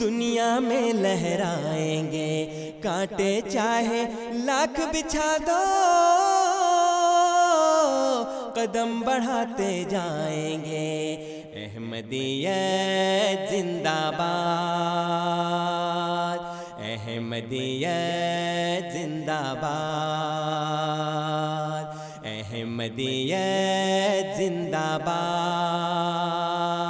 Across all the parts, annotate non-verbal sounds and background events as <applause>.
دنیا میں لہرائیں گے۔ کانٹے چاہے لاکھ بچھا دو۔ قدم بڑھاتے جائیں گے۔ احمدیت زندہ باد۔ احمدیت زندہ باد۔ احمدیت زندہ باد۔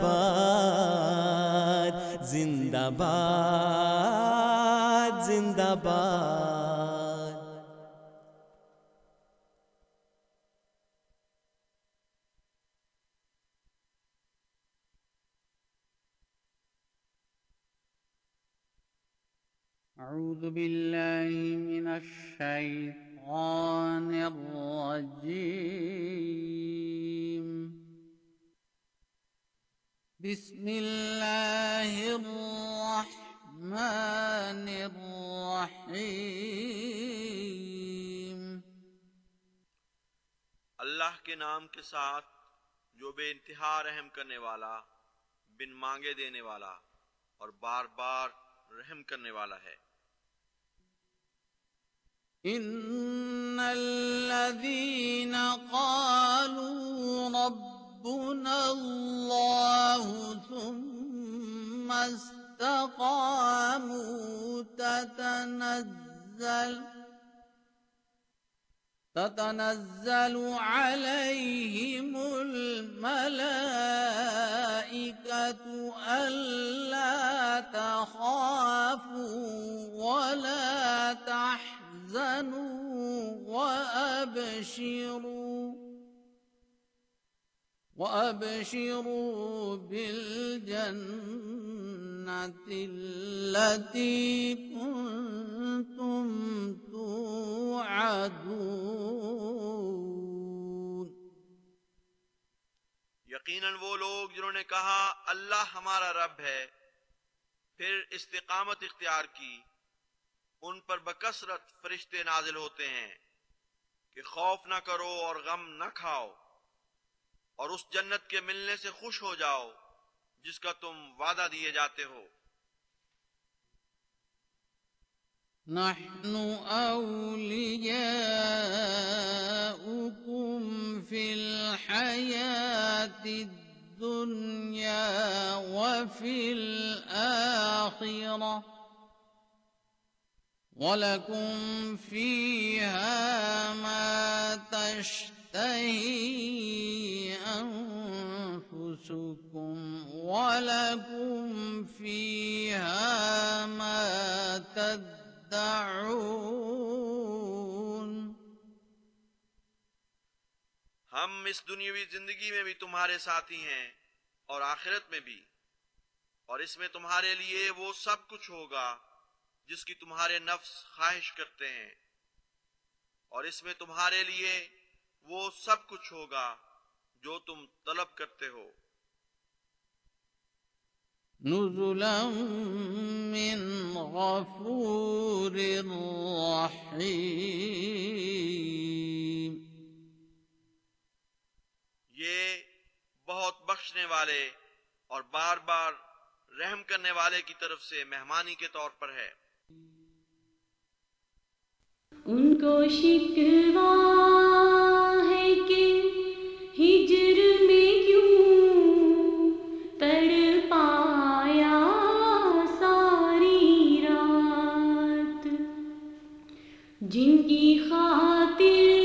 باد زندہ باد زندہ باد أعوذ بالله من الشيطان الرجيم. بسم الله الرحمن الرحيم. اللہ کے نام کے ساتھ جو بے انتہا رحم کرنے والا بن مانگے دینے والا اور بار بار رحم کرنے والا ہے۔ إن الذين قالوا ربنا الله ثم استقاموا تتنزل تتنزل عليهم الملائكة ألا تخافوا ولا تحزنوا وأبشروا وأبشروا بالجنة التي كنتم توعدون۔ یقیناً وہ لوگ جنہوں نے کہا اللہ ہمارا رب ہے، پھر استقامت اختیار کی، ان پر بکثرت فرشتے نازل ہوتے ہیں کہ خوف نہ کرو اور غم نہ کھاؤ۔ اور اس جنت کے ملنے سے خوش ہو جاؤ جس کا تم وعدہ دیے جاتے ہو۔ نحن أولياؤكم في الحياة الدنيا وفي الآخرة ولكم فيها ما تشتهي أنفسكم ولكم فيها ما تدعون ہم اس دنیاوی زندگی میں بھی تمہارے ساتھی ہیں اور آخرت میں بھی اور اس میں تمہارے لیے وہ سب کچھ ہوگا جس کی تمہارے نفس خواہش کرتے ہیں اور اس میں تمہارے لیے وہ سب کچھ ہوگا جو تم طلب کرتے ہو۔ نزلا من غفور رحیم۔ یہ بہت بخشنے والے اور بار بار رحم کرنے والے کی طرف سے مہمانی کے طور پر ہے۔ ان کو شکوا کہ ہجر میں کیوں تڑ پایا ساری رات؟ جن کی خاطر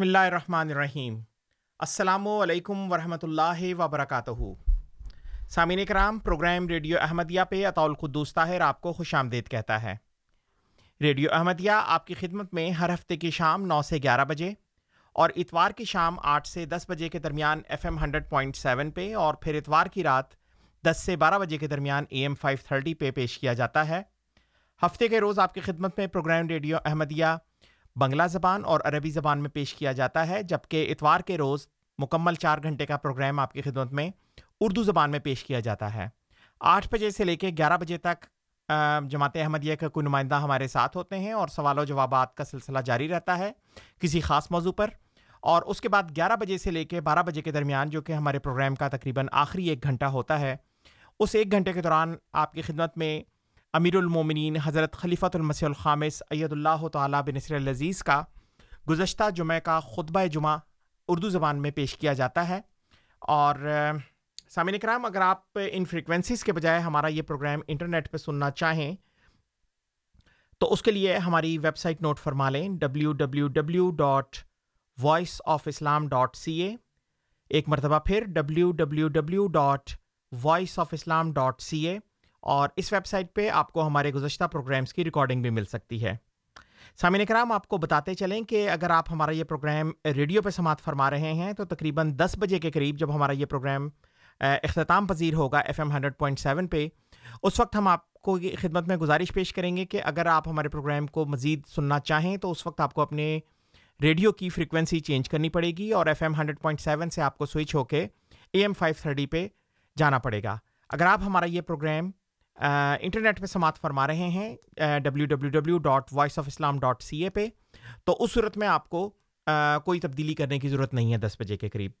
بسم اللہ الرحمن الرحیم السلام علیکم ورحمۃ اللہ وبرکاتہ سامعین کرام پروگرام ریڈیو احمدیہ پہ اطول قدوس طاہر آپ کو خوش آمدید کہتا ہے. ریڈیو احمدیہ آپ کی خدمت میں ہر ہفتے کی شام نو سے گیارہ بجے اور اتوار کی شام آٹھ سے دس بجے کے درمیان F M hundred point seven پہ اور پھر اتوار کی رات دس سے بارہ بجے کے درمیان اے ایم فائیو تھرٹی پہ پیش کیا جاتا ہے. ہفتے کے روز آپ کی خدمت میں پروگرام ریڈیو احمدیہ بنگلہ زبان اور عربی زبان میں پیش کیا جاتا ہے، جبکہ اتوار کے روز مکمل چار گھنٹے کا پروگرام آپ کی خدمت میں اردو زبان میں پیش کیا جاتا ہے۔ آٹھ بجے سے لے کے گیارہ بجے تک جماعت احمدیہ کا کوئی نمائندہ ہمارے ساتھ ہوتے ہیں اور سوال و جوابات کا سلسلہ جاری رہتا ہے کسی خاص موضوع پر۔ اور اس کے بعد گیارہ بجے سے لے کے بارہ بجے کے درمیان جو کہ ہمارے پروگرام کا تقریباً آخری ایک گھنٹہ ہوتا ہے، اس ایک گھنٹے کے دوران آپ کی خدمت میں امیر المومنین حضرت خلیفۃ المسیح الخامس اید اللہ تعالیٰ بنصر العزیز کا گزشتہ جمعہ کا خطبہ جمعہ اردو زبان میں پیش کیا جاتا ہے۔ اور سامعین کرام اگر آپ ان فریکوینسیز کے بجائے ہمارا یہ پروگرام انٹرنیٹ پہ سننا چاہیں، تو اس کے لیے ہماری ویب سائٹ نوٹ فرما لیں۔ W W W dot voice of Islam dot C A ایک مرتبہ پھر W W W dot voice of Islam dot C A اور اس ویب سائٹ پہ آپ کو ہمارے گزشتہ پروگرامس کی ریکارڈنگ بھی مل سکتی ہے۔ سامعین کرام، آپ کو بتاتے چلیں کہ اگر آپ ہمارا یہ پروگرام ریڈیو پہ سماعت فرما رہے ہیں، تو تقریباً دس بجے کے قریب جب ہمارا یہ پروگرام اختتام پذیر ہوگا F M hundred point seven پہ، اس وقت ہم آپ کو خدمت میں گزارش پیش کریں گے کہ اگر آپ ہمارے پروگرام کو مزید سننا چاہیں، تو اس وقت آپ کو اپنے ریڈیو کی فریکوینسی چینج کرنی پڑے گی اور F M hundred point seven سے آپ کو سوئچ ہو کے اے ایم فائیو تھرٹی پہ جانا پڑے گا۔ اگر آپ ہمارا یہ پروگرام انٹرنیٹ پہ سماعت فرما رہے ہیں W W W dot voice of Islam dot C A پہ۔ تو اس صورت میں آپ کو کوئی تبدیلی کرنے کی ضرورت نہیں ہے دس بجے کے قریب۔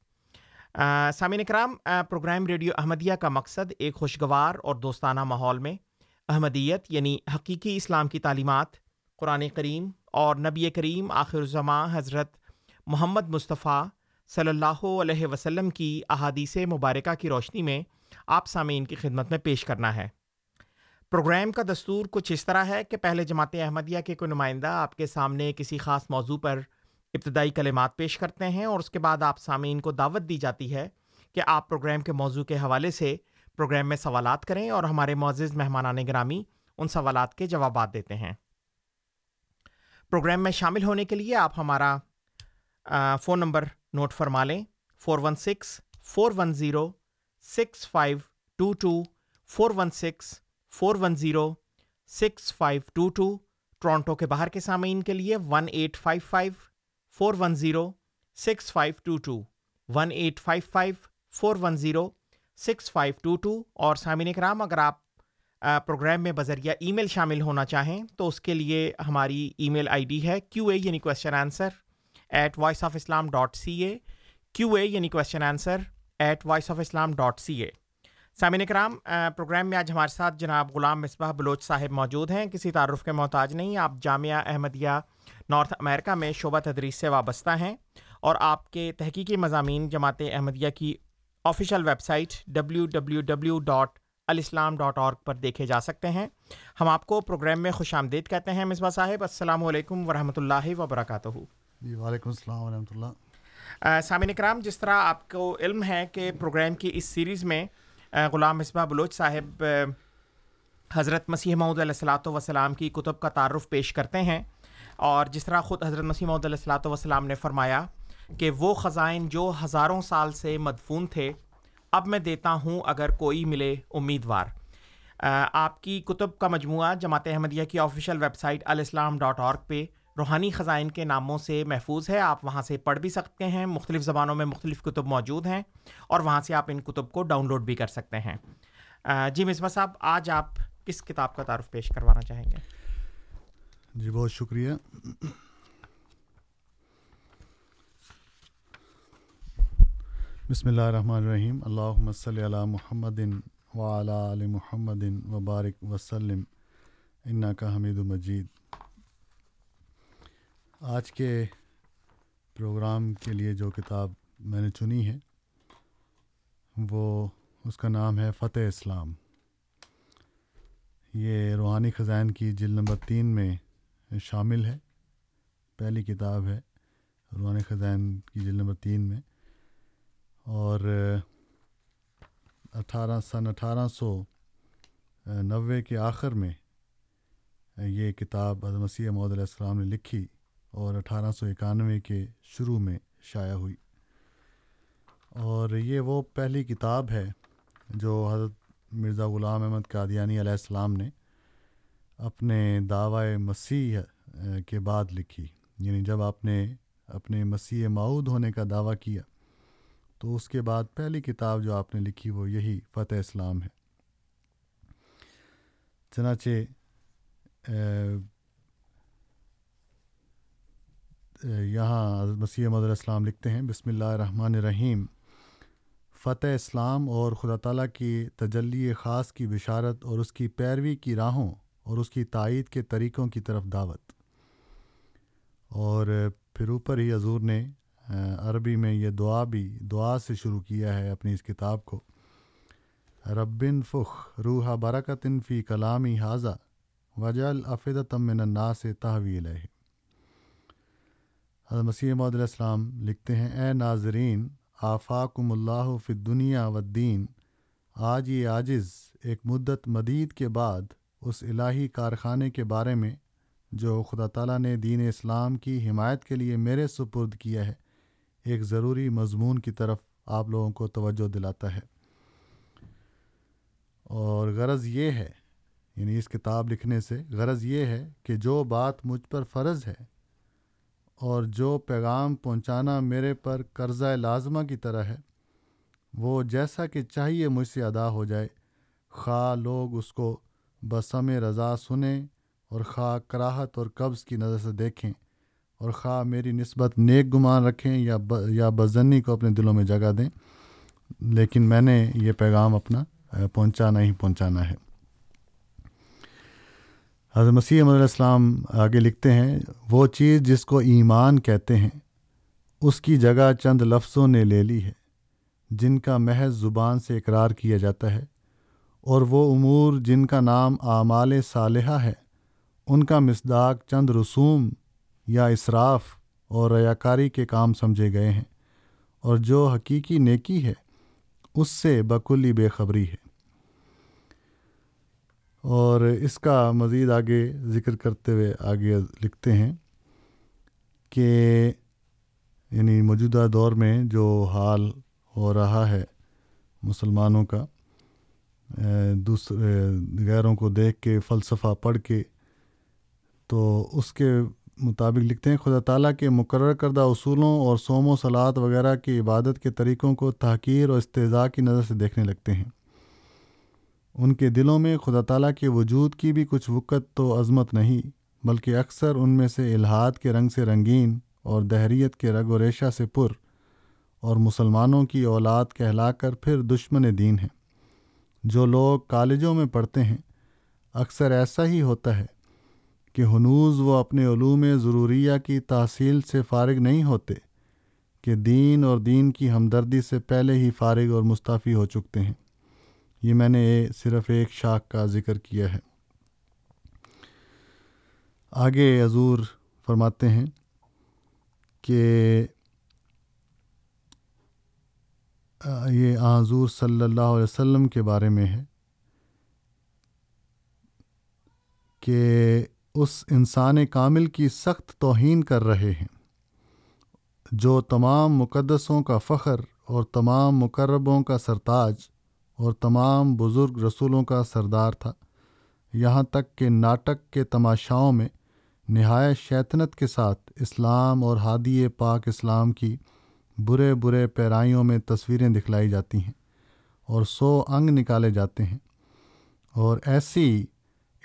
سامعین کرام پروگرام ریڈیو احمدیہ کا مقصد ایک خوشگوار اور دوستانہ ماحول میں احمدیت یعنی حقیقی اسلام کی تعلیمات، قرآن کریم اور نبی کریم آخر الزماں حضرت محمد مصطفیٰ صلی اللہ علیہ وسلم کی احادیث مبارکہ کی روشنی میں آپ سامعین کی خدمت میں پیش کرنا ہے۔ پروگرام کا دستور کچھ اس طرح ہے کہ پہلے جماعت احمدیہ کے کوئی نمائندہ آپ کے سامنے کسی خاص موضوع پر ابتدائی کلمات پیش کرتے ہیں اور اس کے بعد آپ سامعین کو دعوت دی جاتی ہے کہ آپ پروگرام کے موضوع کے حوالے سے پروگرام میں سوالات کریں اور ہمارے معزز مہمانان گرامی ان سوالات کے جوابات دیتے ہیں۔ پروگرام میں شامل ہونے کے لیے آپ ہمارا فون نمبر نوٹ فرما لیں۔ Four one six, four one zero, six five, two two, four one six four one zero six five two two Toronto کے باہر کے سامعین کے لیے one eight five five four one zero six five two two one eight five five four one zero six five two two اور سامعین کرام، اگر آپ پروگرام میں بذریعہ ای میل شامل ہونا چاہیں تو اس کے لیے ہماری ای میل آئی ڈی ہے کیو اے یعنی question answer at voice of Islam dot C A Q A یعنی question answer at voice of Islam dot C A سامعین کرام پروگرام میں آج ہمارے ساتھ جناب غلام مصباح بلوچ صاحب موجود ہیں۔ کسی تعارف کے محتاج نہیں آپ جامعہ احمدیہ نارتھ امریکہ میں شعبہ تدریس سے وابستہ ہیں اور آپ کے تحقیقی مضامین جماعت احمدیہ کی official website W W W dot Alislam dot org پر دیکھے جا سکتے ہیں۔ ہم آپ کو پروگرام میں خوش آمدید کہتے ہیں مصباح صاحب السلام علیکم ورحمۃ اللہ وبرکاتہ۔ جی وعلیکم السلام ورحمۃ اللہ۔ سامعین کرام جس طرح آپ کو علم ہے کہ پروگرام کی اس سیریز میں غلام مصباح بلوچ صاحب حضرت مسیح محمود علیہ السلاۃ وسلام کی کتب کا تعارف پیش کرتے ہیں۔ اور جس طرح خود حضرت مسیح محمود علیہ السلاۃ وسلام نے فرمایا کہ وہ خزائن جو ہزاروں سال سے مدفون تھے، اب میں دیتا ہوں اگر کوئی ملے امیدوار۔ آپ کی کتب کا مجموعہ جماعت احمدیہ کی official website Alislam dot org پہ روحانی خزائن کے ناموں سے محفوظ ہے۔ آپ وہاں سے پڑھ بھی سکتے ہیں۔ مختلف زبانوں میں مختلف کتب موجود ہیں اور وہاں سے آپ ان کتب کو ڈاؤن لوڈ بھی کر سکتے ہیں۔ جی مصباح صاحب، آج آپ کس کتاب کا تعارف پیش کروانا چاہیں گے؟ جی بہت شکریہ۔ بسم اللہ الرحمن الرحیم۔ اللہ صلی علی محمد وعلی علی محمد وبارک وسلم۔ انا کا حمید مجید۔ آج کے پروگرام کے لیے جو کتاب میں نے چنی ہے، وہ اس کا نام ہے فتح اسلام۔ یہ روحانی خزائن کی جلد نمبر تین میں شامل ہے۔ پہلی کتاب ہے روحانی خزائن کی جلد نمبر تین میں۔ اور اٹھارہ، سن اٹھارہ سو نوے کے آخر میں یہ کتاب مسیح محدود علیہ السلام نے لکھی۔ اور اٹھارہ سو اکانوے کے شروع میں شائع ہوئی۔ اور یہ وہ پہلی کتاب ہے جو حضرت مرزا غلام احمد قادیانی علیہ السلام نے اپنے دعوی مسیح کے بعد لکھی۔ یعنی جب آپ نے اپنے مسیح معود ہونے کا دعویٰ کیا، تو اس کے بعد پہلی کتاب جو آپ نے لکھی وہ یہی فتح اسلام ہے۔ چنانچہ یہاں مسیح محدود السلام لکھتے ہیں، بسم اللہ الرحمن الرحیم۔ فتح اسلام اور خدا تعالیٰ کی تجلی خاص کی بشارت اور اس کی پیروی کی راہوں اور اس کی تائید کے طریقوں کی طرف دعوت۔ اور پھر اوپر ہی حضور نے عربی میں یہ دعا بھی دعا سے شروع کیا ہے اپنی اس کتاب کو۔ ربن فخ روح برکتن فی کلامی حاضہ وجل افید من الناس سے تحویل ہے حضرت مسیح محدود علیہ السلام لکھتے ہیں، اے ناظرین، آفاکم اللہ فی دنیا و دین آج یہ عاجز ایک مدت مدید کے بعد اس الہی کارخانے کے بارے میں جو خدا تعالیٰ نے دین اسلام کی حمایت کے لیے میرے سپرد کیا ہے، ایک ضروری مضمون کی طرف آپ لوگوں کو توجہ دلاتا ہے۔ اور غرض یہ ہے یعنی اس کتاب لکھنے سے، غرض یہ ہے کہ جو بات مجھ پر فرض ہے اور جو پیغام پہنچانا میرے پر قرضہ لازمہ کی طرح ہے، وہ جیسا کہ چاہیے مجھ سے ادا ہو جائے۔ خواہ لوگ اس کو بسم رضا سنیں اور خواہ کراہت اور قبض کی نظر سے دیکھیں اور خواہ میری نسبت نیک گمان رکھیں یا یا بزنی کو اپنے دلوں میں جگہ دیں، لیکن میں نے یہ پیغام اپنا پہنچانا ہی پہنچانا ہے۔ حضرت مسیح علیہ السلام آگے لکھتے ہیں، وہ چیز جس کو ایمان کہتے ہیں، اس کی جگہ چند لفظوں نے لے لی ہے، جن کا محض زبان سے اقرار کیا جاتا ہے، اور وہ امور جن کا نام اعمال صالحہ ہے، ان کا مصداق چند رسوم یا اصراف اور ریاکاری کے کام سمجھے گئے ہیں، اور جو حقیقی نیکی ہے، اس سے بکلی بے خبری ہے۔ اور اس کا مزید آگے ذکر کرتے ہوئے آگے لکھتے ہیں کہ یعنی موجودہ دور میں جو حال ہو رہا ہے مسلمانوں کا دوسرے، غیروں کو دیکھ کے، فلسفہ پڑھ کے، تو اس کے مطابق لکھتے ہیں، خدا تعالیٰ کے مقرر کردہ اصولوں اور سوم و سلاد وغیرہ کی عبادت کے طریقوں کو تحقیر اور استضاء کی نظر سے دیکھنے لگتے ہیں۔ ان کے دلوں میں خدا تعالیٰ کے وجود کی بھی کچھ وقت تو عظمت نہیں، بلکہ اکثر ان میں سے الحاد کے رنگ سے رنگین اور دہریت کے رگ و ریشہ سے پر اور مسلمانوں کی اولاد کہلا کر پھر دشمن دین ہیں۔ جو لوگ کالجوں میں پڑھتے ہیں، اکثر ایسا ہی ہوتا ہے کہ ہنوز وہ اپنے علوم ضروریہ کی تحصیل سے فارغ نہیں ہوتے، کہ دین اور دین کی ہمدردی سے پہلے ہی فارغ اور مستعفی ہو چکتے ہیں۔ یہ میں نے صرف ایک شاخ کا ذکر کیا ہے۔ آگے حضور فرماتے ہیں کہ یہ حضور صلی اللہ علیہ وسلم کے بارے میں ہے کہ اس انسان کامل کی سخت توہین کر رہے ہیں جو تمام مقدسوں کا فخر اور تمام مقربوں کا سرتاج اور تمام بزرگ رسولوں کا سردار تھا۔ یہاں تک کہ ناٹک کے تماشاؤں میں نہایت شیطنت کے ساتھ اسلام اور ہادی پاک اسلام کی برے برے پیرائیوں میں تصویریں دکھلائی جاتی ہیں اور سو انگ نکالے جاتے ہیں۔ اور ایسی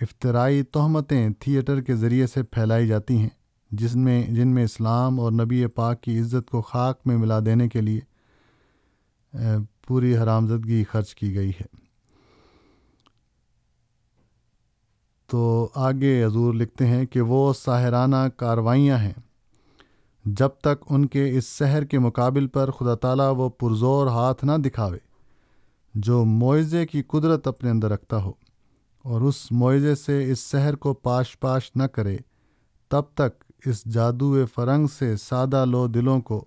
افطرائی تہمتیں تھیٹر کے ذریعے سے پھیلائی جاتی ہیں جس میں جن میں اسلام اور نبی پاک کی عزت کو خاک میں ملا دینے کے لیے پوری حرامزدگی خرچ کی گئی ہے۔ تو آگے حضور لکھتے ہیں کہ وہ ساحرانہ کاروائیاں ہیں۔ جب تک ان کے اس شہر کے مقابل پر خدا تعالیٰ وہ پرزور ہاتھ نہ دکھاوے، جو معیزے کی قدرت اپنے اندر رکھتا ہو اور اس معیزے سے اس شہر کو پاش پاش نہ کرے، تب تک اس جادو فرنگ سے سادہ لو دلوں کو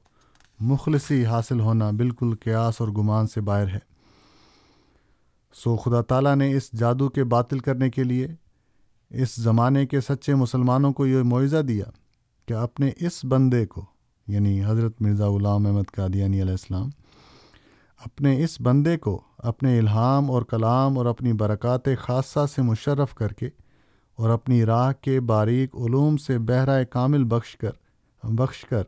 مخلصی حاصل ہونا بالکل قیاس اور گمان سے باہر ہے۔ سو خدا تعالیٰ نے اس جادو کے باطل کرنے کے لیے اس زمانے کے سچے مسلمانوں کو یہ معیزہ دیا کہ اپنے اس بندے کو یعنی حضرت مرزا غلام احمد قادیانی علیہ السلام، اپنے اس بندے کو اپنے الہام اور کلام اور اپنی برکات خاصہ سے مشرف کر کے اور اپنی راہ کے باریک علوم سے بہرائے کامل بخش کر بخش کر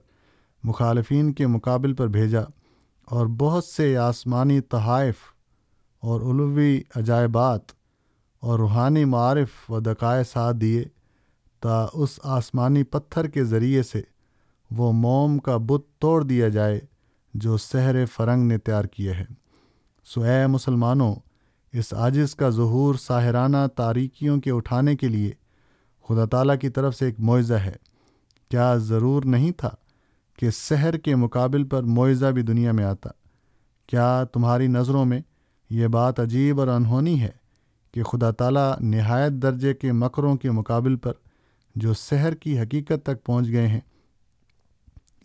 مخالفین کے مقابل پر بھیجا اور بہت سے آسمانی تحائف اور علوی عجائبات اور روحانی معارف و دقائے ساتھ دیے تا اس آسمانی پتھر کے ذریعے سے وہ موم کا بت توڑ دیا جائے جو سحر فرنگ نے تیار کیا ہے۔ سو اے مسلمانوں، اس عاجز کا ظہور ساحرانہ تاریکیوں کے اٹھانے کے لیے خدا تعالیٰ کی طرف سے ایک معاوضہ ہے۔ کیا ضرور نہیں تھا کہ سحر کے مقابل پر معاوضہ بھی دنیا میں آتا۔ کیا تمہاری نظروں میں یہ بات عجیب اور انہونی ہے کہ خدا تعالیٰ نہایت درجے کے مکروں کے مقابل پر جو سحر کی حقیقت تک پہنچ گئے ہیں،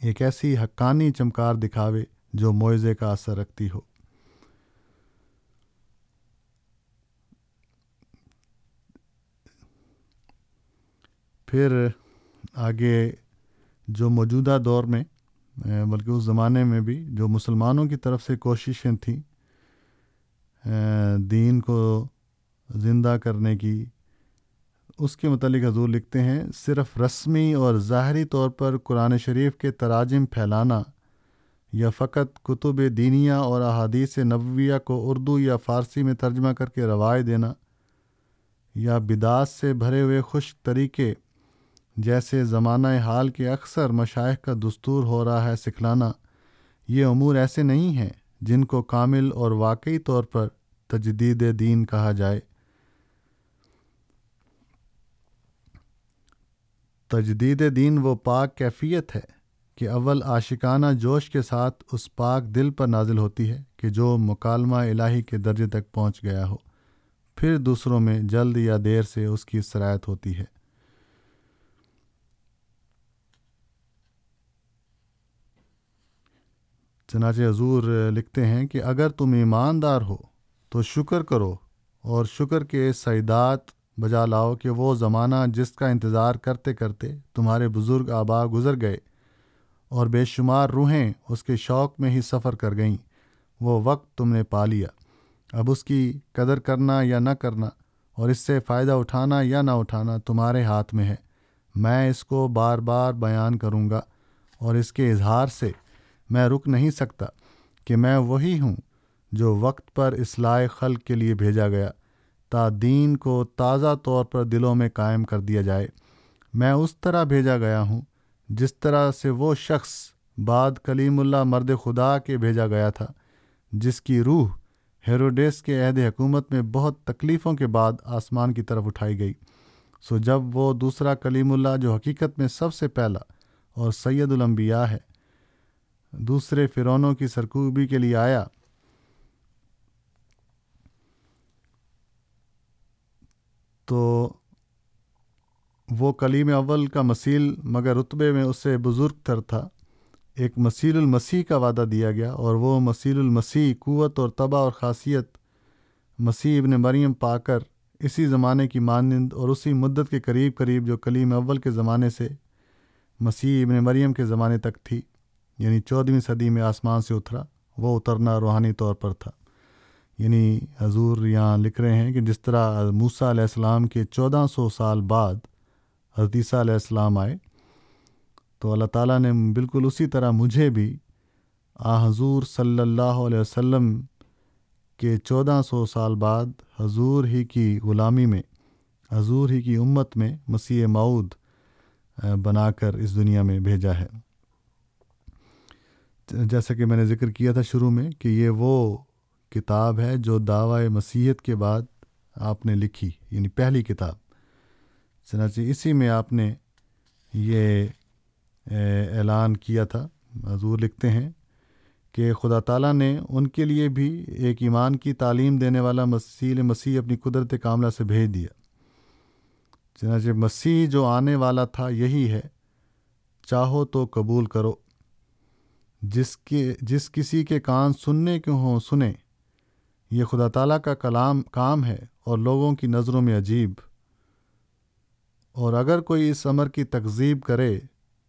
ایک ایسی حقانی چمکار دکھاوے جو معزے کا اثر رکھتی ہو۔ پھر آگے جو موجودہ دور میں بلکہ اس زمانے میں بھی جو مسلمانوں کی طرف سے کوششیں تھیں دین کو زندہ کرنے کی، اس کے متعلق حضور لکھتے ہیں، صرف رسمی اور ظاہری طور پر قرآن شریف کے تراجم پھیلانا یا فقط کتب دینیہ اور احادیث نبویہ کو اردو یا فارسی میں ترجمہ کر کے روائے دینا یا بداس سے بھرے ہوئے خوش طریقے جیسے زمانہ حال کے اکثر مشائق کا دستور ہو رہا ہے سکھلانا، یہ امور ایسے نہیں ہیں جن کو کامل اور واقعی طور پر تجدید دین کہا جائے۔ تجدید دین وہ پاک کیفیت ہے کہ اول عاشقانہ جوش کے ساتھ اس پاک دل پر نازل ہوتی ہے کہ جو مکالمہ الہی کے درجے تک پہنچ گیا ہو، پھر دوسروں میں جلد یا دیر سے اس کی سرایت ہوتی ہے۔ چنانچہ حضور لکھتے ہیں کہ اگر تم ایماندار ہو تو شکر کرو اور شکر کے سعیدات بجا لاؤ کہ وہ زمانہ جس کا انتظار کرتے کرتے تمہارے بزرگ آبا گزر گئے اور بے شمار روحیں اس کے شوق میں ہی سفر کر گئیں۔ وہ وقت تم نے پا لیا۔ اب اس کی قدر کرنا یا نہ کرنا اور اس سے فائدہ اٹھانا یا نہ اٹھانا تمہارے ہاتھ میں ہے۔ میں اس کو بار بار بیان کروں گا اور اس کے اظہار سے میں رک نہیں سکتا کہ میں وہی ہوں جو وقت پر اصلاح خلق کے لیے بھیجا گیا، تا دین کو تازہ طور پر دلوں میں قائم کر دیا جائے۔ میں اس طرح بھیجا گیا ہوں جس طرح سے وہ شخص بعد کلیم اللہ مرد خدا کے بھیجا گیا تھا، جس کی روح ہیروڈیس کے عہد حکومت میں بہت تکلیفوں کے بعد آسمان کی طرف اٹھائی گئی۔ سو جب وہ دوسرا کلیم اللہ جو حقیقت میں سب سے پہلا اور سید الانبیاء ہے دوسرے فرونوں کی سرکوبی کے لیے آیا۔ تو وہ کلیم اول کا مسیل، مگر رتبے میں اس سے بزرگ تر تھا۔ ایک مسیل المسیح کا وعدہ دیا گیا، اور وہ مسیل المسیح قوت اور طبع اور خاصیت مسیح ابن مریم پا کر اسی زمانے کی مانند اور اسی مدت کے قریب قریب جو کلیم اول کے زمانے سے مسیح ابن مریم کے زمانے تک تھی۔ یعنی چودھویں صدی میں آسمان سے اترا، وہ اترنا روحانی طور پر تھا۔ یعنی حضور یہاں لکھ رہے ہیں کہ جس طرح موسیٰ علیہ السلام کے چودہ سو سال بعد حدیثہ علیہ السلام آئے، تو اللہ تعالیٰ نے بالکل اسی طرح مجھے بھی آ حضور صلی اللہ علیہ وسلم کے چودہ سو سال بعد حضور ہی کی غلامی میں، حضور ہی کی امت میں مسیح معود بنا کر اس دنیا میں بھیجا ہے۔ جیسا کہ میں نے ذکر کیا تھا شروع میں کہ یہ وہ کتاب ہے جو دعوی مسیحت کے بعد آپ نے لکھی یعنی پہلی کتاب۔ چنانچہ اسی میں آپ نے یہ اعلان کیا تھا، حضور لکھتے ہیں کہ خدا تعالیٰ نے ان کے لیے بھی ایک ایمان کی تعلیم دینے والا مسیح مسیح اپنی قدرت کاملہ سے بھیج دیا۔ چنانچہ مسیح جو آنے والا تھا یہی ہے، چاہو تو قبول کرو۔ جس کے، جس کسی کے کان سننے کے ہوں، سنیں۔ یہ خدا تعالیٰ کا کلام، کام ہے اور لوگوں کی نظروں میں عجیب۔ اور اگر کوئی اس عمر کی تکذیب کرے،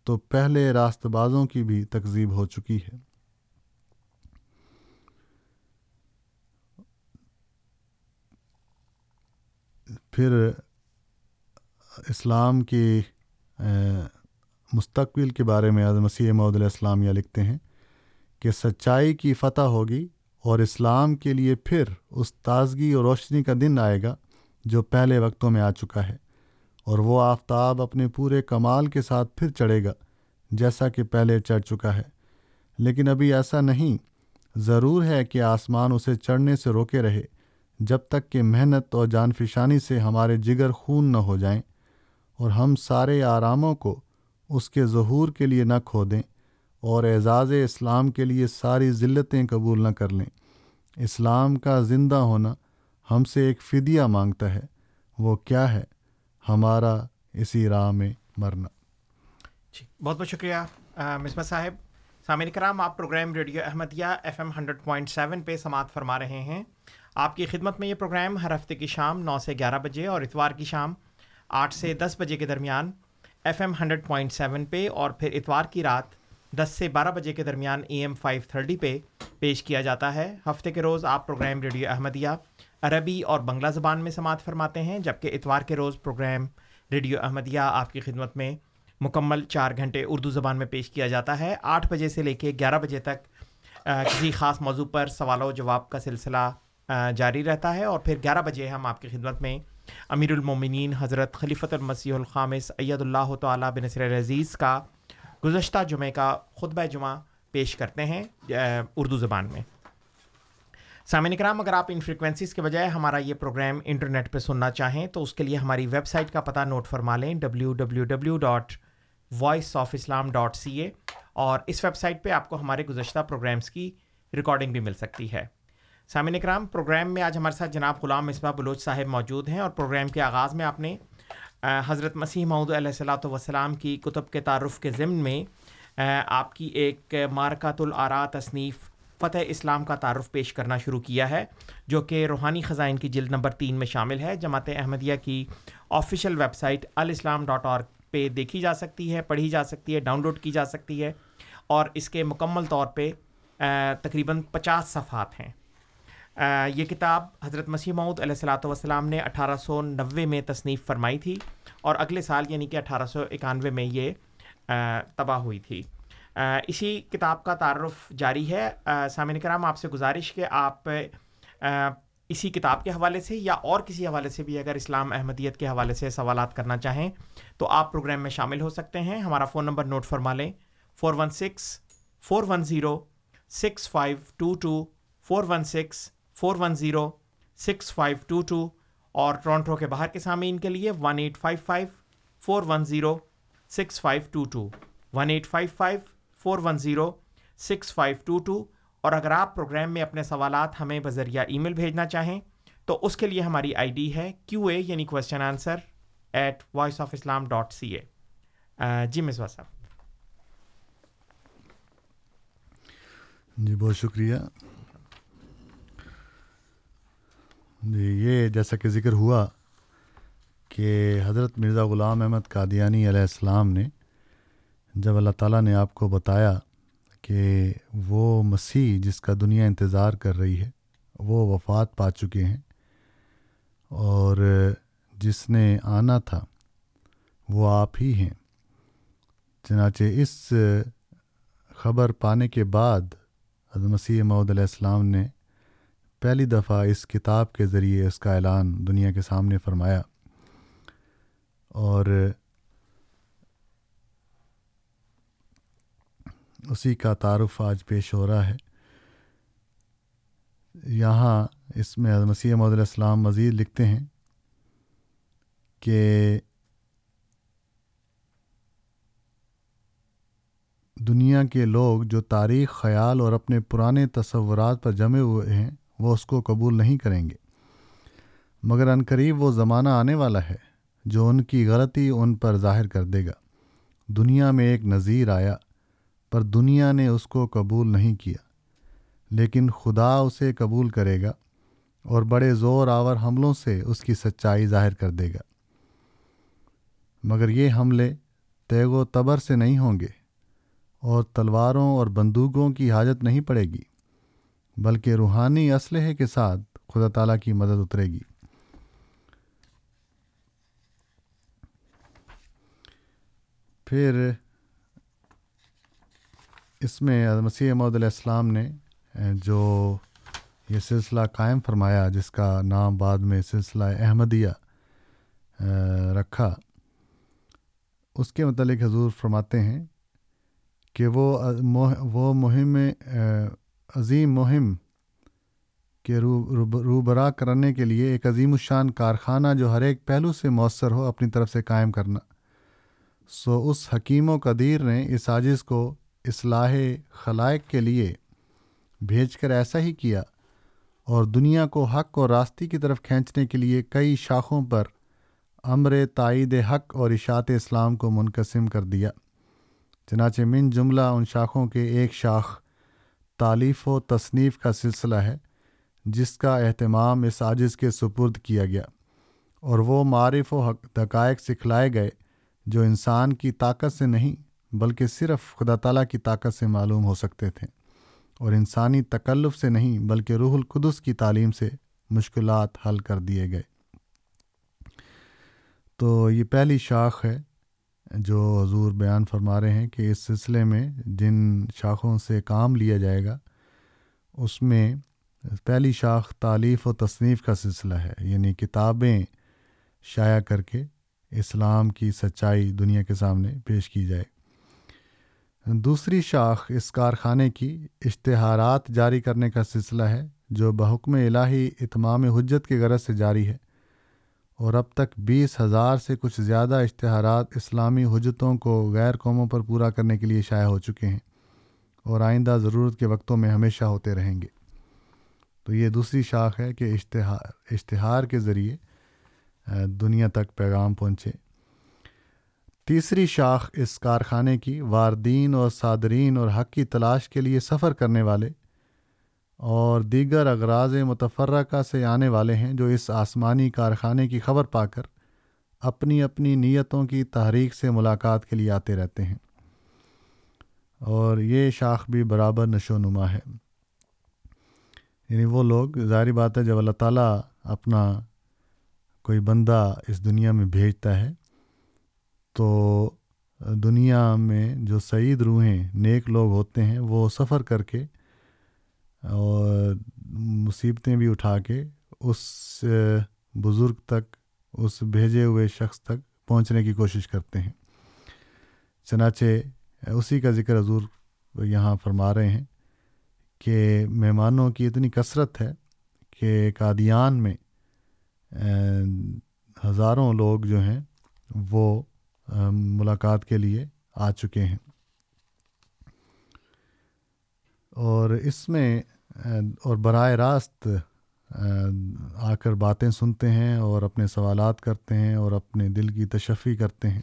تو پہلے راست بازوں کی بھی تکذیب ہو چکی ہے۔ پھر اسلام کی مستقبل کے بارے میں مسیح محدود علیہ السلام یہ لکھتے ہیں۔ کہ سچائی کی فتح ہوگی اور اسلام کے لیے پھر اس تازگی اور روشنی کا دن آئے گا جو پہلے وقتوں میں آ چکا ہے، اور وہ آفتاب اپنے پورے کمال کے ساتھ پھر چڑھے گا جیسا کہ پہلے چڑھ چکا ہے۔ لیکن ابھی ایسا نہیں۔ ضرور ہے کہ آسمان اسے چڑھنے سے روکے رہے جب تک کہ محنت اور جان فشانی سے ہمارے جگر خون نہ ہو جائیں اور ہم سارے آراموں کو اس کے ظہور کے لیے نہ کھو دیں۔ اور اعزاز اسلام کے لیے ساری ذلتیں قبول نہ کر لیں۔ اسلام کا زندہ ہونا ہم سے ایک فدیہ مانگتا ہے۔ وہ کیا ہے؟ ہمارا اسی راہ میں مرنا۔ جی بہت بہت شکریہ مصباح صاحب۔ سامعین کرام، آپ programme radio Ahmadiyya F M hundred point seven پہ سماعت فرما رہے ہیں۔ آپ کی خدمت میں یہ پروگرام ہر ہفتے کی شام نو سے گیارہ بجے اور اتوار کی شام آٹھ سے دس بجے کے درمیان F M hundred point seven پہ اور پھر اتوار کی رات دس سے بارہ بجے کے درمیان اے ایم فائیو تھرٹی پہ پیش کیا جاتا ہے۔ ہفتے کے روز آپ پروگرام ریڈیو احمدیہ عربی اور بنگلہ زبان میں سماعت فرماتے ہیں، جبکہ اتوار کے روز پروگرام ریڈیو احمدیہ آپ کی خدمت میں مکمل چار گھنٹے اردو زبان میں پیش کیا جاتا ہے۔ آٹھ بجے سے لے کے گیارہ بجے تک کسی خاص موضوع پر سوال و جواب کا سلسلہ جاری رہتا ہے۔ اور پھر گیارہ بجے ہم آپ کی خدمت میں امیر المومنین حضرت خلیفۃ المسیح الخامس اید اللہ تعالیٰ بنصر عزیز کا گزشتہ جمعہ کا خطبہ جمعہ پیش کرتے ہیں اردو زبان میں۔ سامعین کرام اگر آپ ان فریکوینسیز کے بجائے ہمارا یہ پروگرام انٹرنیٹ پہ سننا چاہیں تو اس کے لیے ہماری ویب سائٹ کا پتہ نوٹ فرما لیں W W W dot voice of Islam dot C A اور اس ویب سائٹ پہ آپ کو ہمارے گزشتہ پروگرامس کی ریکارڈنگ بھی مل سکتی ہے۔ سامعین کرام پروگرام میں آج ہمارے ساتھ جناب غلام مصباح بلوچ صاحب موجود ہیں اور پروگرام کے آغاز میں آپ نے حضرت مسیح محدود علیہ السلاۃ وسلام کی کتب کے تعارف کے ضمن میں آپ کی ایک مارکات العرا تصنیف فتح اسلام کا تعارف پیش کرنا شروع کیا ہے، جو کہ روحانی خزائن کی جلد نمبر تین میں شامل ہے۔ جماعت احمدیہ کی official website Alislam dot org پہ دیکھی جا سکتی ہے، پڑھی جا سکتی ہے، ڈاؤن لوڈ کی جا سکتی ہے اور اس کے مکمل طور پہ تقریباً پچاس صفحات ہیں۔ یہ کتاب حضرت مسیح معود علیہ السلاۃ والسلام نے اٹھارہ سو نوے میں تصنیف فرمائی تھی اور اگلے سال یعنی کہ اٹھارہ سو اکانوے میں یہ تباہ ہوئی تھی۔ اسی کتاب کا تعارف جاری ہے۔ سامعین کرام، آپ سے گزارش کہ آپ اسی کتاب کے حوالے سے یا اور کسی حوالے سے بھی اگر اسلام احمدیت کے حوالے سے سوالات کرنا چاہیں تو آپ پروگرام میں شامل ہو سکتے ہیں۔ ہمارا فون نمبر نوٹ فرما لیں۔ Four one six, four one zero, six five two two, four one six four one zero six five two two اور ٹورانٹو کے باہر کے سامعین کے لیے one eight five five four one zero six five two two one eight five five four one zero six five two two اور اگر آپ پروگرام میں اپنے سوالات ہمیں بذریعہ ای میل بھیجنا چاہیں تو اس کے لیے ہماری آئی ڈی ہے کیو اے یعنی question answer at voice of Islam dot C A جی مصباح صاحب۔ جی بہت شکریہ جی جی، یہ جیسا کہ ذکر ہوا کہ حضرت مرزا غلام احمد قادیانی علیہ السلام نے جب اللہ تعالیٰ نے آپ کو بتایا کہ وہ مسیح جس کا دنیا انتظار کر رہی ہے، وہ وفات پا چکے ہیں اور جس نے آنا تھا، وہ آپ ہی ہیں۔ چنانچہ اس خبر پانے کے بعد حضرت مسیح محدود علیہ السلام نے پہلی دفعہ اس کتاب کے ذریعے اس کا اعلان دنیا کے سامنے فرمایا اور اسی کا تعارف آج پیش ہو رہا ہے۔ یہاں اس میں مسیح محدود علیہ السلام مزید لکھتے ہیں کہ دنیا کے لوگ جو تاریخ، خیال اور اپنے پرانے تصورات پر جمے ہوئے ہیں وہ اس کو قبول نہیں کریں گے۔ مگر عنقریب وہ زمانہ آنے والا ہے جو ان کی غلطی ان پر ظاہر کر دے گا۔ دنیا میں ایک نظیر آیا، پر دنیا نے اس کو قبول نہیں کیا۔ لیکن خدا اسے قبول کرے گا اور بڑے زور آور حملوں سے اس کی سچائی ظاہر کر دے گا۔ مگر یہ حملے تیگ و تبر سے نہیں ہوں گے اور تلواروں اور بندوقوں کی حاجت نہیں پڑے گی۔ بلکہ روحانی اسلحے کے ساتھ خدا تعالیٰ کی مدد اترے گی۔ پھر اس میں مسیح محدود علیہ السلام نے جو یہ سلسلہ قائم فرمایا، جس کا نام بعد میں سلسلہ احمدیہ رکھا، اس کے متعلق حضور فرماتے ہیں کہ وہ وہ مہم عظیم مہم کے روبرا کرنے کے لیے ایک عظیم الشان کارخانہ جو ہر ایک پہلو سے مؤثر ہو، اپنی طرف سے قائم کرنا۔ سو اس حکیم و قدیر نے اس عاجز کو اصلاح خلائق کے لیے بھیج کر ایسا ہی کیا اور دنیا کو حق اور راستی کی طرف کھینچنے کے لیے کئی شاخوں پر امر تائید حق اور اشاعت اسلام کو منقسم کر دیا۔ چنانچہ من جملہ ان شاخوں کے ایک شاخ تعلیف و تصنیف کا سلسلہ ہے، جس کا اہتمام اس عاجز کے سپرد کیا گیا، اور وہ معرف و حق، دقائق سکھلائے گئے جو انسان کی طاقت سے نہیں، بلکہ صرف خدا تعالیٰ کی طاقت سے معلوم ہو سکتے تھے، اور انسانی تکلف سے نہیں، بلکہ روح القدس کی تعلیم سے مشکلات حل کر دیے گئے۔ تو یہ پہلی شاخ ہے جو حضور بیان فرما رہے ہیں کہ اس سلسلے میں جن شاخوں سے کام لیا جائے گا، اس میں پہلی شاخ تعلیف و تصنیف کا سلسلہ ہے یعنی کتابیں شائع کر کے اسلام کی سچائی دنیا کے سامنے پیش کی جائے۔ دوسری شاخ اس کارخانے کی اشتہارات جاری کرنے کا سلسلہ ہے، جو بحکم الہی اتمام حجت کے غرض سے جاری ہے۔ اور اب تک بیس ہزار سے کچھ زیادہ اشتہارات اسلامی حجتوں کو غیر قوموں پر پورا کرنے کے لیے شائع ہو چکے ہیں اور آئندہ ضرورت کے وقتوں میں ہمیشہ ہوتے رہیں گے۔ تو یہ دوسری شاخ ہے کہ اشتہار اشتہار کے ذریعے دنیا تک پیغام پہنچے۔ تیسری شاخ اس کارخانے کی واردین اور صادرین اور حق کی تلاش کے لیے سفر کرنے والے اور دیگر اغراض متفرقہ سے آنے والے ہیں جو اس آسمانی کارخانے کی خبر پا کر اپنی اپنی نیتوں کی تحریک سے ملاقات کے لیے آتے رہتے ہیں۔ اور یہ شاخ بھی برابر نشو نما ہے۔ یعنی وہ لوگ، ظاہری بات ہے، جب اللہ تعالیٰ اپنا کوئی بندہ اس دنیا میں بھیجتا ہے، تو دنیا میں جو سعید روحیں نیک لوگ ہوتے ہیں، وہ سفر کر کے اور مصیبتیں بھی اٹھا کے اس بزرگ تک، اس بھیجے ہوئے شخص تک پہنچنے کی کوشش کرتے ہیں۔ چنانچہ اسی کا ذکر حضور یہاں فرما رہے ہیں کہ مہمانوں کی اتنی کثرت ہے کہ قادیان میں ہزاروں لوگ جو ہیں وہ ملاقات کے لیے آ چکے ہیں۔ اور اس میں اور براہ راست آ کر باتیں سنتے ہیں اور اپنے سوالات کرتے ہیں اور اپنے دل کی تشفی کرتے ہیں۔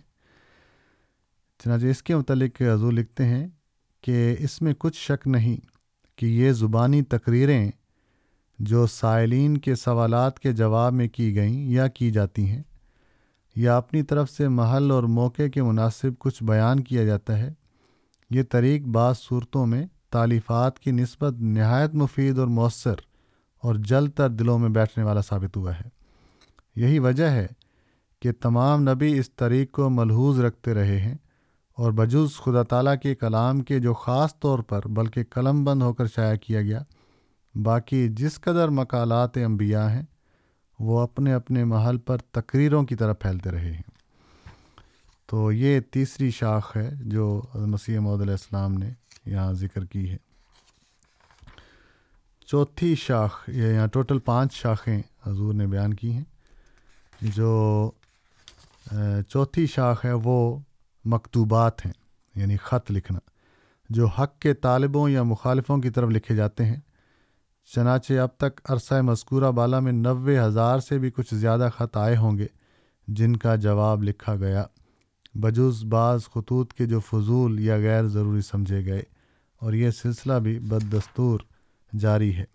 چنانچہ اس کے متعلق حضور لکھتے ہیں کہ اس میں کچھ شک نہیں کہ یہ زبانی تقریریں جو سائلین کے سوالات کے جواب میں کی گئیں یا کی جاتی ہیں، یا اپنی طرف سے محل اور موقع کے مناسب کچھ بیان کیا جاتا ہے، یہ طریق بعض صورتوں میں تعلیفات کی نسبت نہایت مفید اور مؤثر اور جلد تر دلوں میں بیٹھنے والا ثابت ہوا ہے۔ یہی وجہ ہے کہ تمام نبی اس طریق کو ملحوظ رکھتے رہے ہیں اور بجوز خدا تعالیٰ کے کلام کے جو خاص طور پر بلکہ قلم بند ہو کر شائع کیا گیا، باقی جس قدر مقالات انبیاء ہیں، وہ اپنے اپنے محل پر تقریروں کی طرف پھیلتے رہے ہیں۔ تو یہ تیسری شاخ ہے جو مسیح محدود علیہ السلام نے یہاں ذکر کی ہے۔ چوتھی شاخ، یہ یہاں ٹوٹل پانچ شاخیں حضور نے بیان کی ہیں۔ جو چوتھی شاخ ہے وہ مکتوبات ہیں یعنی خط لکھنا، جو حق کے طالبوں یا مخالفوں کی طرف لکھے جاتے ہیں۔ چنانچہ اب تک عرصہ مذکورہ بالا میں نوے ہزار سے بھی کچھ زیادہ خط آئے ہوں گے، جن کا جواب لکھا گیا۔ بجوز بعض خطوط کے جو فضول یا غیر ضروری سمجھے گئے، اور یہ سلسلہ بھی بد دستور جاری ہے۔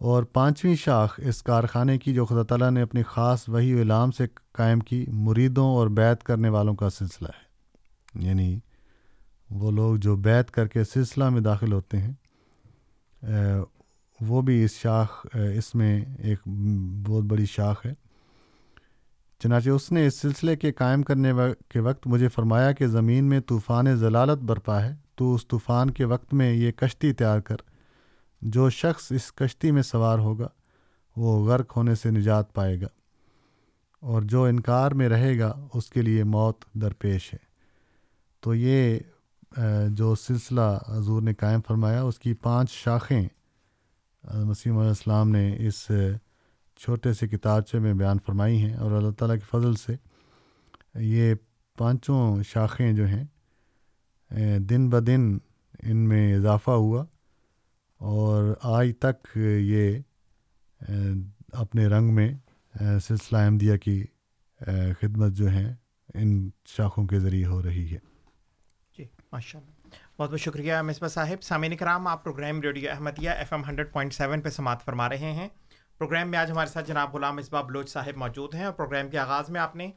اور پانچویں شاخ اس کارخانے کی جو خدا تعالیٰ نے اپنی خاص وہی علام سے قائم کی، مریدوں اور بیت کرنے والوں کا سلسلہ ہے۔ یعنی وہ لوگ جو بیت کر کے سلسلہ میں داخل ہوتے ہیں وہ بھی اس شاخ، اس میں ایک بہت بڑی شاخ ہے۔ چنانچہ اس نے اس سلسلے کے قائم کرنے کے وقت مجھے فرمایا کہ زمین میں طوفان ضلالت برپا ہے، تو اس طوفان کے وقت میں یہ کشتی تیار کر۔ جو شخص اس کشتی میں سوار ہوگا، وہ غرق ہونے سے نجات پائے گا، اور جو انکار میں رہے گا، اس کے لیے موت درپیش ہے۔ تو یہ جو سلسلہ حضور نے قائم فرمایا، اس کی پانچ شاخیں مسیم علیہ السلام نے اس چھوٹے سے کتابچے میں بیان فرمائی ہیں اور اللہ تعالیٰ کے فضل سے یہ پانچوں شاخیں جو ہیں دن بدن ان میں اضافہ ہوا اور آج تک یہ اپنے رنگ میں سلسلہ احمدیہ کی خدمت جو ہیں ان شاخوں کے ذریعے ہو رہی ہے۔ جی ماشاء اللہ بہت بہت شکریہ مصباح صاحب۔ سامعین کرام، آپ programme radio Ahmadiyya F M hundred point seven پہ سماعت فرما رہے ہیں۔ پروگرام میں آج ہمارے ساتھ جناب غلام مصباح بلوچ صاحب موجود ہیں اور پروگرام کے آغاز میں آپ نے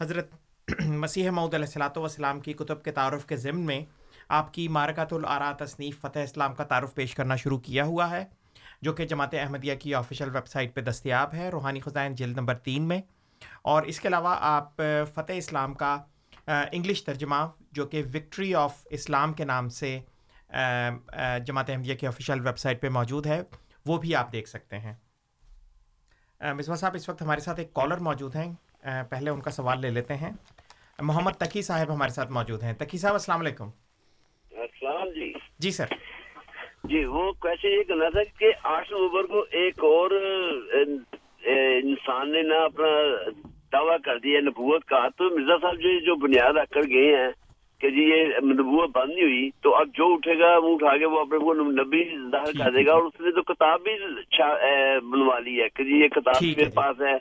حضرت <clears throat> مسیح معود علیہ السلاۃ والسلام کی کتب کے تعارف کے ضمن میں آپ کی مارکت العرا تصنیف فتح اسلام کا تعارف پیش کرنا شروع کیا ہوا ہے، جو کہ جماعت احمدیہ کی آفیشیل ویب سائٹ پہ دستیاب ہے۔ روحانی خزائن جلد نمبر تین میں۔ اور اس کے علاوہ آپ فتح اسلام کا انگلش ترجمہ، جو کہ وکٹری آف اسلام کے نام سے جماعت احمدیہ کی آفیشیل ویب سائٹ پہ موجود ہے، وہ بھی آپ دیکھ سکتے ہیں۔ مصباح صاحب اس وقت ہمارے ساتھ ایک کالر موجود ہیں۔ پہلے ان کا سوال لے لیتے ہیں۔ محمد تقی صاحب ہمارے ساتھ موجود ہیں۔ تقی صاحب السلام علیکم۔ السلام جی۔ جی سر۔ جی وہ کیسے یہ کرنا تھا کہ آٹھ نومبر کو ایک اور انسان نے نا اپنا دعویٰ کر دیا نبوت کا۔ تو مرزا صاحب جو جو بنیاد رکھ کر گئے ہیں کہ جی یہ نبوت بند نہیں ہوئی تو اب جو اٹھے گا وہ اٹھا کے وہ اپنے وہ نبی ظاہر کر دے گا اور اس نے تو کتاب بھی بنوا لی ہے کہ جی یہ کتاب میرے پاس ہے۔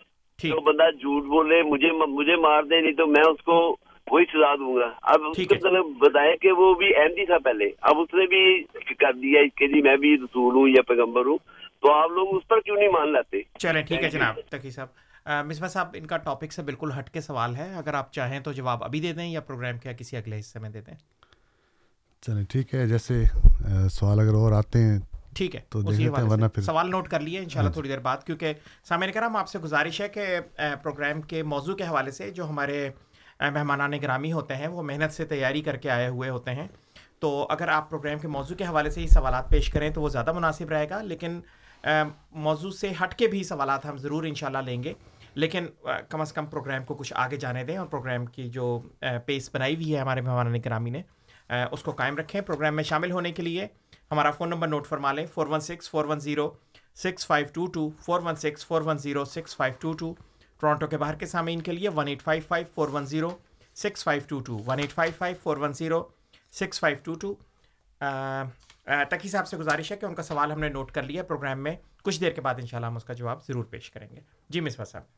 تو بندہ جھوٹ بولے مجھے مجھے مار دے نہیں تو میں اس کو وہی سزا دوں گا۔ اب اس کو بتائے کہ وہ بھی احمدی تھا پہلے۔ اب اس نے بھی کر دیا کہ جی میں بھی رسول ہوں یا پیغمبر ہوں۔ تو آپ لوگ اس پر کیوں نہیں مان لیتے چلیں ٹھیک ہے جناب تقی صاحب۔ مصباح صاحب ان کا ٹاپک سے بالکل ہٹ کے سوال ہے۔ اگر آپ چاہیں تو جواب ابھی دے دیں یا پروگرام کے کسی اگلے حصے میں دے دیں۔ چلیں ٹھیک ہے جیسے سوال اگر اور آتے ہیں ٹھیک ہے تو ورنہ پھر سوال نوٹ کر لیے انشاءاللہ تھوڑی دیر بعد کیونکہ سامعین کرام آپ سے گزارش ہے کہ پروگرام کے موضوع کے حوالے سے جو ہمارے مہمانان گرامی ہوتے ہیں وہ محنت سے تیاری کر کے آئے ہوئے ہوتے ہیں۔ تو اگر آپ پروگرام کے موضوع کے حوالے سے ہی سوالات پیش کریں تو وہ زیادہ مناسب رہے گا لیکن موضوع سے ہٹ کے بھی سوالات ہم ضرور انشاءاللہ لیں گے۔ لیکن کم از کم پروگرام کو کچھ آگے جانے دیں اور پروگرام کی جو پیس بنائی ہوئی ہے ہمارے مہمان گرامی نے اس کو قائم رکھیں۔ پروگرام میں شامل ہونے کے لیے ہمارا فون نمبر نوٹ فرما لیں۔ Four one six, four one zero, six five two two, four one six, four one zero six, five two two. Toronto کے باہر کے سامعین کے لیے one eight five five, four one zero, six five two two. One eight five five, four one zero, six five two two. Taqi صاحب سے گزارش ہے کہ ان کا سوال ہم نے نوٹ کر لیا پروگرام میں۔ کچھ دیر کے بعد انشاءاللہ ہم اس کا جواب ضرور پیش کریں گے۔ جی مصباح صاحب۔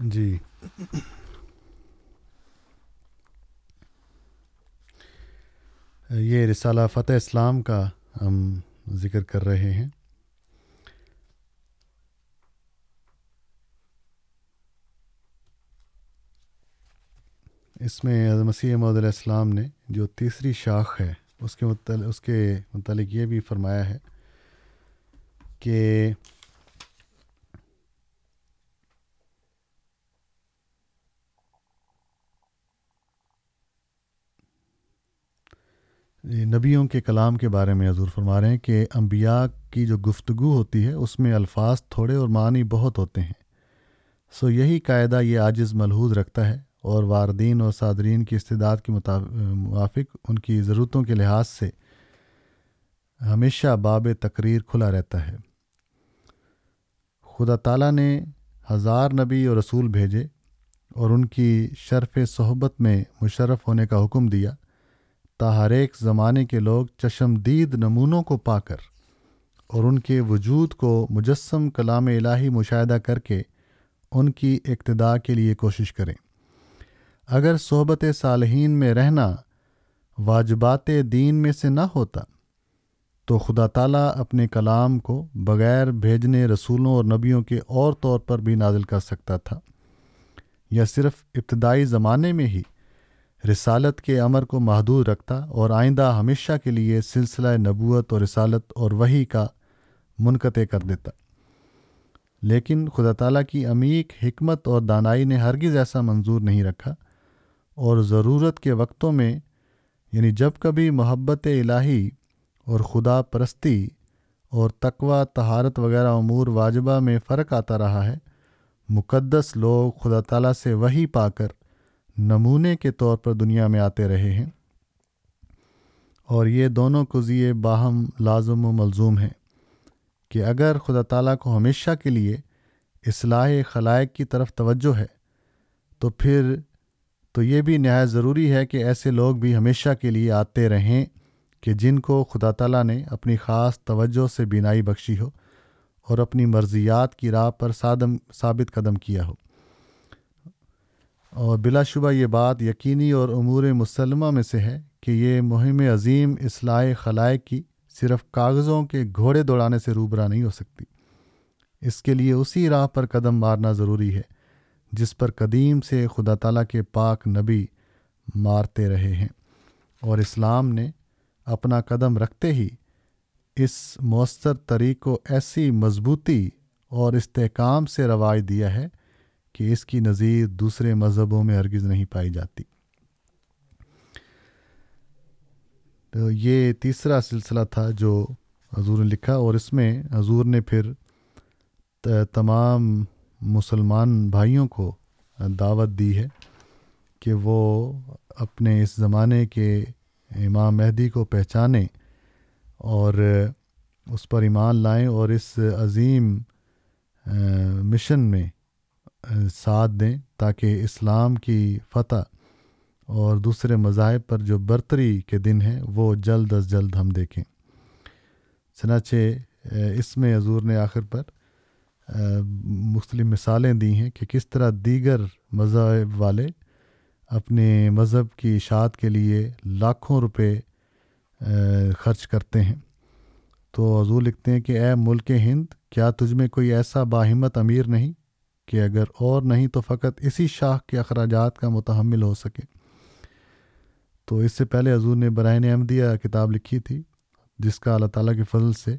جی۔ یہ رسالہ فتح اسلام کا ہم ذکر کر رہے ہیں۔ اس میں مسیح محدود علیہ السلام نے جو تیسری شاخ ہے، اس کے متعلق اس کے متعلق یہ بھی فرمایا ہے کہ نبیوں کے کلام کے بارے میں حضور فرما رہے ہیں کہ انبیاء کی جو گفتگو ہوتی ہے، اس میں الفاظ تھوڑے اور معنی بہت ہوتے ہیں۔ سو یہی قاعدہ، یہ عاجز ملحوظ رکھتا ہے اور واردین اور صادرین کی استداد کے موافق ان کی ضرورتوں کے لحاظ سے ہمیشہ باب تقریر کھلا رہتا ہے۔ خدا تعالیٰ نے ہزار نبی اور رسول بھیجے اور ان کی شرف صحبت میں مشرف ہونے کا حکم دیا۔ ہر ایک زمانے کے لوگ چشمدید نمونوں کو پا کر اور ان کے وجود کو مجسم کلام الہی مشاہدہ کر کے ان کی اقتداء کے لیے کوشش کریں۔ اگر صحبت صالحین میں رہنا واجبات دین میں سے نہ ہوتا، تو خدا تعالیٰ اپنے کلام کو بغیر بھیجنے رسولوں اور نبیوں کے اور طور پر بھی نازل کر سکتا تھا، یا صرف ابتدائی زمانے میں ہی۔ رسالت کے امر کو محدود رکھتا اور آئندہ ہمیشہ کے لیے سلسلہ نبوت اور رسالت اور وہی کا منقطع کر دیتا۔ لیکن خدا تعالیٰ کی عمیق حکمت اور دانائی نے ہرگز ایسا منظور نہیں رکھا اور ضرورت کے وقتوں میں یعنی جب کبھی محبت الہی اور خدا پرستی اور تقوی تہارت وغیرہ امور واجبہ میں فرق آتا رہا ہے، مقدس لوگ خدا تعالیٰ سے وہی پا کر نمونے کے طور پر دنیا میں آتے رہے ہیں۔ اور یہ دونوں قضیے باہم لازم و ملزوم ہیں کہ اگر خدا تعالیٰ کو ہمیشہ کے لیے اصلاح خلائق کی طرف توجہ ہے، تو پھر تو یہ بھی نہایت ضروری ہے کہ ایسے لوگ بھی ہمیشہ کے لیے آتے رہیں کہ جن کو خدا تعالیٰ نے اپنی خاص توجہ سے بینائی بخشی ہو اور اپنی مرضیات کی راہ پر سادم ثابت قدم کیا ہو۔ اور بلا شبہ یہ بات یقینی اور امور مسلمہ میں سے ہے کہ یہ مہم عظیم اصلاح خلائق کی صرف کاغذوں کے گھوڑے دوڑانے سے روبرا نہیں ہو سکتی۔ اس کے لیے اسی راہ پر قدم مارنا ضروری ہے جس پر قدیم سے خدا تعالیٰ کے پاک نبی مارتے رہے ہیں۔ اور اسلام نے اپنا قدم رکھتے ہی اس مؤثر طریق کو ایسی مضبوطی اور استحکام سے رواج دیا ہے کہ اس کی نظیر دوسرے مذہبوں میں ہرگز نہیں پائی جاتی۔ تو یہ تیسرا سلسلہ تھا جو حضور نے لکھا اور اس میں حضور نے پھر تمام مسلمان بھائیوں کو دعوت دی ہے کہ وہ اپنے اس زمانے کے امام مہدی کو پہچانیں اور اس پر ایمان لائیں اور اس عظیم مشن میں ساتھ دیں تاکہ اسلام کی فتح اور دوسرے مذاہب پر جو برتری کے دن ہیں وہ جلد از جلد ہم دیکھیں۔ چنانچہ اس میں حضور نے آخر پر مختلف مثالیں دی ہیں کہ کس طرح دیگر مذہب والے اپنے مذہب کی اشاعت کے لیے لاکھوں روپے خرچ کرتے ہیں۔ تو حضور لکھتے ہیں کہ، اے ملک ہند، کیا تجھ میں کوئی ایسا باہمت امیر نہیں کہ اگر اور نہیں تو فقط اسی شاخ کے اخراجات کا متحمل ہو سکے۔ تو اس سے پہلے حضور نے برائن احمدیہ کتاب لکھی تھی، جس کا اللہ تعالیٰ کے فضل سے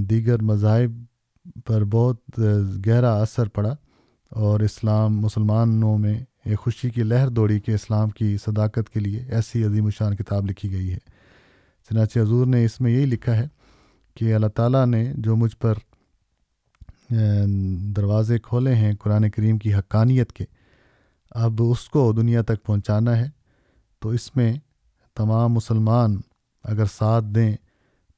دیگر مذاہب پر بہت گہرا اثر پڑا اور اسلام مسلمانوں میں ایک خوشی کی لہر دوڑی کہ اسلام کی صداقت کے لیے ایسی عظیم الشان کتاب لکھی گئی ہے۔ چنانچہ حضور نے اس میں یہی لکھا ہے کہ اللہ تعالیٰ نے جو مجھ پر دروازے کھولے ہیں قرآن کریم کی حقانیت کے۔ اب اس کو دنیا تک پہنچانا ہے، تو اس میں تمام مسلمان اگر ساتھ دیں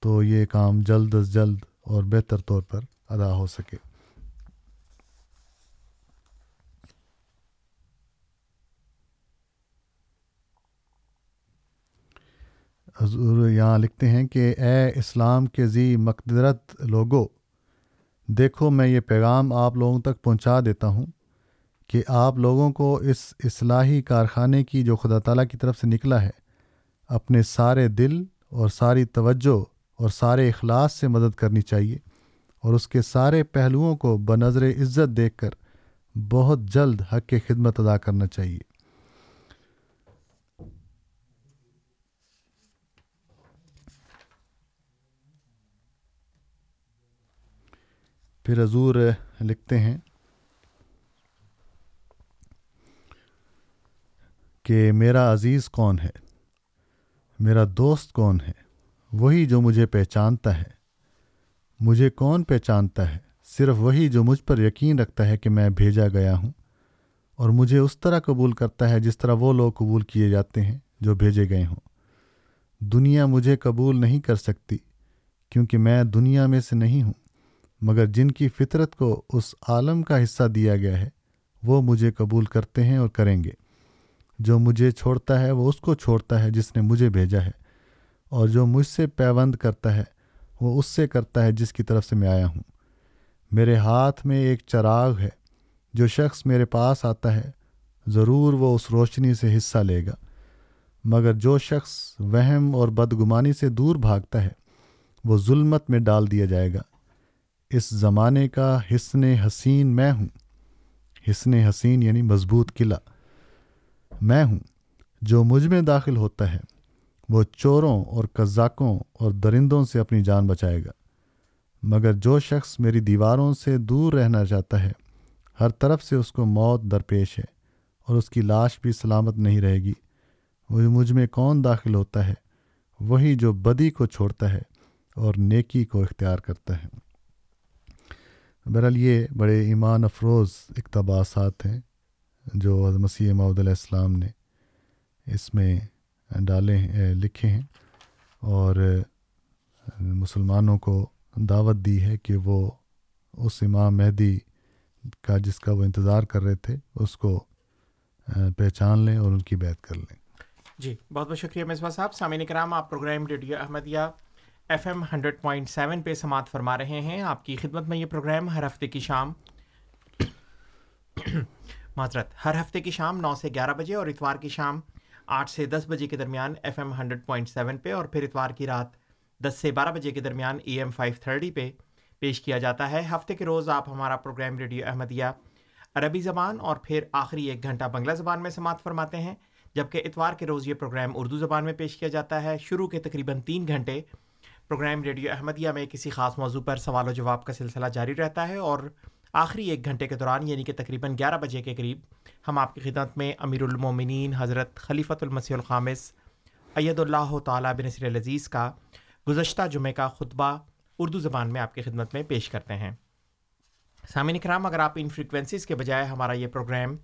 تو یہ کام جلد از جلد اور بہتر طور پر ادا ہو سکے۔ حضور یہاں لکھتے ہیں کہ، اے اسلام کے ذی مقدرت لوگو دیکھو میں یہ پیغام آپ لوگوں تک پہنچا دیتا ہوں کہ آپ لوگوں کو اس اصلاحی کارخانے کی جو خدا تعالیٰ کی طرف سے نکلا ہے، اپنے سارے دل اور ساری توجہ اور سارے اخلاص سے مدد کرنی چاہیے اور اس کے سارے پہلوؤں کو بنظر عزت دیکھ کر بہت جلد حق کی خدمت ادا کرنا چاہیے۔ پھر حضور لکھتے ہیں کہ میرا عزیز کون ہے؟ میرا دوست کون ہے؟ وہی جو مجھے پہچانتا ہے۔ مجھے کون پہچانتا ہے؟ صرف وہی جو مجھ پر یقین رکھتا ہے کہ میں بھیجا گیا ہوں۔ اور مجھے اس طرح قبول کرتا ہے جس طرح وہ لوگ قبول کیے جاتے ہیں جو بھیجے گئے ہوں۔ دنیا مجھے قبول نہیں کر سکتی کیونکہ میں دنیا میں سے نہیں ہوں۔ مگر جن کی فطرت کو اس عالم کا حصہ دیا گیا ہے، وہ مجھے قبول کرتے ہیں اور کریں گے۔ جو مجھے چھوڑتا ہے، وہ اس کو چھوڑتا ہے جس نے مجھے بھیجا ہے۔ اور جو مجھ سے پیوند کرتا ہے، وہ اس سے کرتا ہے جس کی طرف سے میں آیا ہوں۔ میرے ہاتھ میں ایک چراغ ہے، جو شخص میرے پاس آتا ہے، ضرور وہ اس روشنی سے حصہ لے گا۔ مگر جو شخص وہم اور بدگمانی سے دور بھاگتا ہے، وہ ظلمت میں ڈال دیا جائے گا۔ اس زمانے کا حسن حسین میں ہوں۔ حسن حسین یعنی مضبوط قلعہ۔ میں ہوں جو مجھ میں داخل ہوتا ہے۔ وہ چوروں اور قزاقوں اور درندوں سے اپنی جان بچائے گا۔ مگر جو شخص میری دیواروں سے دور رہنا چاہتا ہے، ہر طرف سے اس کو موت درپیش ہے اور اس کی لاش بھی سلامت نہیں رہے گی۔ وہ مجھ میں کون داخل ہوتا ہے، وہی جو بدی کو چھوڑتا ہے اور نیکی کو اختیار کرتا ہے۔ بہرحال یہ بڑے ایمان افروز اقتباسات ہیں جو مسیح محدود علیہ السلام نے اس میں ڈالے ہیں لکھے ہیں اور مسلمانوں کو دعوت دی ہے کہ وہ اس امام مہدی کا جس کا وہ انتظار کر رہے تھے، اس کو پہچان لیں اور ان کی بیت کر لیں۔ جی بہت بہت شکریہ مصباح صاحب، سامعین کرام، آپ programme radio Ahmadiyya F M hundred point seven پہ سماعت فرما رہے ہیں۔ آپ کی خدمت میں یہ پروگرام ہر ہفتے کی شام <coughs> معذرت، ہر ہفتے کی شام نو سے گیارہ بجے اور اتوار کی شام آٹھ سے دس بجے کے درمیان F M hundred point seven پہ اور پھر اتوار کی رات دس سے بارہ بجے کے درمیان اے ایم فائیو تھرٹی پہ پیش کیا جاتا ہے۔ ہفتے کے روز آپ ہمارا پروگرام ریڈیو احمدیہ عربی زبان اور پھر آخری ایک گھنٹہ بنگلہ زبان میں سماعت فرماتے ہیں، جبکہ اتوار کے روز یہ پروگرام اردو زبان میں پیش کیا جاتا ہے۔ شروع کے تقریباً تین گھنٹے پروگرام ریڈیو احمدیہ میں کسی خاص موضوع پر سوال و جواب کا سلسلہ جاری رہتا ہے اور آخری ایک گھنٹے کے دوران یعنی کہ تقریباً گیارہ بجے کے قریب، ہم آپ کی خدمت میں امیر المومنین حضرت خلیفۃ المسیح الخامس اید اللہ تعالیٰ بنصر العزیز کا گزشتہ جمعہ کا خطبہ اردو زبان میں آپ کی خدمت میں پیش کرتے ہیں۔ سامعین کرام، اگر آپ ان فریکوینسیز کے بجائے ہمارا یہ پروگرام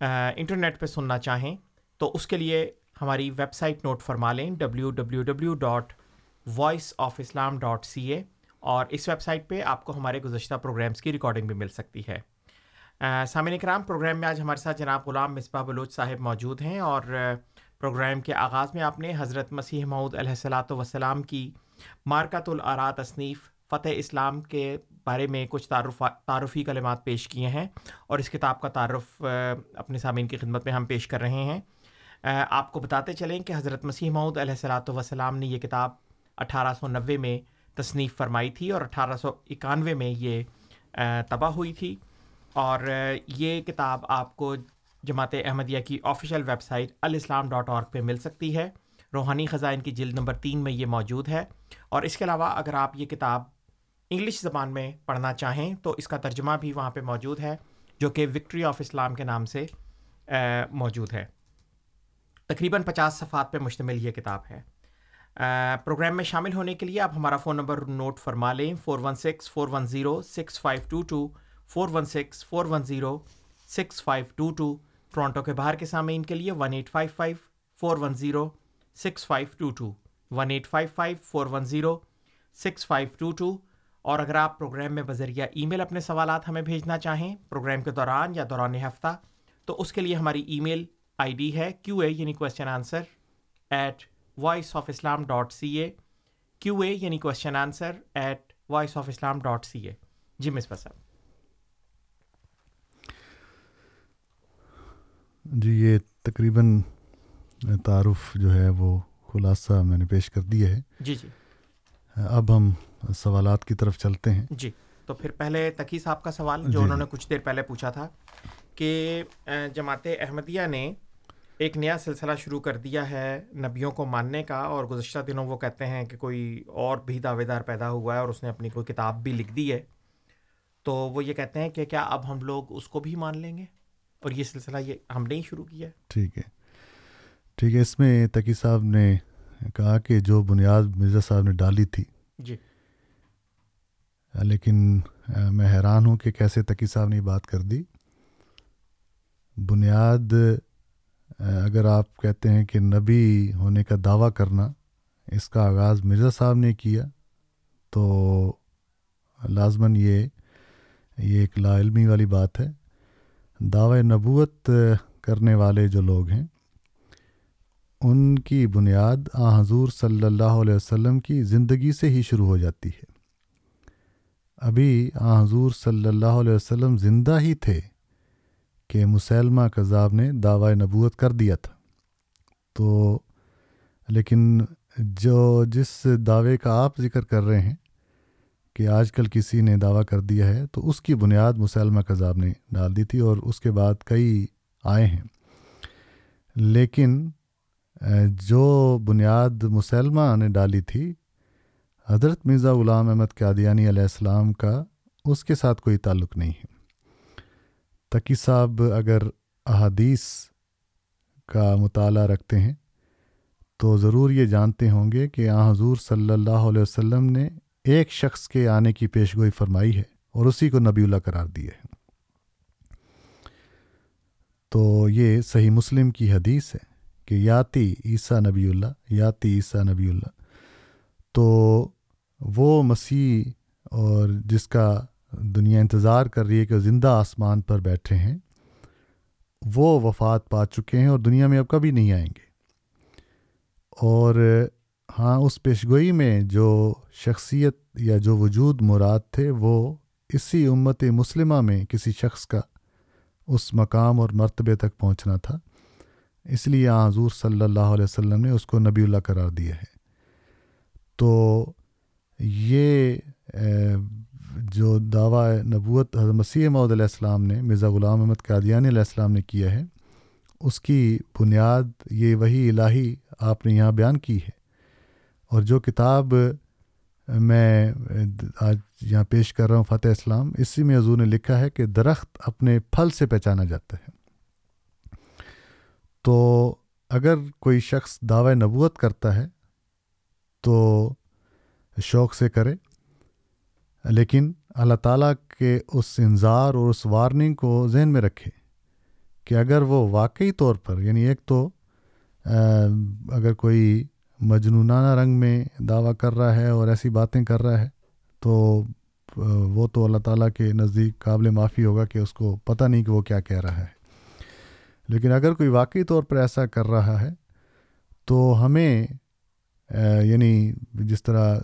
انٹرنیٹ پہ سننا چاہیں، تو اس کے لیے ہماری ویب سائٹ نوٹ فرما لیں W W W dot voice of Islam dot C A اور اس ویب سائٹ پہ آپ کو ہمارے گزشتہ پروگرامس کی ریکارڈنگ بھی مل سکتی ہے۔ سامعین کرام پروگرام میں آج ہمارے ساتھ جناب غلام مصباح بلوچ صاحب موجود ہیں اور پروگرام کے آغاز میں آپ نے حضرت مسیح معود علیہ السلاۃ وسلام کی مارکت العرا تصنیف فتح اسلام کے بارے میں کچھ تعارف، تعارفی کلمات پیش کیے ہیں اور اس کتاب کا تعارف اپنے سامعین کی خدمت میں ہم پیش کر رہے ہیں۔ آپ کو بتاتے چلیں کہ حضرت مسیح معود علیہ السلاۃ وسلام نے یہ کتاب اٹھارہ سو نوے میں تصنیف فرمائی تھی اور اٹھارہ سو اکانوے میں یہ تباہ ہوئی تھی۔ اور یہ کتاب آپ کو جماعت احمدیہ کی official website Alislam dot org پہ مل سکتی ہے۔ روحانی خزائن کی جلد نمبر تین میں یہ موجود ہے۔ اور اس کے علاوہ اگر آپ یہ کتاب انگلش زبان میں پڑھنا چاہیں تو اس کا ترجمہ بھی وہاں پہ موجود ہے، جو کہ وکٹری آف اسلام کے نام سے موجود ہے۔ تقریباً پچاس صفحات پہ مشتمل یہ کتاب ہے۔ پروگرام میں شامل ہونے کے لیے آپ ہمارا فون نمبر نوٹ فرما لیں۔ Four one six, four one zero, six five two two. Four one six, four one zero, six five two two. Toronto کے باہر کے سامعین کے لیے one eight five five, four one zero, six five two two. One eight five five, four one zero, six five two two. اور اگر آپ programme میں بذریعہ ای میل اپنے سوالات ہمیں بھیجنا چاہیں، پروگرام کے دوران یا دوران ہفتہ، تو اس کے لیے ہماری ای میل آئی ڈی ہے، کیو اے یعنی question answer at voice of Islam dot C A Q A یعنی question answer at voice of Islam dot C A جی مس صاحب۔ جی یہ تقریباً تعارف جو ہے وہ خلاصہ میں نے پیش کر دیا ہے۔ جی جی۔ اب ہم سوالات کی طرف چلتے ہیں۔ جی تو پھر پہلے تقی صاحب کا سوال جو جی انہوں نے کچھ دیر پہلے پوچھا تھا کہ جماعت احمدیہ نے ایک نیا سلسلہ شروع کر دیا ہے نبیوں کو ماننے کا اور گزشتہ دنوں وہ کہتے ہیں کہ کوئی اور بھی دعوے دار پیدا ہوا ہے اور اس نے اپنی کوئی کتاب بھی لکھ دی ہے۔ تو وہ یہ کہتے ہیں کہ کیا اب ہم لوگ اس کو بھی مان لیں گے؟ اور یہ سلسلہ یہ ہم نے ہی شروع کیا ہے۔ ٹھیک ہے۔ ٹھیک ہے اس میں تقی صاحب نے کہا کہ جو بنیاد مرزا صاحب نے ڈالی تھی۔ جی۔ لیکن میں حیران ہوں کہ کیسے تقی صاحب نے بات کر دی۔ بنیاد اگر آپ کہتے ہیں کہ نبی ہونے کا دعویٰ کرنا، اس کا آغاز مرزا صاحب نے کیا، تو لازماً یہ یہ ایک لا علمی والی بات ہے۔ دعوی نبوت کرنے والے جو لوگ ہیں، ان کی بنیاد آ حضور صلی اللہ علیہ وسلم کی زندگی سے ہی شروع ہو جاتی ہے۔ ابھی آ حضور صلی اللہ علیہ وسلم زندہ ہی تھے۔ کہ مسلمہ کذاب نے دعوی نبوت کر دیا تھا۔ تو لیکن جو جس دعوے کا آپ ذکر کر رہے ہیں کہ آج کل کسی نے دعویٰ کر دیا ہے، تو اس کی بنیاد مسلمہ کذاب نے ڈال دی تھی اور اس کے بعد کئی آئے ہیں۔ لیکن جو بنیاد مسلمہ نے ڈالی تھی، حضرت مرزا غلام احمد قادیانی علیہ السلام کا، اس کے ساتھ کوئی تعلق نہیں ہے۔ تقی صاحب اگر احادیث کا مطالعہ رکھتے ہیں تو ضرور یہ جانتے ہوں گے کہ آ حضور صلی اللہ علیہ وسلم نے ایک شخص کے آنے کی پیشگوئی فرمائی ہے اور اسی کو نبی اللہ قرار دیا ہے۔ تو یہ صحیح مسلم کی حدیث ہے کہ یاتی عیسیٰ نبی اللہ، یاتی عیسیٰ نبی اللہ۔ تو وہ مسیح اور جس کا دنیا انتظار کر رہی ہے کہ زندہ آسمان پر بیٹھے ہیں۔ وہ وفات پا چکے ہیں اور دنیا میں اب کبھی نہیں آئیں گے۔ اور ہاں اس پیشگوئی میں جو شخصیت یا جو وجود مراد تھے، وہ اسی امت مسلمہ میں کسی شخص کا اس مقام اور مرتبے تک پہنچنا تھا۔ اس لیے حضور صلی اللہ علیہ وسلم نے اس کو نبی اللہ قرار دیا ہے۔ تو یہ جو دعویٰ نبوت حضرت مسیح محدود علیہ السلام نے، مرزا غلام احمد قادیانی علیہ السلام نے کیا ہے، اس کی بنیاد یہ وہی الہی آپ نے یہاں بیان کی ہے۔ اور جو کتاب میں آج یہاں پیش کر رہا ہوں، فتح اسلام، اسی میں حضور نے لکھا ہے کہ درخت اپنے پھل سے پہچانا جاتا ہے۔ تو اگر کوئی شخص دعوی نبوت کرتا ہے، تو شوق سے کرے۔ لیکن اللہ تعالیٰ کے اس انظار اور اس وارننگ کو ذہن میں رکھے کہ اگر وہ واقعی طور پر یعنی ایک تو اگر کوئی مجنونانہ رنگ میں دعویٰ کر رہا ہے اور ایسی باتیں کر رہا ہے، تو وہ تو اللہ تعالیٰ کے نزدیک قابل معافی ہوگا کہ اس کو پتہ نہیں کہ وہ کیا کہہ رہا ہے۔ لیکن اگر کوئی واقعی طور پر ایسا کر رہا ہے، تو ہمیں یعنی جس طرح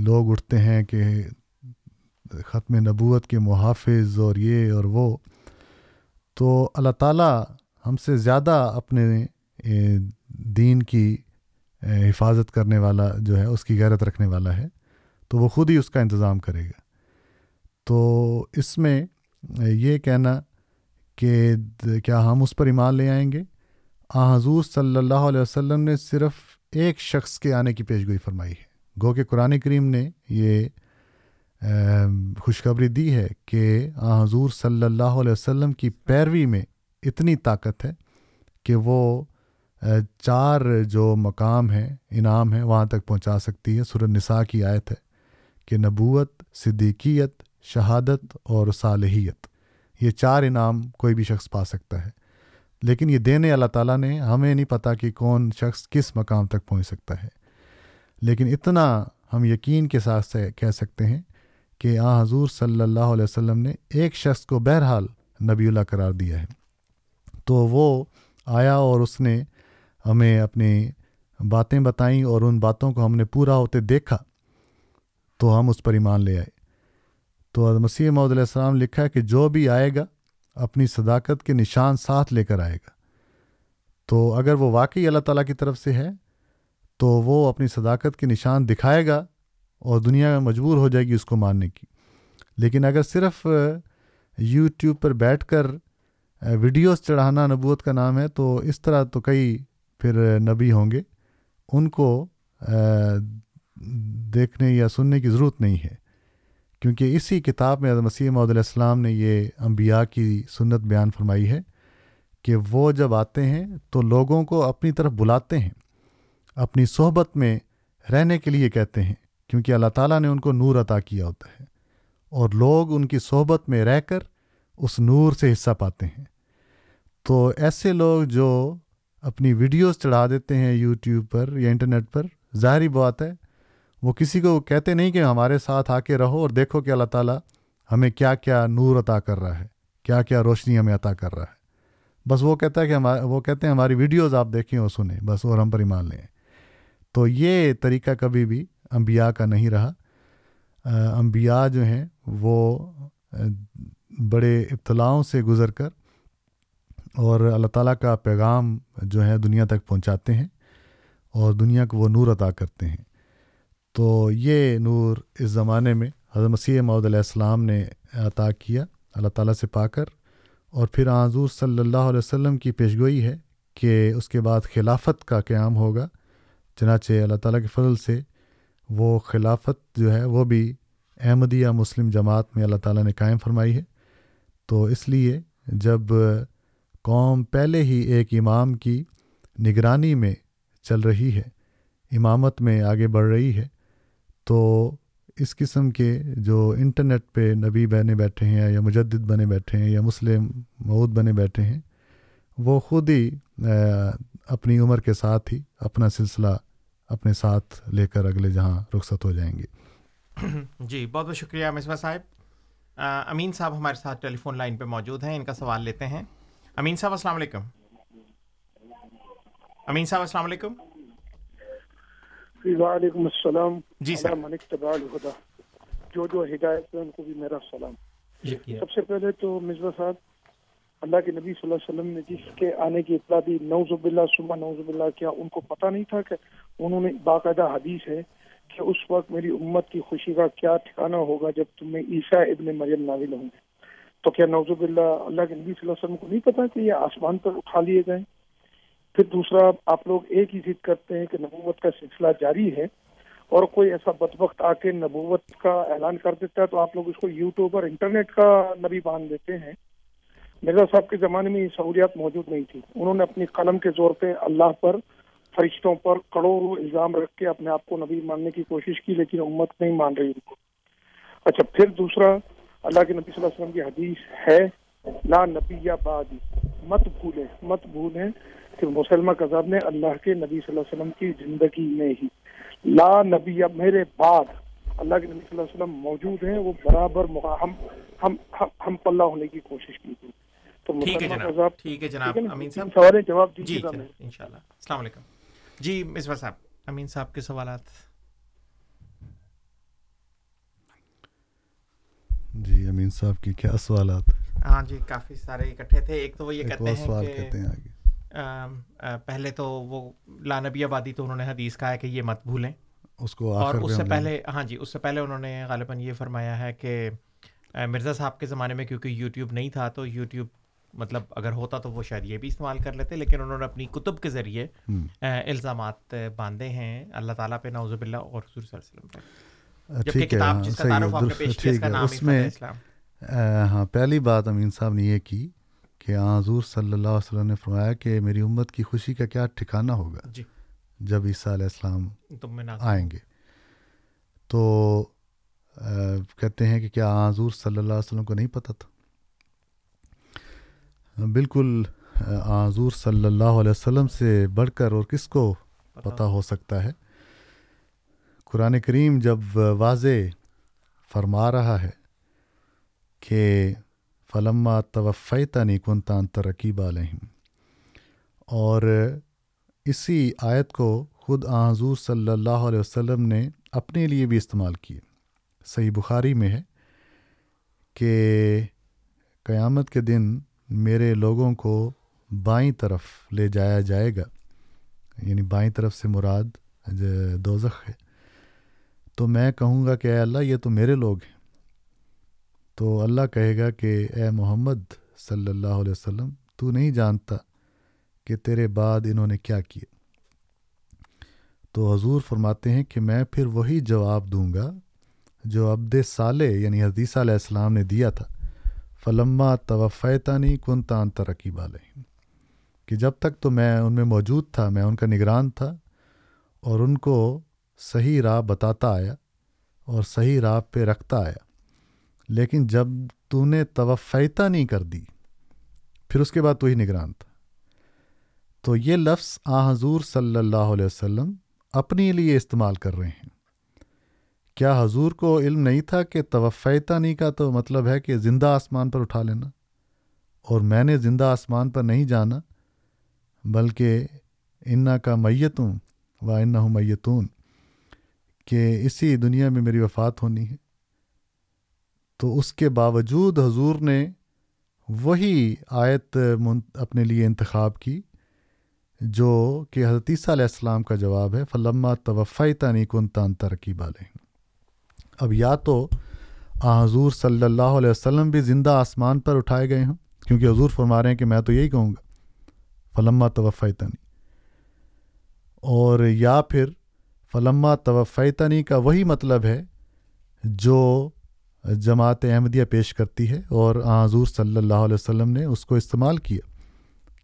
لوگ اٹھتے ہیں کہ ختم نبوت کے محافظ اور یہ اور وہ، تو اللہ تعالیٰ ہم سے زیادہ اپنے دین کی حفاظت کرنے والا جو ہے، اس کی غیرت رکھنے والا ہے، تو وہ خود ہی اس کا انتظام کرے گا۔ تو اس میں یہ کہنا کہ کیا ہم اس پر ایمان لے آئیں گے؟ آ، حضور صلی اللہ علیہ وسلم نے صرف ایک شخص کے آنے کی پیشگوئی فرمائی ہے۔ گو کہ قرآن کریم نے یہ خوشخبری دی ہے کہ حضور صلی اللہ علیہ وسلم کی پیروی میں اتنی طاقت ہے کہ وہ چار جو مقام ہیں، انعام ہیں، وہاں تک پہنچا سکتی ہے۔ سورہ نساء کی آیت ہے کہ نبوت، صدیقیت، شہادت اور صالحیت، یہ چار انعام کوئی بھی شخص پا سکتا ہے۔ لیکن یہ دینے اللہ تعالیٰ نے، ہمیں نہیں پتہ کہ کون شخص کس مقام تک پہنچ سکتا ہے۔ لیکن اتنا ہم یقین کے ساتھ سے کہہ سکتے ہیں کہ آ حضور صلی اللہ علیہ وسلم نے ایک شخص کو بہرحال نبی اللہ قرار دیا ہے۔ تو وہ آیا اور اس نے ہمیں اپنی باتیں بتائیں اور ان باتوں کو ہم نے پورا ہوتے دیکھا تو ہم اس پر ایمان لے آئے۔ تو مسیح محدود علیہ السلام لکھا ہے کہ جو بھی آئے گا، اپنی صداقت کے نشان ساتھ لے کر آئے گا۔ تو اگر وہ واقعی اللہ تعالیٰ کی طرف سے ہے تو وہ اپنی صداقت کے نشان دکھائے گا اور دنیا میں مجبور ہو جائے گی اس کو ماننے کی۔ لیکن اگر صرف یوٹیوب پر بیٹھ کر ویڈیوز چڑھانا نبوت کا نام ہے، تو اس طرح تو کئی پھر نبی ہوں گے۔ ان کو دیکھنے یا سننے کی ضرورت نہیں ہے۔ کیونکہ اسی کتاب میں مسیح محدود علیہ السلام نے یہ انبیاء کی سنت بیان فرمائی ہے کہ وہ جب آتے ہیں تو لوگوں کو اپنی طرف بلاتے ہیں۔ اپنی صحبت میں رہنے کے لیے کہتے ہیں، کیونکہ اللہ تعالیٰ نے ان کو نور عطا کیا ہوتا ہے۔ اور لوگ ان کی صحبت میں رہ کر اس نور سے حصہ پاتے ہیں۔ تو ایسے لوگ جو اپنی ویڈیوز چڑھا دیتے ہیں یوٹیوب پر یا انٹرنیٹ پر ظاہری بات ہے، وہ کسی کو کہتے نہیں کہ ہمارے ساتھ آ کے رہو اور دیکھو کہ اللہ تعالیٰ ہمیں کیا کیا نور عطا کر رہا ہے، کیا کیا روشنی ہمیں عطا کر رہا ہے۔ بس وہ کہتا ہے کہ وہ کہتے ہیں ہماری ویڈیوز آپ دیکھیں اور سنیں، بس اور ہم پر ایمان لیں۔ تو یہ طریقہ کبھی بھی انبیاء کا نہیں رہا۔ انبیاء جو ہیں وہ بڑے ابتلاؤں سے گزر کر اور اللہ تعالیٰ کا پیغام جو ہے دنیا تک پہنچاتے ہیں اور دنیا کو وہ نور عطا کرتے ہیں۔ تو یہ نور اس زمانے میں حضرت مسیح معود علیہ السلام نے عطا کیا، اللہ تعالیٰ سے پا کر۔ اور پھر حضور صلی اللہ علیہ وسلم کی پیشگوئی ہے کہ اس کے بعد خلافت کا قیام ہوگا۔ چنانچہ اللہ تعالیٰ کے فضل سے وہ خلافت جو ہے وہ بھی احمدیہ مسلم جماعت میں اللہ تعالیٰ نے قائم فرمائی ہے۔ تو اس لیے جب قوم پہلے ہی ایک امام کی نگرانی میں چل رہی ہے، امامت میں آگے بڑھ رہی ہے، تو اس قسم کے جو انٹرنیٹ پہ نبی بنے بیٹھے ہیں یا مجدد بنے بیٹھے ہیں یا مسلم مود بنے بیٹھے ہیں، وہ خود ہی اپنی عمر کے ساتھ ہی اپنا سلسلہ اپنے ساتھ لے کر اگلے جہاں رخصت ہو جائیں گے۔ <clears throat> جی بہت بہت شکریہ مصباح صاحب۔ امین صاحب ہمارے ساتھ ٹیلی فون لائن پہ موجود ہیں ان کا سوال لیتے ہیں۔ امین صاحب السلام علیکم۔ امین صاحب السلام علیکم۔ جی وعلیکم السلام۔ جی سر۔ من اتباع الہدا جو جو ہدایت ہے ان کو بھی میرا سلام۔ سب سے پہلے تو مرزا صاحب اللہ کے نبی صلی اللہ علیہ وسلم نے جس کے آنے کی اطلاع دی نوز باللہ سما نوز باللہ، کیا ان کو پتہ نہیں تھا کہ انہوں نے باقاعدہ حدیث ہے کہ اس وقت میری امت کی خوشی کا کیا ٹھکانہ ہوگا جب تمہیں عیسیٰ ابن مریم نازل ہوں گے؟ تو کیا نوز باللہ، اللہ کے نبی صلی اللہ علیہ وسلم کو نہیں پتا کہ یہ آسمان پر اٹھا لیے گئے؟ پھر دوسرا، آپ لوگ ایک ہی ضد کرتے ہیں کہ نبوت کا سلسلہ جاری ہے اور کوئی ایسا بدبخت آ کے نبوت کا اعلان کر دیتا ہے تو آپ لوگ اس کو یوٹیوب اور انٹرنیٹ کا نبی باندھ دیتے ہیں۔ مرزا صاحب کے زمانے میں یہ سہولیات موجود نہیں تھی انہوں نے اپنی قلم کے زور پہ اللہ پر فرشتوں پر کروڑوں الزام رکھ کے اپنے آپ کو نبی ماننے کی کوشش کی، لیکن امت نہیں مان رہی ان کو۔ اچھا پھر دوسرا، اللہ کے نبی صلی اللہ علیہ وسلم کی حدیث ہے، لا نبی یا بعد مت بھولیں مت بھولیں کہ مسلمہ کذاب نے اللہ کے نبی صلی اللہ علیہ وسلم کی زندگی میں ہی۔ لا نبی یا میرے بعد اللہ کے نبی صلی اللہ علیہ وسلم موجود ہیں، وہ برابر ہم ہم ہم ہم پلہ ہونے کی کوشش کی۔ تھی تو ٹھیک ہے جناب ٹھیک ہے جناب ہے نا؟ امین صاحب؟ سوالیں جواب جی ان شاء اللہ۔ السلام علیکم۔ جی مصباح صاحب امین صاحب کے سوالات۔ جی امین صاحب کی کیا سوالات؟ ہاں جی کافی سارے اکٹھے تھے۔ ایک تو وہ یہ کہتے ہیں کہتے ہیں آگے۔ پہلے تو وہ لانبی آبادی تو انہوں نے حدیث کہا ہے کہ یہ مت بھولیں۔ اس کو اور اس سے پہلے ہاں جی اس سے پہلے انہوں نے غالباً یہ فرمایا ہے کہ مرزا صاحب کے زمانے میں کیونکہ یوٹیوب نہیں تھا تو یوٹیوب مطلب اگر ہوتا تو وہ شاید یہ بھی استعمال کر لیتے لیکن انہوں نے اپنی کتب کے ذریعے الزامات باندھے ہیں۔ اللہ تعالیٰ پہ نوزب اللہ اور حضور صلی اللہ علیہ وسلم پہ جبکہ ٹھیک ہے کتاب ہاں جس کا صحیح ہے تعارف آپ نے درست- پیش کیا اس کا نام اسلام ہاں پہلی بات امین صاحب نے یہ کی کہ حضور صلی اللہ علیہ وسلم نے فرمایا کہ میری امت کی خوشی کا کیا ٹھکانہ ہوگا جی۔ جب عیسیٰ علیہ السلام آئیں گے۔ تو کہتے ہیں کہ کیا حضور صلی اللہ علیہ وسلم کو نہیں پتہ تھا؟ بالکل حضور صلی اللہ علیہ وسلم سے بڑھ کر اور کس کو پتہ ہو سکتا ہے؟ قرآن کریم جب واضح فرما رہا ہے کہ فلما توفیتنی کنتان ترکیب علیہم اور اسی آیت کو خود آن حضور صلی اللہ علیہ وسلم نے اپنے لیے بھی استعمال کیے۔ صحیح بخاری میں ہے کہ قیامت کے دن میرے لوگوں کو بائیں طرف لے جایا جائے گا۔ یعنی بائیں طرف سے مراد دوزخ ہے۔ تو میں کہوں گا کہ اے اللہ، یہ تو میرے لوگ ہیں۔ تو اللہ کہے گا کہ اے محمد صلی اللہ علیہ وسلم، تو نہیں جانتا کہ تیرے بعد انہوں نے کیا کیا۔ تو حضور فرماتے ہیں کہ میں پھر وہی جواب دوں گا جو عبد صالح یعنی حدیثہ علیہ السلام نے دیا تھا۔ فلما توفیتانی کن تان ترقیب علیہ کہ جب تک تو میں ان میں موجود تھا، میں ان کا نگران تھا، اور ان کو صحیح راہ بتاتا آیا اور صحیح راہ پہ رکھتا آیا۔ لیکن جب تو نے توفیتا نہیں کر دی، پھر اس کے بعد تو ہی نگران تھا۔ تو یہ لفظ آ حضور صلی اللہ علیہ وسلم اپنے لیے استعمال کر رہے ہیں۔ کیا حضور کو علم نہیں تھا کہ توفیتا نہیں کا تو مطلب ہے کہ زندہ آسمان پر اٹھا لینا؟ اور میں نے زندہ آسمان پر نہیں جانا، بلکہ انا کا میتوں و انّا میتون، کہ اسی دنیا میں میری وفات ہونی ہے۔ تو اس کے باوجود حضور نے وہی آیت اپنے لیے انتخاب کی، جو کہ حضرت عیسیٰ علیہ السلام کا جواب ہے، فلما توفیتا نہیں کن تان ترکیب علیہ اب یا تو حضور صلی اللہ علیہ وسلم بھی زندہ آسمان پر اٹھائے گئے ہوں، کیونکہ حضور فرما رہے ہیں کہ میں تو یہی کہوں گا۔ فلما توفیتنی۔ اور یا پھر فلما توفیتنی کا وہی مطلب ہے جو جماعت احمدیہ پیش کرتی ہے اور حضور صلی اللہ علیہ وسلم نے اس کو استعمال کیا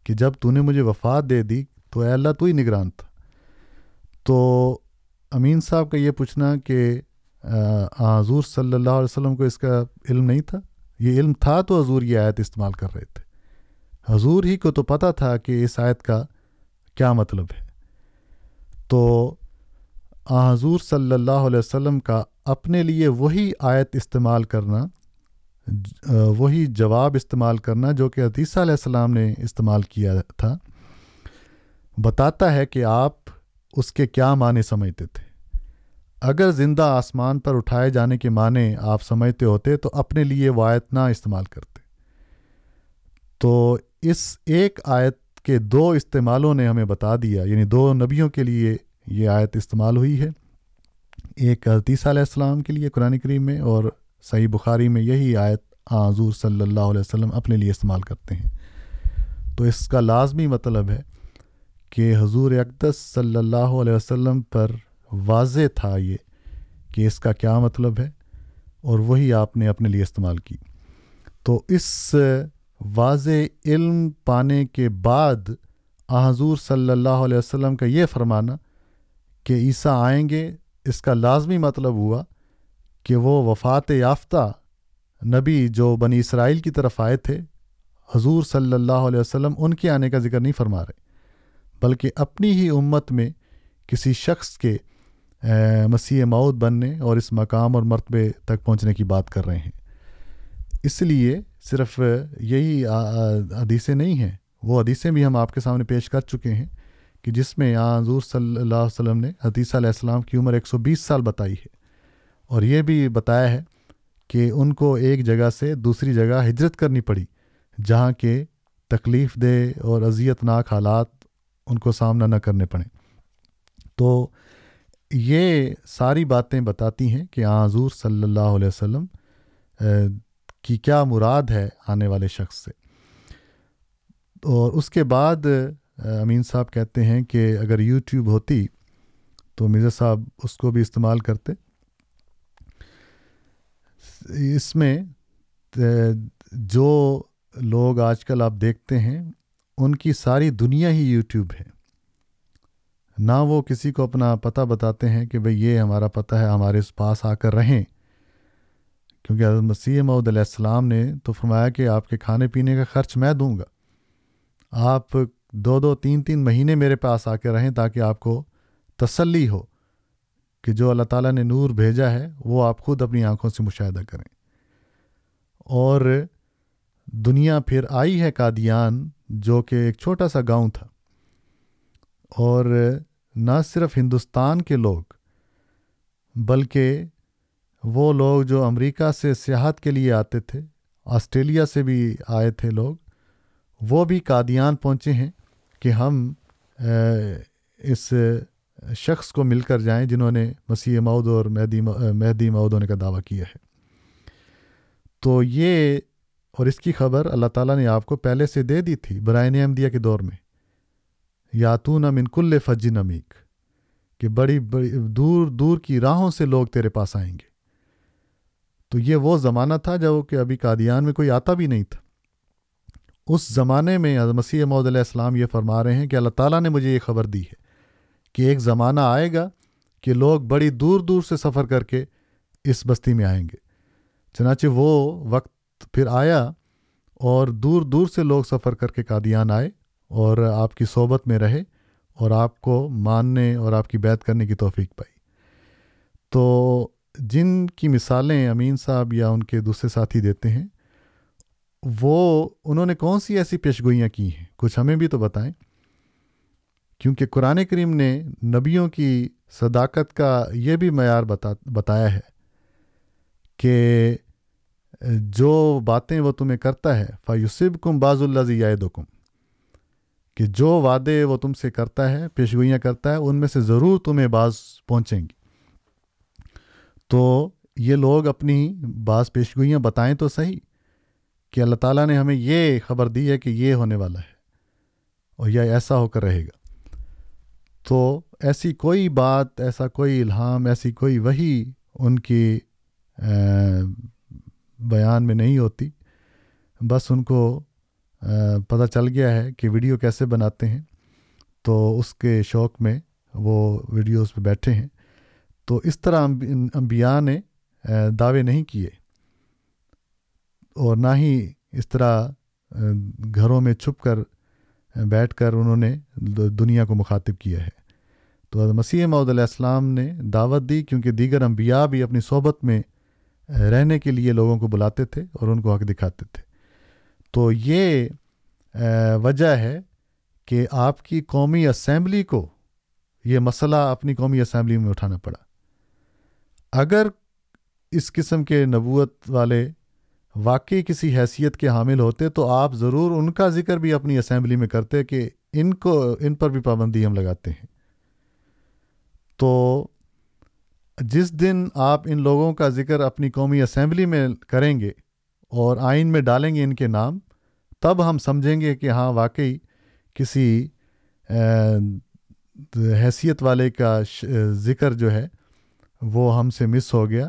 کہ جب تو نے مجھے وفات دے دی تو اے اللہ تو ہی نگران تھا۔ تو امین صاحب کا یہ پوچھنا کہ حضور صلی اللہ علیہ وسلم کو اس کا علم نہیں تھا؟ یہ علم تھا تو حضور یہ آیت استعمال کر رہے تھے۔ حضور ہی کو تو پتہ تھا کہ اس آیت کا کیا مطلب ہے۔ تو حضور صلی اللہ علیہ وسلم کا اپنے لیے وہی آیت استعمال کرنا وہی جواب استعمال کرنا جو کہ حدیثہ علیہ السلام نے استعمال کیا تھا، بتاتا ہے کہ آپ اس کے کیا معنی سمجھتے تھے۔ اگر زندہ آسمان پر اٹھائے جانے کے معنی آپ سمجھتے ہوتے تو اپنے لیے وہ آیت نہ استعمال کرتے۔ تو اس ایک آیت کے دو استعمالوں نے ہمیں بتا دیا یعنی دو نبیوں کے لیے یہ آیت استعمال ہوئی ہے۔ ایک حدیثہ علیہ السلام کے لیے قرآن کریم میں اور صحیح بخاری میں یہی آیت حضور صلی اللہ علیہ وسلم اپنے لیے استعمال کرتے ہیں۔ تو اس کا لازمی مطلب ہے کہ حضور اقدس صلی اللہ علیہ وسلم پر واضح تھا یہ کہ اس کا کیا مطلب ہے اور وہی آپ نے اپنے لیے استعمال کی۔ تو اس واضح علم پانے کے بعد حضور صلی اللہ علیہ وسلم کا یہ فرمانا کہ عیسیٰ آئیں گے، اس کا لازمی مطلب ہوا کہ وہ وفات یافتہ نبی جو بنی اسرائیل کی طرف آئے تھے، حضور صلی اللہ علیہ وسلم ان کے آنے کا ذکر نہیں فرما رہے، بلکہ اپنی ہی امت میں کسی شخص کے مسیح مود بننے اور اس مقام اور مرتبے تک پہنچنے کی بات کر رہے ہیں۔ اس لیے صرف یہی حدیثیں نہیں ہیں، وہ حدیثیں بھی ہم آپ کے سامنے پیش کر چکے ہیں کہ جس میں یہاں حضور صلی اللہ علیہ وسلم نے حدیثہ علیہ السلام کی عمر ایک سو بیس سال بتائی ہے۔ اور یہ بھی بتایا ہے کہ ان کو ایک جگہ سے دوسری جگہ ہجرت کرنی پڑی، جہاں کے تکلیف دہ اور اذیت ناک حالات ان کو سامنا نہ کرنے پڑیں تو یہ ساری باتیں بتاتی ہیں کہ آ حضور صلی اللہ علیہ وسلم کی کیا مراد ہے آنے والے شخص سے۔ اور اس کے بعد امین صاحب کہتے ہیں کہ اگر یوٹیوب ہوتی تو مرزا صاحب اس کو بھی استعمال کرتے۔ اس میں جو لوگ آج کل آپ دیکھتے ہیں، ان کی ساری دنیا ہی یوٹیوب ہے۔ نہ وہ کسی کو اپنا پتہ بتاتے ہیں کہ بھئی یہ ہمارا پتہ ہے، ہمارے اس پاس آ کر رہیں۔ کیونکہ حضرت مسیح محدود علیہ السلام نے تو فرمایا کہ آپ کے کھانے پینے کا خرچ میں دوں گا۔ آپ دو دو تین تین مہینے میرے پاس آ کے رہیں تاکہ آپ کو تسلی ہو کہ جو اللہ تعالیٰ نے نور بھیجا ہے، وہ آپ خود اپنی آنکھوں سے مشاہدہ کریں۔ اور دنیا پھر آئی ہے قادیان، جو کہ ایک چھوٹا سا گاؤں تھا۔ اور نہ صرف ہندوستان کے لوگ، بلکہ وہ لوگ جو امریکہ سے سیاحت کے لیے آتے تھے، آسٹریلیا سے بھی آئے تھے لوگ، وہ بھی قادیان پہنچے ہیں کہ ہم اس شخص کو مل کر جائیں جنہوں نے مسیح مود اور مہدی مہدی مود ہونے کا دعویٰ کیا ہے۔ تو یہ، اور اس کی خبر اللہ تعالیٰ نے آپ کو پہلے سے دے دی تھی برائن احمدیہ کے دور میں۔ یاتون من کل فج نمیک کہ بڑی بڑی، دور دور کی راہوں سے لوگ تیرے پاس آئیں گے۔ تو یہ وہ زمانہ تھا جبکہ ابھی قادیان میں کوئی آتا بھی نہیں تھا۔ اس زمانے میں مسیح محدود علیہ السلام یہ فرما رہے ہیں کہ اللہ تعالیٰ نے مجھے یہ خبر دی ہے کہ ایک زمانہ آئے گا کہ لوگ بڑی دور دور سے سفر کر کے اس بستی میں آئیں گے۔ چنانچہ وہ وقت پھر آیا اور دور دور سے لوگ سفر کر کے قادیان آئے۔ اور آپ کی صحبت میں رہے اور آپ کو ماننے اور آپ کی بیت کرنے کی توفیق پائی۔ تو جن کی مثالیں امین صاحب یا ان کے دوسرے ساتھی دیتے ہیں، وہ انہوں نے کون سی ایسی پیشگوئیاں کی ہیں؟ کچھ ہمیں بھی تو بتائیں۔ کیونکہ قرآن کریم نے نبیوں کی صداقت کا یہ بھی معیار بتا، بتایا ہے کہ جو باتیں وہ تمہیں کرتا ہے فیوسب کم باز اللہ زیاد کم کہ جو وعدے وہ تم سے کرتا ہے، پیشگوئیاں کرتا ہے، ان میں سے ضرور تمہیں بعض پہنچیں گی۔ تو یہ لوگ اپنی بعض پیشگوئیاں بتائیں تو صحیح کہ اللہ تعالیٰ نے ہمیں یہ خبر دی ہے کہ یہ ہونے والا ہے اور یہ ایسا ہو کر رہے گا۔ تو ایسی کوئی بات، ایسا کوئی الہام، ایسی کوئی وہی ان کی بیان میں نہیں ہوتی۔ بس ان کو پتہ چل گیا ہے کہ ویڈیو کیسے بناتے ہیں۔ تو اس کے شوق میں وہ ویڈیوز پہ بیٹھے ہیں۔ تو اس طرح انبیاء نے دعوے نہیں کیے۔ اور نہ ہی اس طرح گھروں میں چھپ کر بیٹھ کر انہوں نے دنیا کو مخاطب کیا ہے۔ تو مسیح محدود علیہ السلام نے دعوت دی کیونکہ دیگر انبیاء بھی اپنی صحبت میں رہنے کے لیے لوگوں کو بلاتے تھے اور ان کو حق دکھاتے تھے۔ تو یہ وجہ ہے کہ آپ کی قومی اسمبلی کو یہ مسئلہ اپنی قومی اسمبلی میں اٹھانا پڑا۔ اگر اس قسم کے نبوت والے واقعی کسی حیثیت کے حامل ہوتے تو آپ ضرور ان کا ذکر بھی اپنی اسمبلی میں کرتے کہ ان کو، ان پر بھی پابندی ہم لگاتے ہیں۔ تو جس دن آپ ان لوگوں کا ذکر اپنی قومی اسمبلی میں کریں گے اور آئین میں ڈالیں گے ان کے نام، تب ہم سمجھیں گے کہ ہاں واقعی کسی حیثیت والے کا ذکر جو ہے، وہ ہم سے مس ہو گیا۔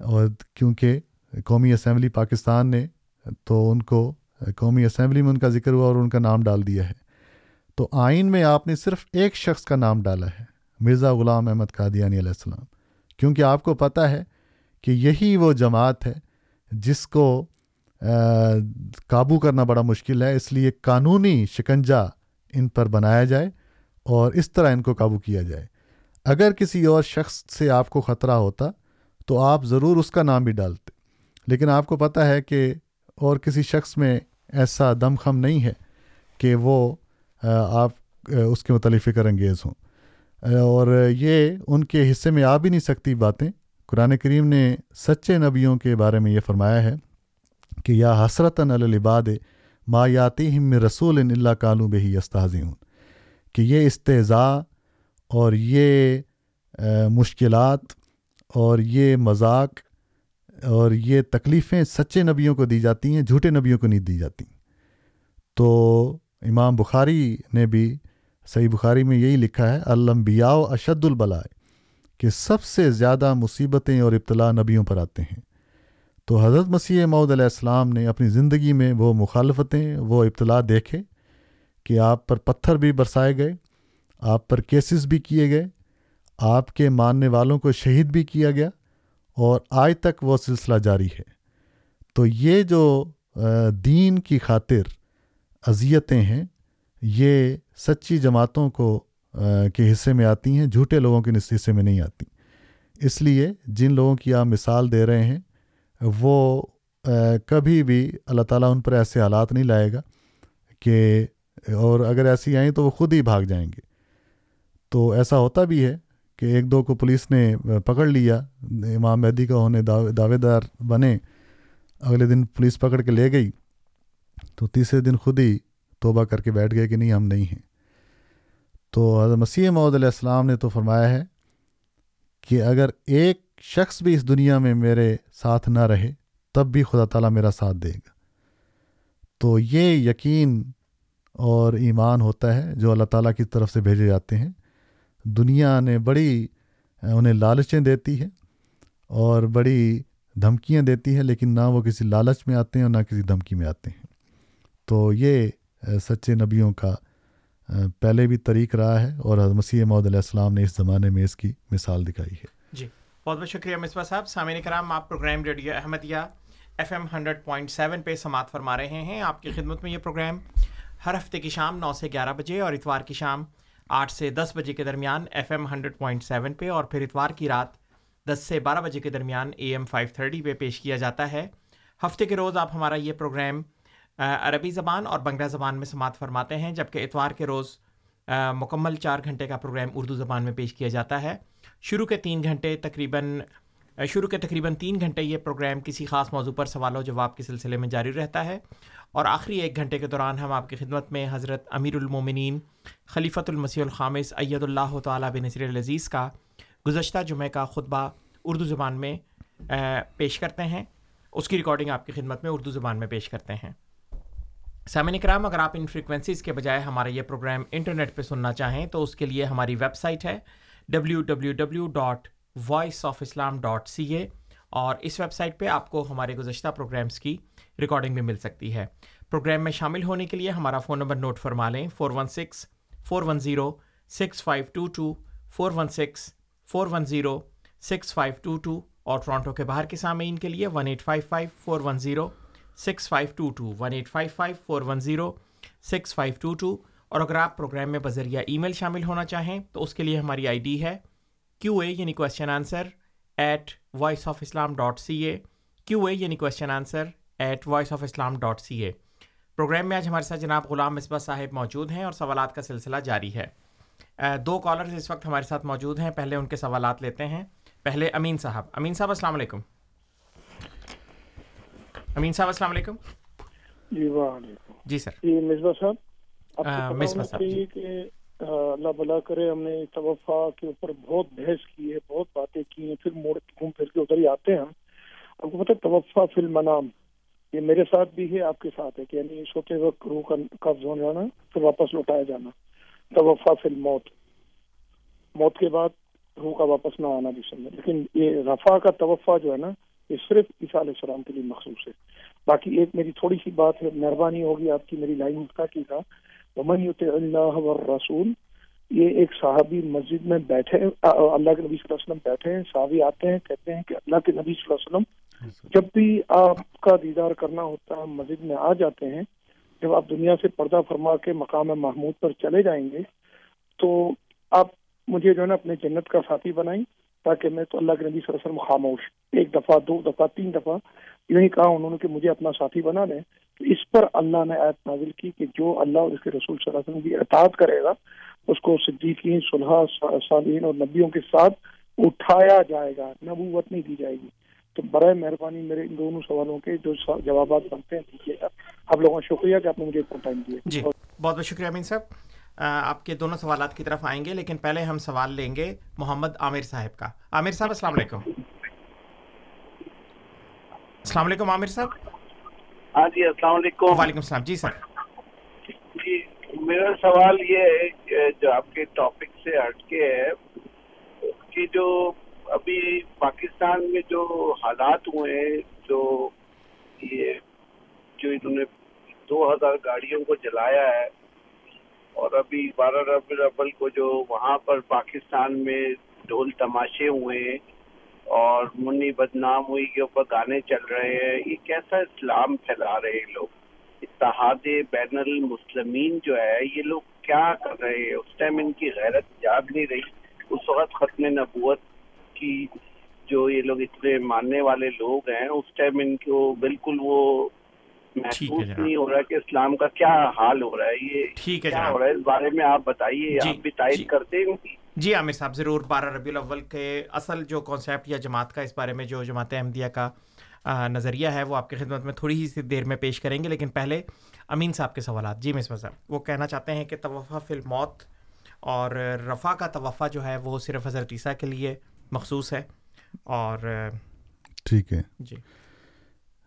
اور کیونکہ قومی اسمبلی پاکستان نے تو ان کو، قومی اسمبلی میں ان کا ذکر ہوا اور ان کا نام ڈال دیا ہے۔ تو آئین میں آپ نے صرف ایک شخص کا نام ڈالا ہے، مرزا غلام احمد قادیانی علیہ السلام۔ کیونکہ آپ کو پتہ ہے کہ یہی وہ جماعت ہے جس کو قابو کرنا بڑا مشکل ہے، اس لیے قانونی شکنجہ ان پر بنایا جائے اور اس طرح ان کو قابو کیا جائے۔ اگر کسی اور شخص سے آپ کو خطرہ ہوتا تو آپ ضرور اس کا نام بھی ڈالتے۔ لیکن آپ کو پتہ ہے کہ اور کسی شخص میں ایسا دم خم نہیں ہے کہ وہ آپ اس کے متعلق فکر انگیز ہوں۔ اور یہ ان کے حصے میں آ بھی نہیں سکتی باتیں۔ قرآن کریم نے سچے نبیوں کے بارے میں یہ فرمایا ہے کہ یا حسرت الباد ما یاتی ہم رسول اللہ کالو بہی استاذی ہوں کہ یہ استضاء اور یہ مشکلات اور یہ مذاق اور یہ تکلیفیں سچے نبیوں کو دی جاتی ہیں، جھوٹے نبیوں کو نہیں دی جاتی۔ تو امام بخاری نے بھی، صحیح بخاری میں یہی لکھا ہے المبیا و اشد البلائے کہ سب سے زیادہ مصیبتیں اور ابتلا نبیوں پر آتے ہیں۔ تو حضرت مسیح معود علیہ السلام نے اپنی زندگی میں وہ مخالفتیں، وہ ابتلا دیکھے کہ آپ پر پتھر بھی برسائے گئے، آپ پر کیسز بھی کیے گئے، آپ کے ماننے والوں کو شہید بھی کیا گیا اور آج تک وہ سلسلہ جاری ہے۔ تو یہ جو دین کی خاطر اذیتیں ہیں، یہ سچی جماعتوں کو کے حصے میں آتی ہیں، جھوٹے لوگوں کے حصے میں نہیں آتی۔ اس لیے جن لوگوں کی آپ مثال دے رہے ہیں، وہ کبھی بھی اللہ تعالیٰ ان پر ایسے حالات نہیں لائے گا کہ، اور اگر ایسی آئیں تو وہ خود ہی بھاگ جائیں گے۔ تو ایسا ہوتا بھی ہے کہ ایک دو کو پولیس نے پکڑ لیا، امام مہدی کا ہونے دعوے دار بنے، اگلے دن پولیس پکڑ کے لے گئی، تو تیسرے دن خود ہی توبہ کر کے بیٹھ گئے کہ نہیں ہم نہیں ہیں۔ تو حضرت مسیح محدود علیہ السلام نے تو فرمایا ہے کہ اگر ایک شخص بھی اس دنیا میں میرے ساتھ نہ رہے، تب بھی خدا تعالیٰ میرا ساتھ دے گا۔ تو یہ یقین اور ایمان ہوتا ہے جو اللہ تعالیٰ کی طرف سے بھیجے جاتے ہیں۔ دنیا نے بڑی، انہیں لالچیں دیتی ہے اور بڑی دھمکیاں دیتی ہے، لیکن نہ وہ کسی لالچ میں آتے ہیں اور نہ کسی دھمکی میں آتے ہیں۔ تو یہ سچے نبیوں کا پہلے بھی طریق رہا ہے اور مسیح محدود علیہ السلام نے اس زمانے میں اس کی مثال دکھائی ہے۔ جی بہت بہت شکریہ مصباح صاحب۔ سامعین کرام، آپ programme radio Ahmadiyya F M hundred point seven پہ سماعت فرما رہے ہیں۔ آپ کی خدمت میں یہ پروگرام ہر ہفتے کی شام نو سے گیارہ بجے اور اتوار کی شام آٹھ سے دس بجے کے درمیان F M hundred point seven پہ اور پھر اتوار کی رات دس سے بارہ بجے کے درمیان اے ایم فائیو تھرٹی پہ پیش کیا جاتا ہے۔ ہفتے کے روز آپ ہمارا یہ پروگرام عربی زبان اور بنگلہ زبان میں سماعت فرماتے ہیں، جبکہ اتوار کے روز مکمل چار گھنٹے کا پروگرام اردو زبان میں پیش کیا جاتا ہے۔ شروع کے تین گھنٹے تقریباً شروع کے تقریباً تین گھنٹے یہ پروگرام کسی خاص موضوع پر سوال و جواب کے سلسلے میں جاری رہتا ہے۔ اور آخری ایک گھنٹے کے دوران ہم آپ کی خدمت میں حضرت امیر المومنین، خلیفۃ المسیح الخامس، اید اللہ تعالیٰ بن نصر العزیز کا گزشتہ جمعہ کا خطبہ اردو زبان میں پیش کرتے ہیں۔ اس کی ریکارڈنگ آپ کی خدمت میں اردو زبان میں پیش کرتے ہیں۔ سامعین کرام، اگر آپ ان فریکوینسیز کے بجائے ہمارا یہ پروگرام انٹرنیٹ پہ سننا چاہیں، تو اس کے لیے ہماری ویب سائٹ ہے W W W dot voice of Islam dot C A اور اس ویب سائٹ پہ آپ کو ہمارے گزشتہ پروگرامس کی ریکارڈنگ بھی مل سکتی ہے۔ پروگرام میں شامل ہونے کے لیے ہمارا فون نمبر نوٹ فرما لیں four one six four one zero six five two two four one six four one zero six five two two اور ٹورانٹو کے باہر کے سامعین کے لیے one eight five five four one zero six five two two one eight five five four one zero six five two two اور اگر آپ پروگرام میں بذریعہ ای میل شامل ہونا چاہیں تو اس کے لیے ہماری آئی ڈی ہے کیو اے یعنی question answer at voice of Islam dot C A Q A یعنی question answer at voice of Islam dot C A programme میں آج ہمارے ساتھ جناب غلام مصباح صاحب موجود ہیں اور سوالات کا سلسلہ جاری ہے۔ دو کالرز اس وقت ہمارے ساتھ موجود ہیں۔ پہلے ان کے سوالات لیتے ہیں۔ پہلے امین صاحب۔ امین صاحب، السلام علیکم۔ امین صاحب السلام علیکم۔ جی وعلیکم۔ جی سر۔ جی مصباح صاحب مصباح صاحب، جی۔ کہ اللہ بلا کرے ہم نے توفع کے اوپر بہت بحث کی ہے بہت باتیں کی ہیں پھر موڑ گھوم پھر کے ادھر ہی آتے ہیں ہم۔ آپ کو پتا ہے توفع فی المنام یہ میرے ساتھ بھی ہے آپ کے ساتھ ہے کہ یعنی سوتے وقت روح کا قبض ہو جانا پھر واپس لوٹایا جانا۔ توفع فی الموت۔ موت کے بعد روح کا واپس نہ آنا جسم میں لیکن یہ رفع کا توفع جو ہے نا یہ صرف عیسیٰ علیہ السلام کے لیے مخصوص ہے۔ باقی ایک میری تھوڑی سی بات ہے، مہربانی ہوگی آپ کی میری لائن اٹھا کی تھا ومن یطع اللہ والرسول، یہ ایک صحابی مسجد میں بیٹھے اللہ کے نبی صلی اللہ علیہ وسلم بیٹھے ہیں، صحابی آتے ہیں، کہتے ہیں کہ اللہ کے نبی صلی اللہ علیہ وسلم جب بھی آپ کا دیدار کرنا ہوتا ہے، مسجد میں آ جاتے ہیں، جب آپ دنیا سے پردہ فرما کے مقام محمود پر چلے جائیں گے، تو آپ مجھے جو ہے نا اپنے جنت کا ساتھی بنائیں۔ تاکہ میں تو اللہ کے نبی صلی اللہ علیہ وسلم خاموش، ایک دفعہ، دو دفعہ، تین دفعہ یوں ہی کہا انہوں نے کہ مجھے اپنا ساتھی بنا لیں۔ تو اس پر اللہ نے آیت نازل کی کہ جو اللہ اور اس کے رسول صلی اللہ علیہ وسلم کی اطاعت کرے گا، اس کو صدیقین صلحہ صالحین اور نبیوں کے ساتھ اٹھایا جائے گا، نبوت نہیں دی جائے گی۔ تو برائے مہربانی میرے ان دونوں سوالوں کے جو جوابات بنتے ہیں، دیجیے گا۔ آپ لوگوں کا شکریہ کہ آپ نے مجھے اتنا ٹائم دیا۔ جی بہت بہت شکریہ امین صاحب۔ آپ کے دونوں سوالات کی طرف آئیں گے لیکن پہلے ہم سوال لیں گے محمد عامر صاحب کا۔ عامر صاحب السلام علیکم۔ السلام علیکم عامر صاحب۔ ہاں جی السلام علیکم۔ وعلیکم السلام۔ جی سر۔ جی میرا سوال یہ ہے کہ جو آپ کے ٹاپک سے ہٹ کے ہے کہ جو ابھی پاکستان میں جو حالات ہوئے ہیں جو یہ جو انہوں نے دو ہزار گاڑیوں کو جلایا ہے اور ابھی بارہ ربی الاول کو جو وہاں پر پاکستان میں ڈھول تماشے ہوئے ہیں اور منی بدنام ہوئی کے اوپر گانے چل رہے ہیں، یہ کیسا اسلام پھیلا رہے ہیں لوگ؟ اتحاد بین المسلمین جو ہے، یہ لوگ کیا کر رہے ہیں؟ اس ٹائم ان کی غیرت جاگ نہیں رہی۔ اس وقت ختم نبوت کی جو یہ لوگ اتنے ماننے والے لوگ ہیں، اس ٹائم ان کو بالکل وہ محسوس۔ نہیں ہو رہا کہ اسلام کا کیا حال ہو رہا ہے۔ یہ ٹھیک ہے کیا ہو رہا ہے؟ اس بارے میں آپ بتائیے جی، آپ بھی تائید جی۔ کرتے ہیں جی عامر صاحب ضرور۔ بارہ ربیع الاول کے اصل جو کانسیپٹ یا جماعت کا اس بارے میں جو جماعت احمدیہ کا نظریہ ہے وہ آپ کی خدمت میں تھوڑی ہی سی دیر میں پیش کریں گے۔ لیکن پہلے امین صاحب کے سوالات۔ جی مصباح صاحب وہ کہنا چاہتے ہیں کہ توفع فی الموت اور رفع کا توفع جو ہے وہ صرف حضرت عیسیٰ کے لیے مخصوص ہے۔ اور ٹھیک ہے۔ جی۔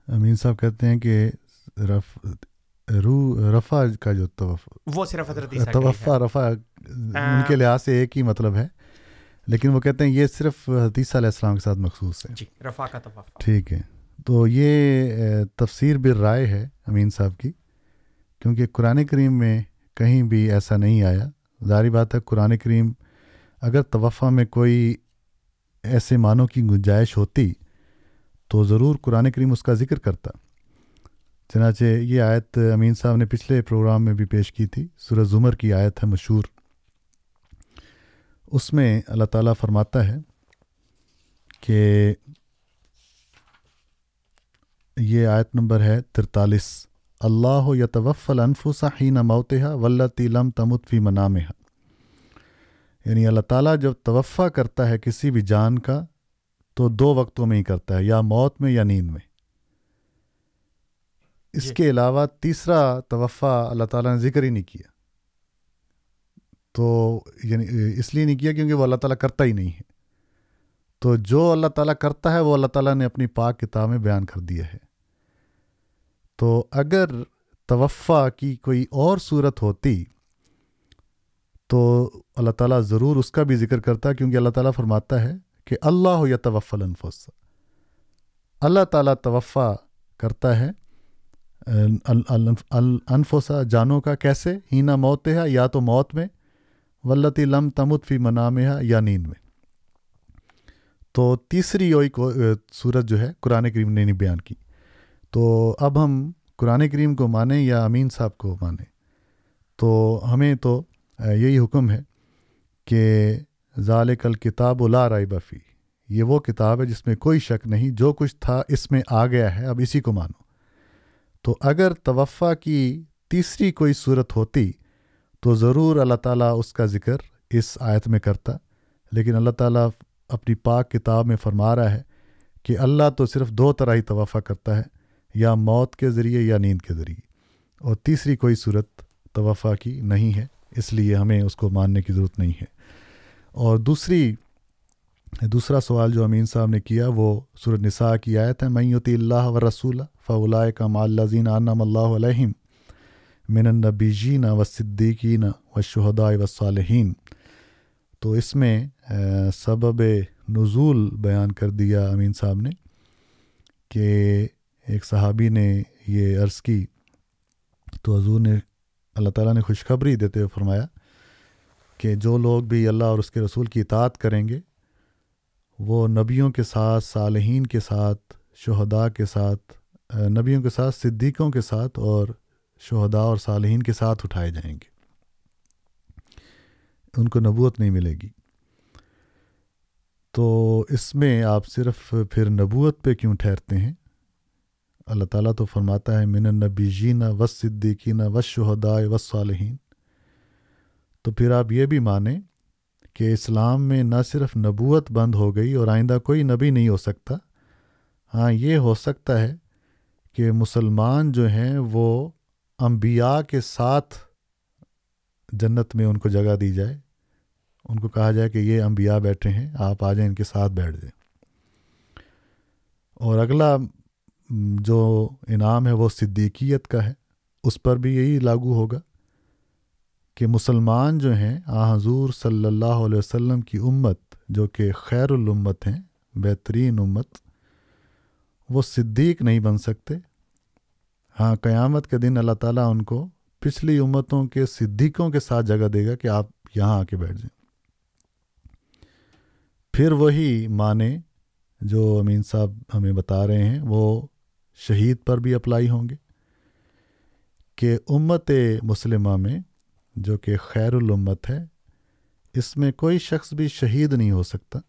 امین صاحب کہتے ہیں کہ رف روح رفع کا جو وہ صرف حضرت توفع رفع ان کے لحاظ سے ایک ہی مطلب ہے لیکن وہ کہتے ہیں یہ صرف حدیثہ علیہ السلام کے ساتھ مخصوص ہے۔ جی رفع کا توفع ٹھیک ہے۔ تو یہ تفسیر بر رائے ہے امین صاحب کی کیونکہ قرآن کریم میں کہیں بھی ایسا نہیں آیا۔ ظاہری بات ہے قرآن کریم اگر توفع میں کوئی ایسے معنوں کی گنجائش ہوتی تو ضرور قرآن کریم اس کا ذکر کرتا۔ چنانچہ یہ آیت امین صاحب نے پچھلے پروگرام میں بھی پیش کی تھی، سورہ زمر کی آیت ہے مشہور۔ اس میں اللہ تعالیٰ فرماتا ہے کہ یہ آیت نمبر ہے ترتالیس۔ اللہ یتوف الانفس حین موتها والتی لم تمت فی منامها یعنی اللہ تعالیٰ جب توفع کرتا ہے کسی بھی جان کا، تو دو وقتوں میں ہی کرتا ہے، یا موت میں یا نیند میں۔ اس جی۔ کے علاوہ تیسرا توفع اللہ تعالیٰ نے ذکر ہی نہیں کیا۔ تو یعنی اس لیے نہیں کیا کیونکہ وہ اللہ تعالیٰ کرتا ہی نہیں ہے۔ تو جو اللہ تعالیٰ کرتا ہے وہ اللہ تعالیٰ نے اپنی پاک کتاب میں بیان کر دیا ہے۔ تو اگر توفع کی کوئی اور صورت ہوتی تو اللہ تعالیٰ ضرور اس کا بھی ذکر کرتا کیونکہ اللہ تعالیٰ فرماتا ہے کہ اللہ یا توف الانفس اللہ تعالیٰ توفع کرتا ہے انفسا جانوں کا کیسے؟ ہینا موت ہے یا تو موت میں؟ ولتی لم تمت فی منام یا نیند میں۔ تو تیسری وہی کو صورت جو ہے، قرآن کریم نے نہیں بیان کی۔ تو اب ہم قرآن کریم کو مانیں یا امین صاحب کو مانیں؟ تو ہمیں تو یہی حکم ہے کہ ذالک الکتاب لا رائے بفی یہ وہ کتاب ہے جس میں کوئی شک نہیں، جو کچھ تھا اس میں آ گیا ہے، اب اسی کو مانو۔ تو اگر توفع کی تیسری کوئی صورت ہوتی تو ضرور اللہ تعالیٰ اس کا ذکر اس آیت میں کرتا۔ لیکن اللہ تعالیٰ اپنی پاک کتاب میں فرما رہا ہے کہ اللہ تو صرف دو طرح ہی توفع کرتا ہے، یا موت کے ذریعے یا نیند کے ذریعے۔ اور تیسری کوئی صورت توفع کی نہیں ہے، اس لیے ہمیں اس کو ماننے کی ضرورت نہیں ہے۔ اور دوسری دوسرا سوال جو امین صاحب نے کیا، وہ صورت نساء کی آیت ہے میتی اللہ و رسول فلاء کا مالزین عنم اللہ علیہم من النبیجین و صدیقین و شہداء و صالحین تو اس میں سبب نزول بیان کر دیا امین صاحب نے کہ ایک صحابی نے یہ عرض کی، تو حضور نے، اللہ تعالیٰ نے خوشخبری دیتے ہوئے فرمایا کہ جو لوگ بھی اللہ اور اس کے رسول کی اطاعت کریں گے وہ نبیوں کے ساتھ، صالحین کے ساتھ، شہداء کے ساتھ نبیوں کے ساتھ، صدیقوں کے ساتھ اور شہداء اور صالحین کے ساتھ اٹھائے جائیں گے۔ ان کو نبوت نہیں ملے گی۔ تو اس میں آپ صرف پھر نبوت پہ کیوں ٹھہرتے ہیں؟ اللہ تعالیٰ تو فرماتا ہے، من النبی جینا و صدیقین و شہدائے و صالحین تو پھر آپ یہ بھی مانیں کہ اسلام میں نہ صرف نبوت بند ہو گئی اور آئندہ کوئی نبی نہیں ہو سکتا۔ ہاں یہ ہو سکتا ہے کہ مسلمان جو ہیں وہ انبیاء کے ساتھ جنت میں ان کو جگہ دی جائے۔ ان کو کہا جائے کہ یہ انبیاء بیٹھے ہیں، آپ آ جائیں، ان کے ساتھ بیٹھ جائیں۔ اور اگلا جو انعام ہے وہ صدیقیت کا ہے، اس پر بھی یہی لاگو ہوگا۔ کہ مسلمان جو ہیں، آ حضور صلی اللہ علیہ وسلم کی امت جو کہ خیر الامت ہیں، بہترین امت، وہ صدیق نہیں بن سکتے۔ ہاں قیامت کے دن اللہ تعالیٰ ان کو پچھلی امتوں کے صدیقوں کے ساتھ جگہ دے گا کہ آپ یہاں آ کے بیٹھ جائیں۔ پھر وہی معنی جو امین صاحب ہمیں بتا رہے ہیں، وہ شہید پر بھی اپلائی ہوں گے کہ امت مسلمہ میں جو کہ خیر الامت ہے، اس میں کوئی شخص بھی شہید نہیں ہو سکتا۔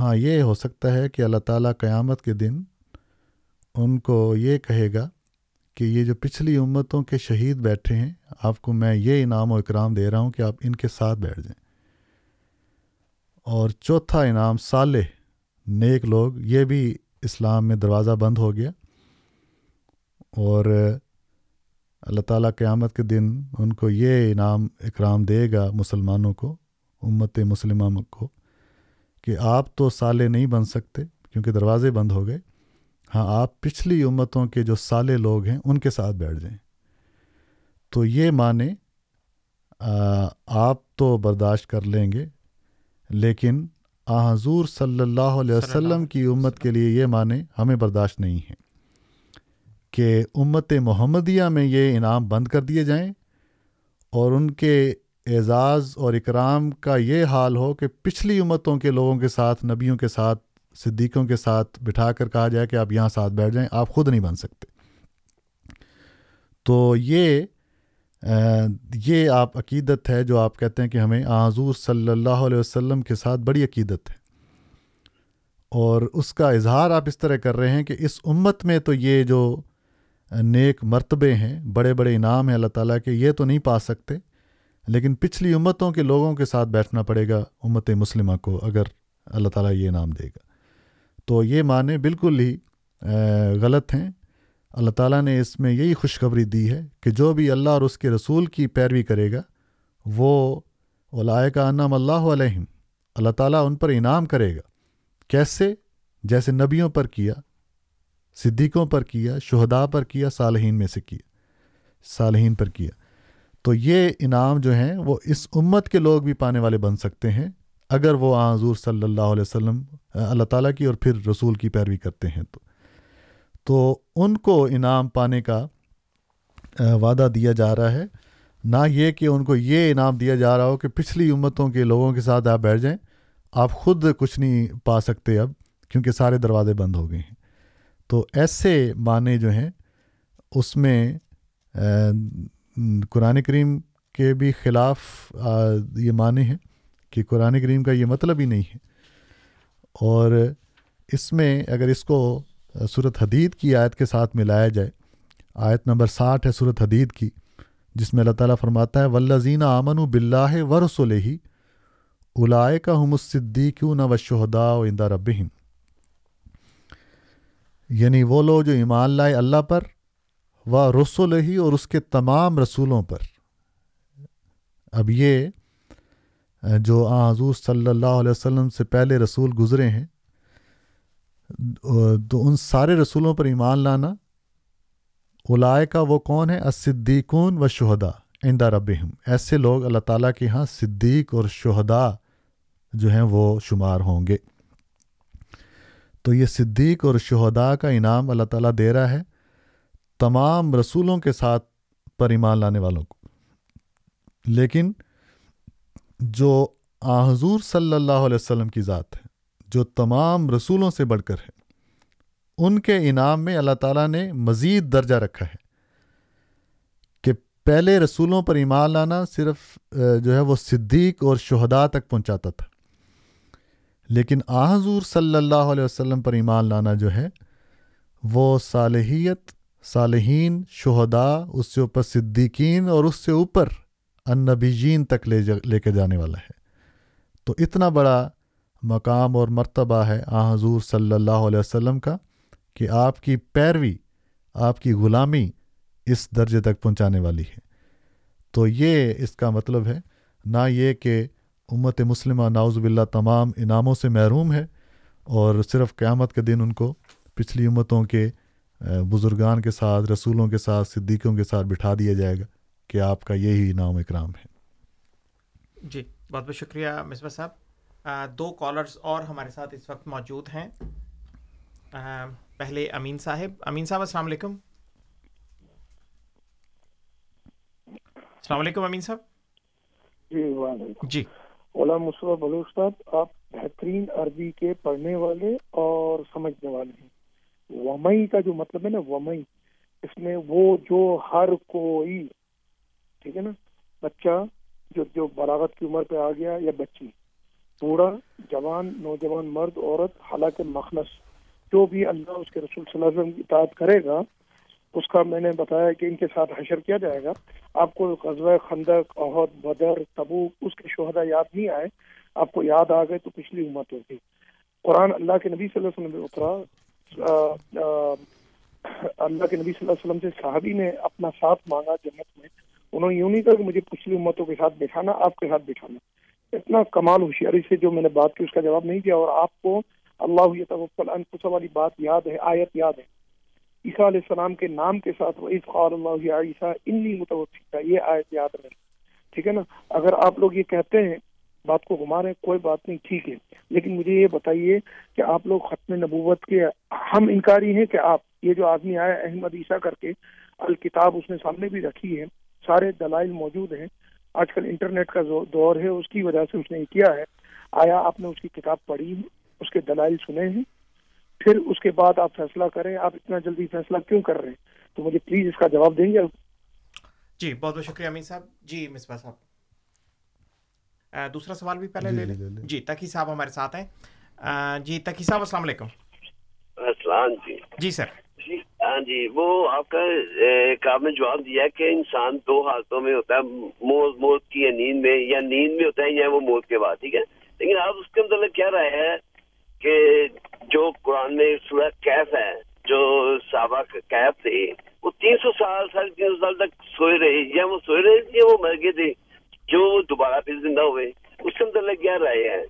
ہاں یہ ہو سکتا ہے کہ اللہ تعالیٰ قیامت کے دن ان کو یہ کہے گا کہ یہ جو پچھلی امتوں کے شہید بیٹھے ہیں، آپ کو میں یہ انعام و اکرام دے رہا ہوں کہ آپ ان کے ساتھ بیٹھ جائیں۔ اور چوتھا انعام، صالح، نیک لوگ، یہ بھی اسلام میں دروازہ بند ہو گیا۔ اور اللہ تعالیٰ قیامت کے دن ان کو یہ انعام اکرام دے گا مسلمانوں کو امت مسلمہ کو کہ آپ تو سالے نہیں بن سکتے کیونکہ دروازے بند ہو گئے۔ ہاں آپ پچھلی امتوں کے جو سالے لوگ ہیں ان کے ساتھ بیٹھ جائیں۔ تو یہ معنی آپ تو برداشت کر لیں گے لیکن آ حضور صلی اللہ علیہ وسلم کی امت کے لیے یہ معنی ہمیں برداشت نہیں ہے۔ کہ امت محمدیہ میں یہ انعام بند کر دیے جائیں اور ان کے اعزاز اور اکرام کا یہ حال ہو کہ پچھلی امتوں کے لوگوں کے ساتھ، نبیوں کے ساتھ، صدیقوں کے ساتھ بٹھا کر کہا جائے کہ آپ یہاں ساتھ بیٹھ جائیں، آپ خود نہیں بن سکتے۔ تو یہ یہ آپ عقیدت ہے جو آپ کہتے ہیں کہ ہمیں حضور صلی اللہ علیہ وسلم کے ساتھ بڑی عقیدت ہے۔ اور اس کا اظہار آپ اس طرح کر رہے ہیں کہ اس امت میں تو یہ جو نیک مرتبے ہیں، بڑے بڑے انعام ہیں اللہ تعالیٰ کے، یہ تو نہیں پا سکتے۔ لیکن پچھلی امتوں کے لوگوں کے ساتھ بیٹھنا پڑے گا امت مسلمہ کو اگر اللہ تعالیٰ یہ انعام دے گا۔ تو یہ معنی بالکل ہی غلط ہیں۔ اللہ تعالیٰ نے اس میں یہی خوشخبری دی ہے کہ جو بھی اللہ اور اس کے رسول کی پیروی کرے گا، وہ علائے کا انعام اللہ علیہم، اللہ تعالیٰ ان پر انعام کرے گا۔ کیسے؟ جیسے نبیوں پر کیا۔ صدیقوں پر کیا، شہداء پر کیا، صالحین میں سے کیا، صالحین پر کیا۔ تو یہ انعام جو ہیں وہ اس امت کے لوگ بھی پانے والے بن سکتے ہیں اگر وہ حضور صلی اللہ علیہ وسلم، اللہ تعالیٰ کی اور پھر رسول کی پیروی کرتے ہیں تو۔ تو ان کو انعام پانے کا وعدہ دیا جا رہا ہے۔ نہ یہ کہ ان کو یہ انعام دیا جا رہا ہو کہ پچھلی امتوں کے لوگوں کے ساتھ آپ بیٹھ جائیں، آپ خود کچھ نہیں پا سکتے اب کیونکہ سارے دروازے بند ہو گئے ہیں۔ تو ایسے معنی جو ہیں، اس میں قرآن کریم کے بھی خلاف یہ معنی ہیں کہ قرآن کریم کا یہ مطلب ہی نہیں ہے۔ اور اس میں اگر اس کو صورت حدید کی آیت کے ساتھ ملایا جائے، آیت نمبر ساٹھ ہے صورت حدید کی، جس میں اللہ تعالیٰ فرماتا ہے ولزین آمن و بلّہ و رسول ہی الائے کا ہم صدیقیوں نہ و شہدا و اندہ ربہم یعنی وہ لوگ جو ایمان لائے اللہ پر و رسول ہی اور اس کے تمام رسولوں پر۔ اب یہ جو آ حضور صلی اللہ علیہ وسلم سے پہلے رسول گزرے ہیں، تو ان سارے رسولوں پر ایمان لانا اولائے کا وہ کون ہے صدیقون و شہدا عند ربہم۔ ایسے لوگ اللہ تعالیٰ کے ہاں صدیق اور شہدا جو ہیں وہ شمار ہوں گے۔ تو یہ صدیق اور شہدا کا انعام اللہ تعالیٰ دے رہا ہے تمام رسولوں کے ساتھ پر ایمان لانے والوں کو۔ لیکن جو آ حضور صلی اللہ علیہ وسلم کی ذات ہے، جو تمام رسولوں سے بڑھ کر ہے، ان کے انعام میں اللہ تعالیٰ نے مزید درجہ رکھا ہے کہ پہلے رسولوں پر ایمان لانا صرف، جو ہے، وہ صدیق اور شہداء تک پہنچاتا تھا۔ لیکن آ حضور صلی اللہ علیہ وسلم پر ایمان لانا جو ہے، وہ صالحیت، صالحین، شہداء، اس سے اوپر صدیقین اور اس سے اوپر انبیجین تک لے جا لے کے جانے والا ہے۔ تو اتنا بڑا مقام اور مرتبہ ہے آ حضور صلی اللہ علیہ وسلم کا کہ آپ کی پیروی، آپ کی غلامی اس درجے تک پہنچانے والی ہے۔ تو یہ اس کا مطلب ہے، نہ یہ کہ امت مسلمہ ناؤز باللہ تمام انعاموں سے محروم ہے اور صرف قیامت کے دن ان کو پچھلی امتوں کے بزرگان کے ساتھ رسولوں کے ساتھ صدیقوں کے ساتھ بٹھا دیا جائے گا کہ آپ کا یہی انعام اکرام ہے۔ جی بہت بہت شکریہ مصباح صاحب۔ دو کالرز اور ہمارے ساتھ اس وقت موجود ہیں۔ پہلے امین صاحب۔ امین صاحب السلام علیکم۔ السلام علیکم امین صاحب۔ جی وعلیکم۔ جی۔ غلام مصطفیٰ بلوچ صاحب آپ بہترین عربی کے پڑھنے والے اور سمجھنے والے ہیں۔ ومئی کا جو مطلب ہے نا، ومئی، اس میں وہ جو ہر کوئی، ٹھیک ہے نا، بچہ جو جو بلاغت کی عمر پہ آ گیا یا بچی، بوڑھا، جوان، نوجوان مرد، عورت، حالانکہ مخلص جو بھی اللہ اس کے رسول صلی اللہ علیہ وسلم کی اطاعت کرے گا اس کا میں نے بتایا کہ ان کے ساتھ حشر کیا جائے گا۔ آپ کو غزوہ خندق، عہد، بدر تبو اس کے شہدا یاد نہیں آئے۔ آپ کو یاد آ گئے تو پچھلی امت ہوتی قرآن اللہ کے نبی صلی اللہ علیہ وسلم اترا۔ اللہ کے نبی صلی اللہ علیہ وسلم سے صحابی نے اپنا ساتھ مانگا جنت میں۔ انہوں نے یوں نہیں کہا کہ مجھے پچھلی امتوں کے ساتھ بٹھانا، آپ کے ساتھ بٹھانا۔ اتنا کمال ہوشیاری سے جو میں نے بات کی، اس کا جواب نہیں دیا۔ اور آپ کو اللہ توکل انفس والی بات یاد ہے، آیت یاد ہے۔ عیسیٰ علیہ السلام کے نام کے ساتھ قال اللہ عیسیٰ، انی متوفیقہ یہ آیت یاد رہے ٹھیک ہے نا؟ اگر آپ لوگ یہ کہتے ہیں، بات کو گھما رہے ہیں کوئی بات نہیں، ٹھیک ہے۔ لیکن مجھے یہ بتائیے کہ آپ لوگ ختم نبوت کے ہم انکاری ہیں کہ آپ؟ یہ جو آدمی آیا احمد عیسیٰ کر کے، الکتاب اس نے سامنے بھی رکھی ہے، سارے دلائل موجود ہیں۔ آج کل انٹرنیٹ کا دور ہے، اس کی وجہ سے اس نے کیا ہے۔ آیا آپ نے اس کی کتاب پڑھی، اس کے دلائل سنے ہیں؟ پھر اس کے بعد آپ فیصلہ کریں آپ اتنا جلدی فیصلہ کیوں کر رہے ہیں؟ تو مجھے پلیز اس کا جواب دیں گے جی بہت بہت شکریہ امین صاحب۔ جی مصباح صاحب۔ دوسرا سوال بھی پہلے لے لیں۔ جی تقی صاحب ہمارے ساتھ ہیں۔ جی تقی صاحب السلام علیکم۔ السلام جی۔ جی سر۔ جی ہاں جی وہ آپ کا ایک آپ نے جواب دیا کہ انسان دو حالتوں میں ہوتا ہے موت موت کی یا نیند میں یا نیند میں ہوتا ہے یا وہ موت کے بعد ٹھیک ہے؟ لیکن آپ اس کے مطلب کیا رہے ہیں کہ جو قرآن میں سورہ کیف ہے جو صحابہ کیف تھے وہ تین سو سال ساڑھے تین سو سال تک سوئے رہے۔ یا وہ سوئے رہے تھے وہ مر گئے تھے جو دوبارہ پھر زندہ ہوئے اس کے مطلب کیا رہے ہیں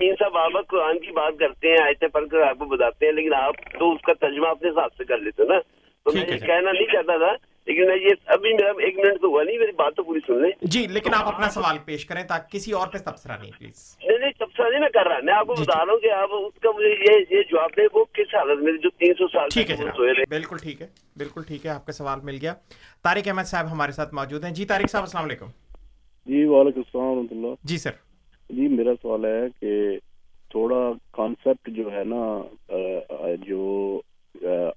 مین صاحب بابا قرآن کی بات کرتے ہیں آیتیں پڑھ کر آپ کو بتاتے ہیں لیکن آپ تو اس کا ترجمہ اپنے حساب سے کر لیتے نا۔ تو میں یہ کہنا نہیں چاہتا تھا لیکن میں یہ ابھی میرا ایک منٹ تو ہوا نہیں میری بات تو پوری سن لیں۔ جی لیکن آپ اپنا سوال پیش کریں تاکہ کسی اور پہ تبصرہ نہیں پلیز۔ نہیں نہیں تبصرہ نہیں میں کر رہا میں آپ کو بتا رہا ہوں کہ آپ اس کا مجھے یہ یہ جواب دے وہ کس حالت میں جو تین سو سال ٹھیک ہے بالکل ٹھیک ہے بالکل ٹھیک ہے آپ کا سوال مل گیا۔ طارق احمد صاحب ہمارے ساتھ موجود ہیں۔ جی طارق صاحب السلام علیکم۔ جی وعلیکم السلام ورحمۃ اللہ۔ جی سر۔ جی میرا سوال ہے کہ تھوڑا کانسیپٹ جو ہے نا جو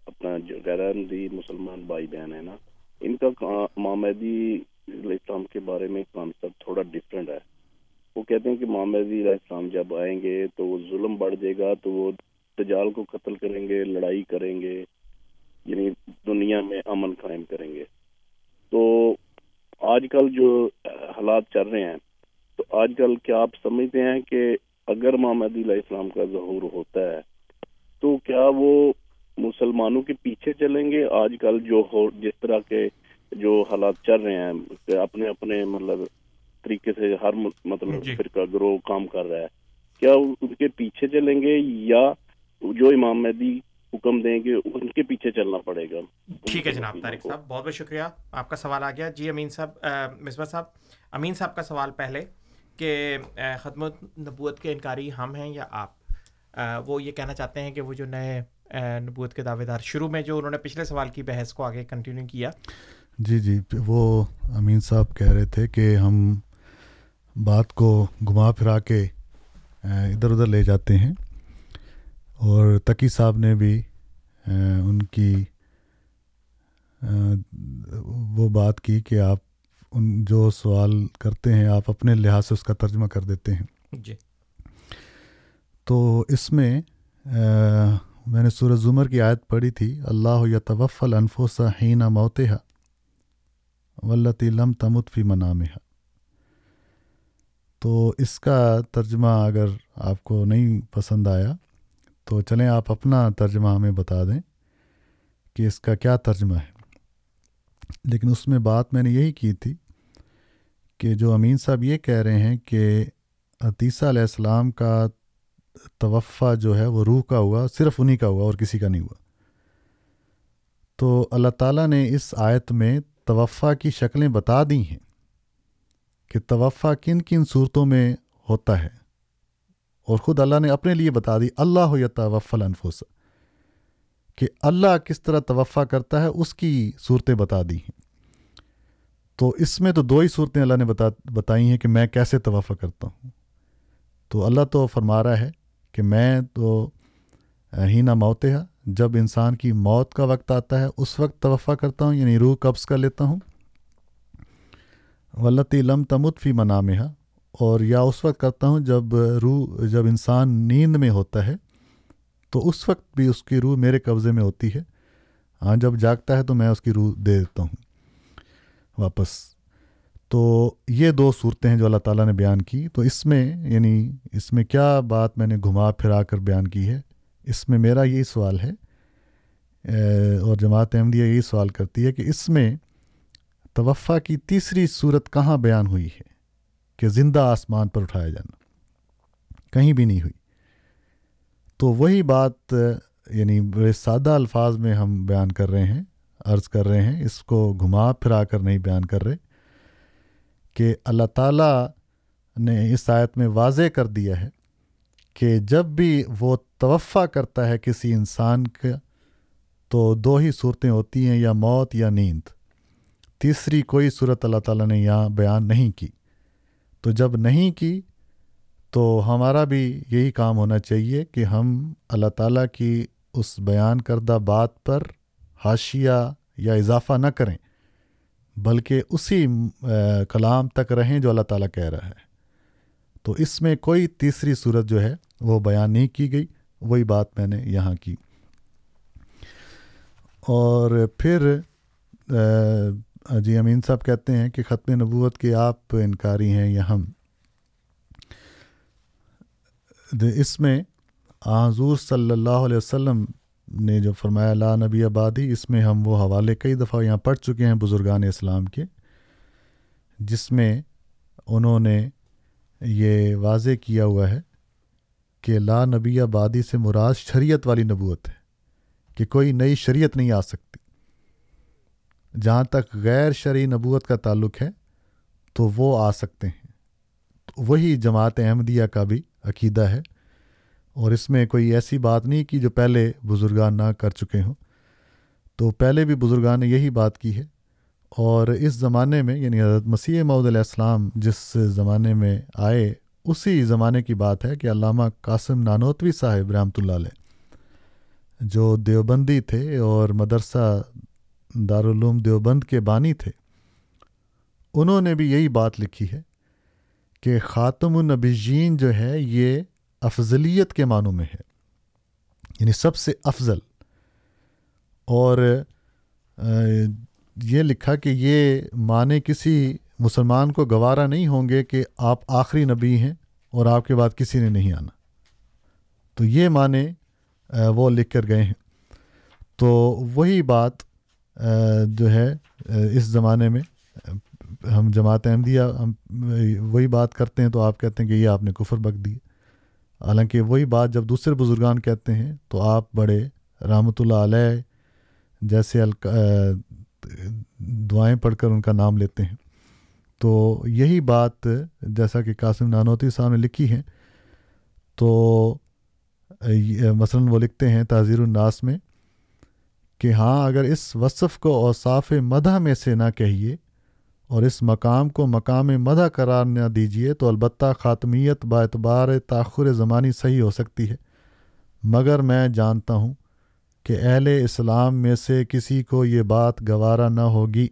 اپنا غیرمدی مسلمان بھائی بہن ہے نا ان کا مامدی اسلام کے بارے میں کانسیپٹ تھوڑا ڈفرینٹ ہے۔ وہ کہتے ہیں کہ مامدی علیہ السلام جب آئیں گے تو وہ ظلم بڑھ جائے گا، تو وہ تجال کو قتل کریں گے، لڑائی کریں گے یعنی دنیا میں امن قائم کریں گے۔ تو آج کل جو حالات چل رہے ہیں، تو آج کل کیا آپ سمجھتے ہیں کہ اگر محمد علیہ السلام کا ظہور ہوتا ہے، تو کیا وہ مسلمانوں کے پیچھے چلیں گے۔ آج کل جو ہو جس طرح کے جو حالات چل رہے ہیں اپنے اپنے مطلب طریقے سے ہر مطلب جی۔ فرقہ گروہ کام کر رہا ہے۔ کیا ان کے پیچھے چلیں گے یا جو امام مہدی حکم دیں گے ان کے پیچھے چلنا پڑے گا؟ ٹھیک ہے جناب طارق صاحب بہت بہت شکریہ۔ آپ کا سوال آ گیا۔ جی امین صاحب مصباح صاحب امین صاحب کا سوال پہلے کہ ختم نبوت کے انکاری ہم ہیں یا آپ؟ وہ یہ کہنا چاہتے ہیں کہ وہ جو نئے نبوت کے دعوے دار شروع میں جو انہوں نے پچھلے سوال کی بحث کو آگے کنٹینیو کیا۔ جی جی وہ امین صاحب کہہ رہے تھے کہ ہم بات کو گھما پھرا کے ادھر ادھر لے جاتے ہیں۔ اور تقی صاحب نے بھی ان کی وہ بات کی کہ آپ ان جو سوال کرتے ہیں آپ اپنے لحاظ سے اس کا ترجمہ کر دیتے ہیں۔ جی۔ تو اس میں میں نے سورہ زمر کی آیت پڑھی تھی، اللہ یا توفل انفوسہ حین موتحا ولتی لم تمت فی منامہ تو اس کا ترجمہ اگر آپ کو نہیں پسند آیا، تو چلیں آپ اپنا ترجمہ ہمیں بتا دیں کہ اس کا کیا ترجمہ ہے۔ لیکن اس میں بات میں نے یہی کی تھی کہ جو امین صاحب یہ کہہ رہے ہیں کہ عتیسہ علیہ السلام کا توفع جو ہے وہ روح کا ہوا، صرف انہی کا ہوا اور کسی کا نہیں ہوا۔ تو اللہ تعالیٰ نے اس آیت میں توفع کی شکلیں بتا دی ہیں کہ توفع کن کن صورتوں میں ہوتا ہے۔ اور خود اللہ نے اپنے لیے بتا دی، اللہ ہو یا توفل انفوس کہ اللہ کس طرح توفع کرتا ہے اس کی صورتیں بتا دی ہیں۔ تو اس میں تو دو ہی صورتیں اللہ نے بتا، بتائی ہیں کہ میں کیسے توفع کرتا ہوں۔ تو اللہ تو فرما رہا ہے کہ میں تو ہینا موت ہے ہاں۔ جب انسان کی موت کا وقت آتا ہے، اس وقت توفع کرتا ہوں یعنی روح قبض کر لیتا ہوں۔ ولتی لم تمت فی منامہ اور یا اس وقت کرتا ہوں جب روح، جب انسان نیند میں ہوتا ہے، تو اس وقت بھی اس کی روح میرے قبضے میں ہوتی ہے۔ ہاں جب جاگتا ہے تو میں اس کی روح دے دیتا ہوں۔ واپس۔ تو یہ دو صورتیں ہیں جو اللہ تعالیٰ نے بیان کی۔ تو اس میں یعنی اس میں کیا بات میں نے گھما پھرا کر بیان کی ہے؟ اس میں میرا یہی سوال ہے۔ اور جماعت احمدیہ یہی سوال کرتی ہے کہ اس میں توفع کی تیسری صورت کہاں بیان ہوئی ہے؟ کہ زندہ آسمان پر اٹھایا جانا۔ کہیں بھی نہیں ہوئی۔ تو وہی بات یعنی بڑے سادہ الفاظ میں ہم بیان کر رہے ہیں، عرض کر رہے ہیں، اس کو گھما پھرا کر نہیں بیان کر رہے۔ کہ اللہ تعالیٰ نے اس آیت میں واضح کر دیا ہے کہ جب بھی وہ توفع کرتا ہے کسی انسان کا، تو دو ہی صورتیں ہوتی ہیں، یا موت یا نیند۔ تیسری کوئی صورت اللہ تعالیٰ نے یہاں بیان نہیں کی۔ تو جب نہیں کی، تو ہمارا بھی یہی کام ہونا چاہیے کہ ہم اللہ تعالیٰ کی اس بیان کردہ بات پر حاشیہ یا اضافہ نہ کریں۔ بلکہ اسی کلام تک رہیں جو اللہ تعالیٰ کہہ رہا ہے۔ تو اس میں کوئی تیسری صورت جو ہے، وہ بیان نہیں کی گئی، وہی بات میں نے یہاں کی۔ اور پھر جی امین صاحب کہتے ہیں کہ ختم نبوت کے آپ انکاری ہیں یا ہم؟ اس میں حضور صلی اللہ علیہ وسلم نے جو فرمایا، لا نبی آبادی، اس میں ہم وہ حوالے کئی دفعہ یہاں پڑھ چکے ہیں بزرگان اسلام کے، جس میں انہوں نے یہ واضح کیا ہوا ہے کہ لا نبی آبادی سے مراد شریعت والی نبوت ہے، کہ کوئی نئی شریعت نہیں آ سکتی۔ جہاں تک غیر شرعی نبوت کا تعلق ہے، تو وہ آ سکتے ہیں۔ وہی جماعت احمدیہ کا بھی عقیدہ ہے۔ اور اس میں کوئی ایسی بات نہیں کہ جو پہلے بزرگان نہ کر چکے ہوں۔ تو پہلے بھی بزرگان نے یہی بات کی ہے۔ اور اس زمانے میں یعنی حضرت مسیح معود علیہ السلام جس زمانے میں آئے، اسی زمانے کی بات ہے کہ علامہ قاسم نانوتوی صاحب رحمۃ اللہ علیہ، جو دیوبندی تھے اور مدرسہ دارالعلوم دیوبند کے بانی تھے، انہوں نے بھی یہی بات لکھی ہے کہ خاتم النبیین جو ہے، یہ افضلیت کے معنوں میں ہے۔ یعنی سب سے افضل۔ اور یہ لکھا کہ یہ معنی کسی مسلمان کو گوارا نہیں ہوں گے کہ آپ آخری نبی ہیں اور آپ کے بعد کسی نے نہیں آنا۔ تو یہ معنی وہ لکھ کر گئے ہیں۔ تو وہی بات جو ہے اس زمانے میں ہم جماعت احمدیہ، ہم، وہی بات کرتے ہیں تو آپ کہتے ہیں کہ یہ آپ نے کفر بک دی۔ حالانکہ وہی بات جب دوسرے بزرگان کہتے ہیں تو آپ بڑے رحمۃ اللہ علیہ جیسے دعائیں پڑھ کر ان کا نام لیتے ہیں۔ تو یہی بات جیسا کہ قاسم نانوتی صاحب نے لکھی ہے۔ تو مثلاً وہ لکھتے ہیں تعزیر الناس میں کہ ہاں اگر اس وصف کو اوصاف مدح میں سے نہ کہیے اور اس مقام کو مقام مدح قرار نہ دیجیے تو البتہ خاتمیت با اعتبار تاخر زمانی صحیح ہو سکتی ہے۔ مگر میں جانتا ہوں کہ اہل اسلام میں سے کسی کو یہ بات گوارا نہ ہوگی۔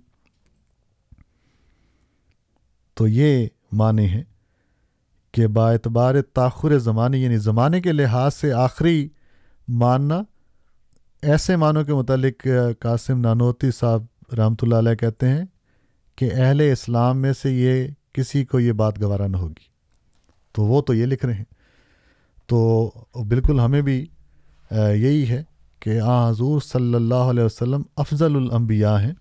تو یہ معنی ہے کہ با اعتبار تاخر زمانی یعنی زمانے کے لحاظ سے آخری ماننا ایسے معنوں کے متعلق قاسم نانوتی صاحب رحمۃ اللہ علیہ کہتے ہیں کہ اہل اسلام میں سے یہ کسی کو یہ بات گوارا نہ ہوگی۔ تو وہ تو یہ لکھ رہے ہیں۔ تو بالکل ہمیں بھی یہی ہے کہ آ، حضور صلی اللہ علیہ وسلم افضل الانبیاء ہیں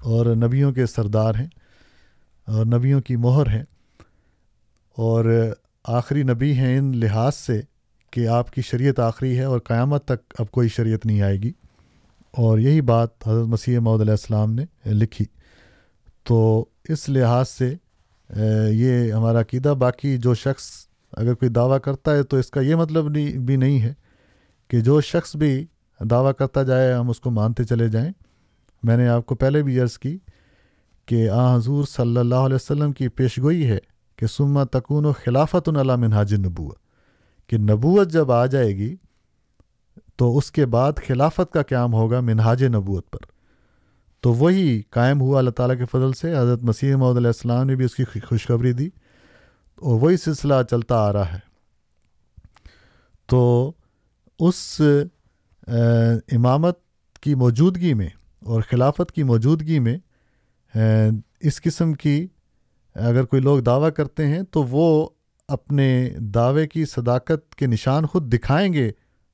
اور نبیوں کے سردار ہیں اور نبیوں کی مہر ہیں۔ اور آخری نبی ہیں ان لحاظ سے کہ آپ کی شریعت آخری ہے اور قیامت تک اب کوئی شریعت نہیں آئے گی۔ اور یہی بات حضرت مسیح محدود علیہ السلام نے لکھی۔ تو اس لحاظ سے یہ ہمارا عقیدہ، باقی جو شخص اگر کوئی دعویٰ کرتا ہے تو اس کا یہ مطلب بھی نہیں ہے کہ جو شخص بھی دعویٰ کرتا جائے، ہم اس کو مانتے چلے جائیں۔ میں نے آپ کو پہلے بھی عرض کی کہ آ حضور صلی اللہ علیہ وسلم کی پیشگوئی ہے کہ سما تکون و خلافت العلام منہاج نبوت کہ نبوت جب آ جائے گی تو اس کے بعد خلافت کا قیام ہوگا منہاج نبوت پر۔ تو وہی قائم ہوا اللہ تعالیٰ کے فضل سے، حضرت مسیح محدود علیہ السلام نے بھی اس کی خوشخبری دی اور وہی سلسلہ چلتا آ رہا ہے۔ تو اس امامت کی موجودگی میں اور خلافت کی موجودگی میں اس قسم کی اگر کوئی لوگ دعویٰ کرتے ہیں تو وہ اپنے دعوے کی صداقت کے نشان خود دکھائیں گے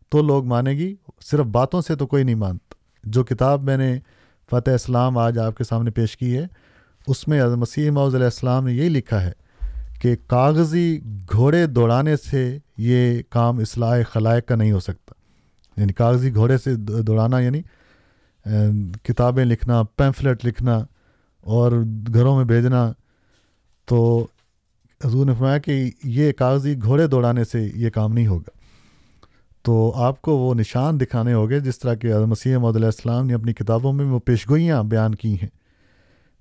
تو لوگ مانیں گی، صرف باتوں سے تو کوئی نہیں مانتا۔ جو کتاب میں نے فتح اسلام آج آپ کے سامنے پیش کی ہے۔ اس میں مسیح معوض علیہ السلام نے یہی لکھا ہے کہ کاغذی گھوڑے دوڑانے سے یہ کام اصلاح خلائق کا نہیں ہو سکتا۔ یعنی کاغذی گھوڑے سے دوڑانا یعنی کتابیں لکھنا پیمفلٹ لکھنا اور گھروں میں بھیجنا۔ تو حضور نے فرمایا کہ یہ کاغذی گھوڑے دوڑانے سے یہ کام نہیں ہوگا۔ تو آپ کو وہ نشان دکھانے ہوگے جس طرح کہ مسیح محدود علیہ السلام نے اپنی کتابوں میں وہ پیشگوئیاں بیان کی ہیں،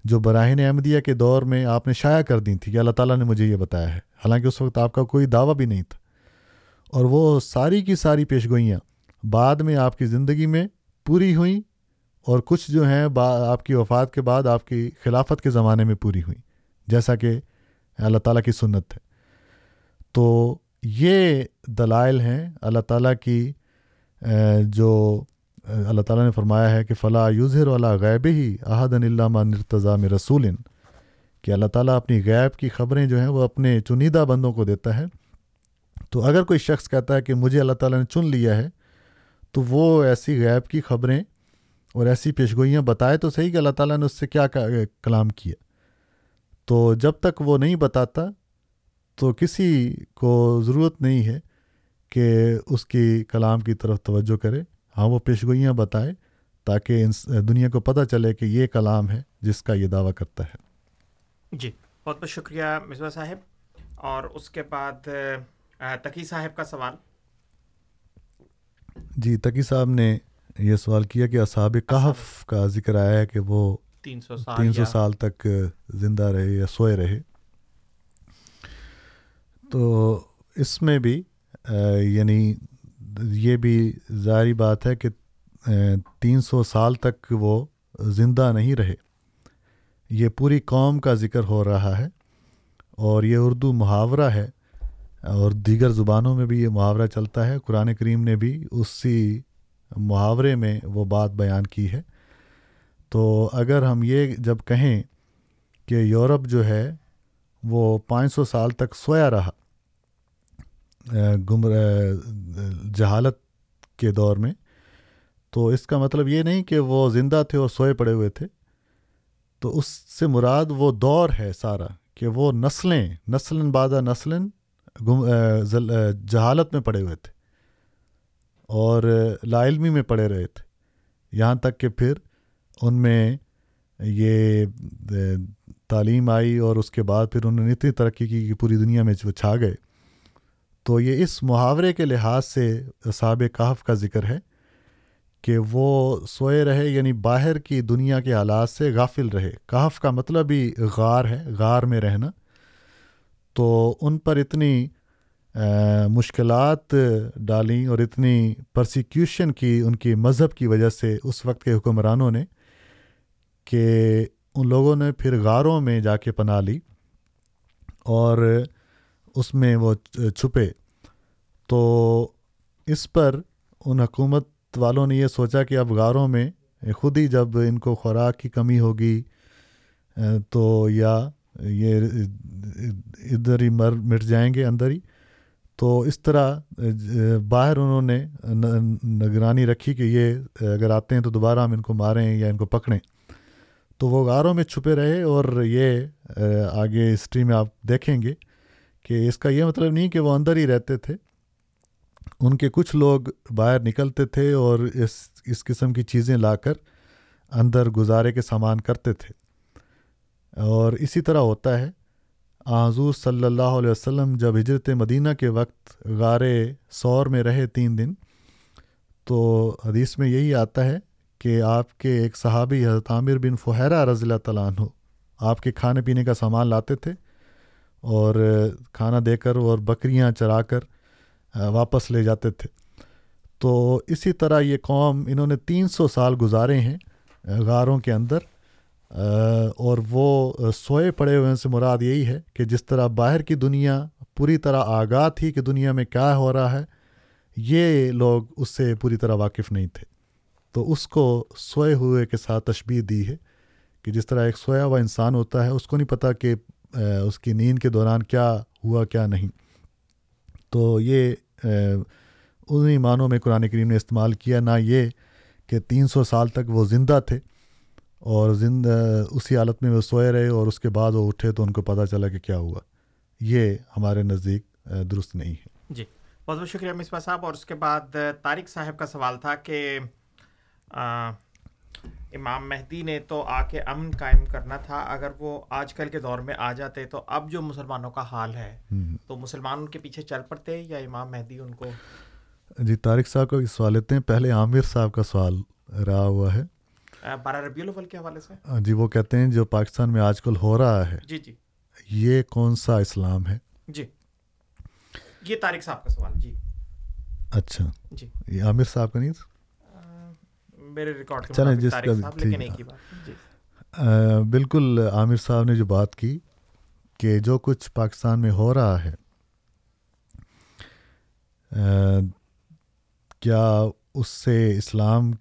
جو براہین احمدیہ کے دور میں آپ نے شائع کر دی تھی کہ اللہ تعالیٰ نے مجھے یہ بتایا ہے۔ حالانکہ اس وقت آپ کا کوئی دعویٰ بھی نہیں تھا۔ اور وہ ساری کی ساری پیشگوئیاں بعد میں آپ کی زندگی میں پوری ہوئیں اور کچھ جو ہیں آپ کی وفات کے بعد آپ کی خلافت کے زمانے میں پوری ہوئیں۔ جیسا کہ اللہ تعالیٰ کی سنت ہے۔ تو یہ دلائل ہیں اللہ تعالیٰ کی جو اللہ تعالیٰ نے فرمایا ہے کہ فلاں یوزر والا غیب ہی احدن علامہ نرتضام رسول۔ کہ اللہ تعالیٰ اپنی غیب کی خبریں جو ہیں وہ اپنے چنیدہ بندوں کو دیتا ہے۔ تو اگر کوئی شخص کہتا ہے کہ مجھے اللہ تعالیٰ نے چن لیا ہے، تو وہ ایسی غیب کی خبریں اور ایسی پیشگوئیاں بتائے تو صحیح کہ اللہ تعالیٰ نے اس سے کیا کلام کیا۔ تو جب تک وہ نہیں بتاتا تو کسی کو ضرورت نہیں ہے کہ اس کی کلام کی طرف توجہ کرے۔ ہاں وہ پیشگوئیاں بتائے تاکہ دنیا کو پتہ چلے کہ یہ کلام ہے جس کا یہ دعویٰ کرتا ہے۔ جی بہت بہت شکریہ مصباح صاحب۔ اور اس کے بعد تقی صاحب کا سوال۔ جی تقی صاحب نے یہ سوال کیا کہ اصحاب کہف کا ذکر آیا ہے کہ وہ تین سو سال تین سو سال تک زندہ رہے یا سوئے رہے۔ تو اس میں بھی یعنی یہ بھی ظاہری بات ہے کہ تین سو سال تک وہ زندہ نہیں رہے۔ یہ پوری قوم کا ذکر ہو رہا ہے اور یہ اردو محاورہ ہے اور دیگر زبانوں میں بھی یہ محاورہ چلتا ہے۔ قرآن کریم نے بھی اسی محاورے میں وہ بات بیان کی ہے۔ تو اگر ہم یہ جب کہیں کہ یورپ جو ہے وہ پانچ سو سال تک سویا رہا گم جہالت کے دور میں۔ تو اس کا مطلب یہ نہیں کہ وہ زندہ تھے اور سوئے پڑے ہوئے تھے۔ تو اس سے مراد وہ دور ہے سارا کہ وہ نسلیں نسل بادہ نسلیں جہالت میں پڑے ہوئے تھے۔ اور لا علمی میں پڑے رہے تھے۔ یہاں تک کہ پھر ان میں یہ تعلیم آئی اور اس کے بعد پھر انہوں نے اتنی ترقی کی کہ پوری دنیا میں وہ چھا گئے۔ تو یہ اس محاورے کے لحاظ سے صاب کہف کا ذکر ہے کہ وہ سوئے رہے یعنی باہر کی دنیا کے حالات سے غافل رہے۔ کہف کا مطلب ہی غار ہے، غار میں رہنا۔ تو ان پر اتنی مشکلات ڈالیں اور اتنی پرسیکیوشن کی، ان کی مذہب کی وجہ سے اس وقت کے حکمرانوں نے کہ ان لوگوں نے پھر غاروں میں جا کے پناہ لی۔ اور اس میں وہ چھپے۔ تو اس پر ان حکومت والوں نے یہ سوچا کہ اب غاروں میں خود ہی جب ان کو خوراک کی کمی ہوگی تو یا یہ ادھر ہی مر، مٹ جائیں گے اندر ہی۔ تو اس طرح باہر انہوں نے نگرانی رکھی کہ یہ اگر آتے ہیں تو دوبارہ ہم ان کو ماریں یا ان کو پکڑیں۔ تو وہ غاروں میں چھپے رہے اور یہ آگے ہسٹری میں آپ دیکھیں گے۔ کہ اس کا یہ مطلب نہیں کہ وہ اندر ہی رہتے تھے۔ ان کے کچھ لوگ باہر نکلتے تھے اور اس اس قسم کی چیزیں لا کر اندر گزارے کے سامان کرتے تھے۔ اور اسی طرح ہوتا ہے۔ حضور صلی اللہ علیہ وسلم جب ہجرت مدینہ کے وقت غار سور میں رہے تین دن، تو حدیث میں یہی آتا ہے کہ آپ کے ایک صحابی حضرت عامر بن فہرہ رضی اللہ تعالیٰ عنہ، آپ کے کھانے پینے کا سامان لاتے تھے۔ اور کھانا دے کر اور بکریاں چرا کر واپس لے جاتے تھے۔ تو اسی طرح یہ قوم انہوں نے تین سو سال گزارے ہیں غاروں کے اندر۔ اور وہ سوئے پڑے ہوئے سے مراد یہی ہے کہ جس طرح باہر کی دنیا پوری طرح آگاہ تھی کہ دنیا میں کیا ہو رہا ہے، یہ لوگ اس سے پوری طرح واقف نہیں تھے۔ تو اس کو سوئے ہوئے کے ساتھ تشبیح دی ہے کہ جس طرح ایک سویا ہوا انسان ہوتا ہے، اس کو نہیں پتہ کہ اس کی نیند کے دوران کیا ہوا کیا نہیں۔ تو یہ انہیں معنوں میں قرآن کریم نے استعمال کیا، نہ یہ کہ تین سو سال تک وہ زندہ تھے اور زندہ اسی حالت میں وہ سوئے رہے اور اس کے بعد وہ اٹھے تو ان کو پتہ چلا کہ کیا ہوا۔ یہ ہمارے نزدیک درست نہیں ہے۔ جی بہت بہت شکریہ مصباح صاحب۔ اور اس کے بعد طارق صاحب کا سوال تھا کہ امام مہدی نے تو آ کے امن قائم کرنا تھا اگر وہ آج کل کے دور میں آ جاتے تو اب جو مسلمانوں کا حال ہے تو مسلمان ان کے پیچھے چل پڑتے یا امام مہدی ان کو؟ جی طارق صاحب کا سوال لیتے ہیں۔ پہلے عامر صاحب کا سوال رہا ہوا ہے۔ بارہ ربیع الاول کے حوالے سے؟ جی وہ کہتے ہیں جو پاکستان میں آج کل ہو رہا ہے۔ جی جی۔ یہ کون سا اسلام ہے؟ جی۔ یہ طارق صاحب کا سوال جی۔ اچھا۔ جی۔ یہ عامر صاحب کا نہیں میرے ریکارڈ چلیں جس کا جی۔ بالکل عامر صاحب نے جو بات کی کہ جو کچھ پاکستان میں ہو رہا ہے کیا اس سے اسلام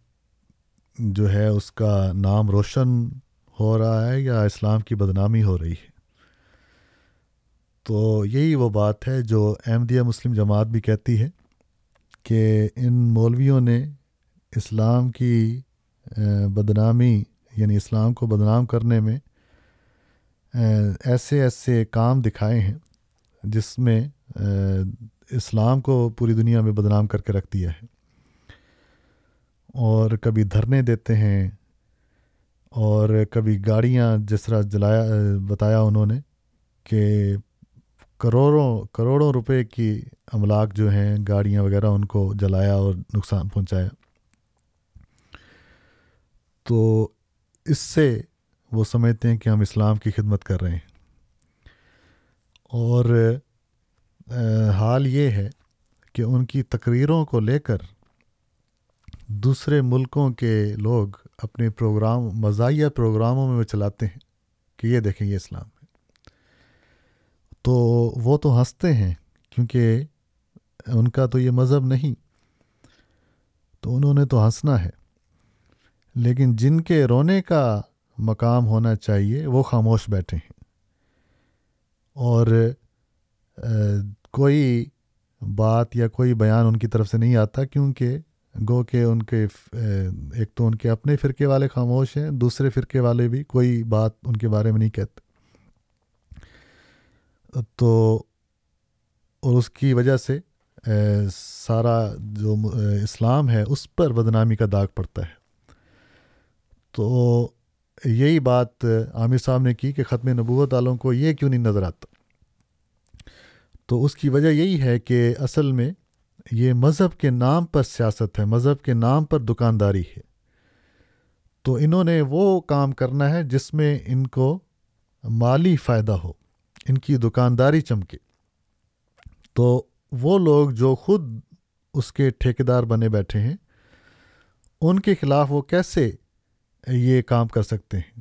جو ہے اس کا نام روشن ہو رہا ہے یا اسلام کی بدنامی ہو رہی ہے؟ تو یہی وہ بات ہے جو احمدیہ مسلم جماعت بھی کہتی ہے کہ ان مولویوں نے اسلام کی بدنامی یعنی اسلام کو بدنام کرنے میں ایسے ایسے کام دکھائے ہیں جس میں اسلام کو پوری دنیا میں بدنام کر کے رکھ دیا ہے۔ اور کبھی دھرنے دیتے ہیں، اور کبھی گاڑیاں جس طرح جلایا بتایا انہوں نے کہ کروڑوں کروڑوں روپے کی املاک جو ہیں، گاڑیاں وغیرہ ان کو جلایا اور نقصان پہنچایا۔ تو اس سے وہ سمجھتے ہیں کہ ہم اسلام کی خدمت کر رہے ہیں۔ اور حال یہ ہے کہ ان کی تقریروں کو لے کر دوسرے ملکوں کے لوگ اپنے پروگرام، مزاحیہ پروگراموں میں وہ چلاتے ہیں کہ یہ دیکھیں یہ اسلام ہے۔ تو وہ تو ہنستے ہیں کیونکہ ان کا تو یہ مذہب نہیں۔ تو انہوں نے تو ہنسنا ہے۔ لیکن جن کے رونے کا مقام ہونا چاہیے، وہ خاموش بیٹھے ہیں۔ اور کوئی بات یا کوئی بیان ان کی طرف سے نہیں آتا کیونکہ گو کہ ان کے ایک تو ان کے اپنے فرقے والے خاموش ہیں، دوسرے فرقے والے بھی کوئی بات ان کے بارے میں نہیں کہتے۔ تو، اور اس کی وجہ سے سارا جو اسلام ہے، اس پر بدنامی کا داغ پڑتا ہے۔ تو یہی بات عامر صاحب نے کی کہ ختم نبوت والوں کو یہ کیوں نہیں نظر آتا؟ تو اس کی وجہ یہی ہے کہ اصل میں یہ مذہب کے نام پر سیاست ہے، مذہب کے نام پر دکانداری ہے۔ تو انہوں نے وہ کام کرنا ہے جس میں ان کو مالی فائدہ ہو، ان کی دکانداری چمکے۔ تو وہ لوگ جو خود اس کے ٹھیکیدار بنے بیٹھے ہیں، ان کے خلاف وہ کیسے یہ کام کر سکتے ہیں۔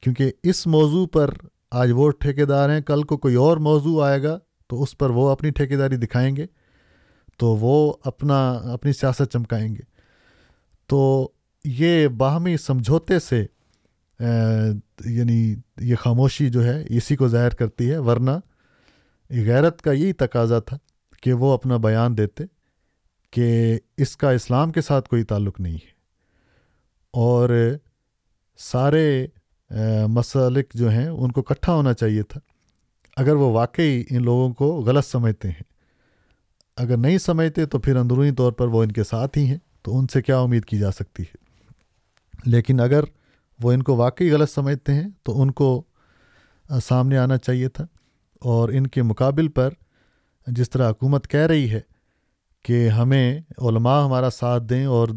کیونکہ اس موضوع پر آج وہ ٹھیکیدار ہیں، کل کو کوئی اور موضوع آئے گا تو اس پر وہ اپنی ٹھیکیداری دکھائیں گے، تو وہ اپنا، اپنی سیاست چمکائیں گے۔ تو یہ باہمی سمجھوتے سے یعنی یہ خاموشی جو ہے، اسی کو ظاہر کرتی ہے۔ ورنہ غیرت کا یہی تقاضا تھا کہ وہ اپنا بیان دیتے کہ اس کا اسلام کے ساتھ کوئی تعلق نہیں ہے۔ اور سارے مسلک جو ہیں، ان کو کٹھا ہونا چاہیے تھا۔ اگر وہ واقعی ان لوگوں کو غلط سمجھتے ہیں۔ اگر نہیں سمجھتے، تو پھر اندرونی طور پر وہ ان کے ساتھ ہی ہیں۔ تو ان سے کیا امید کی جا سکتی ہے؟ لیکن اگر وہ ان کو واقعی غلط سمجھتے ہیں، تو ان کو سامنے آنا چاہیے تھا۔ اور ان کے مقابل پر جس طرح حکومت کہہ رہی ہے کہ ہمیں علماء ہمارا ساتھ دیں اور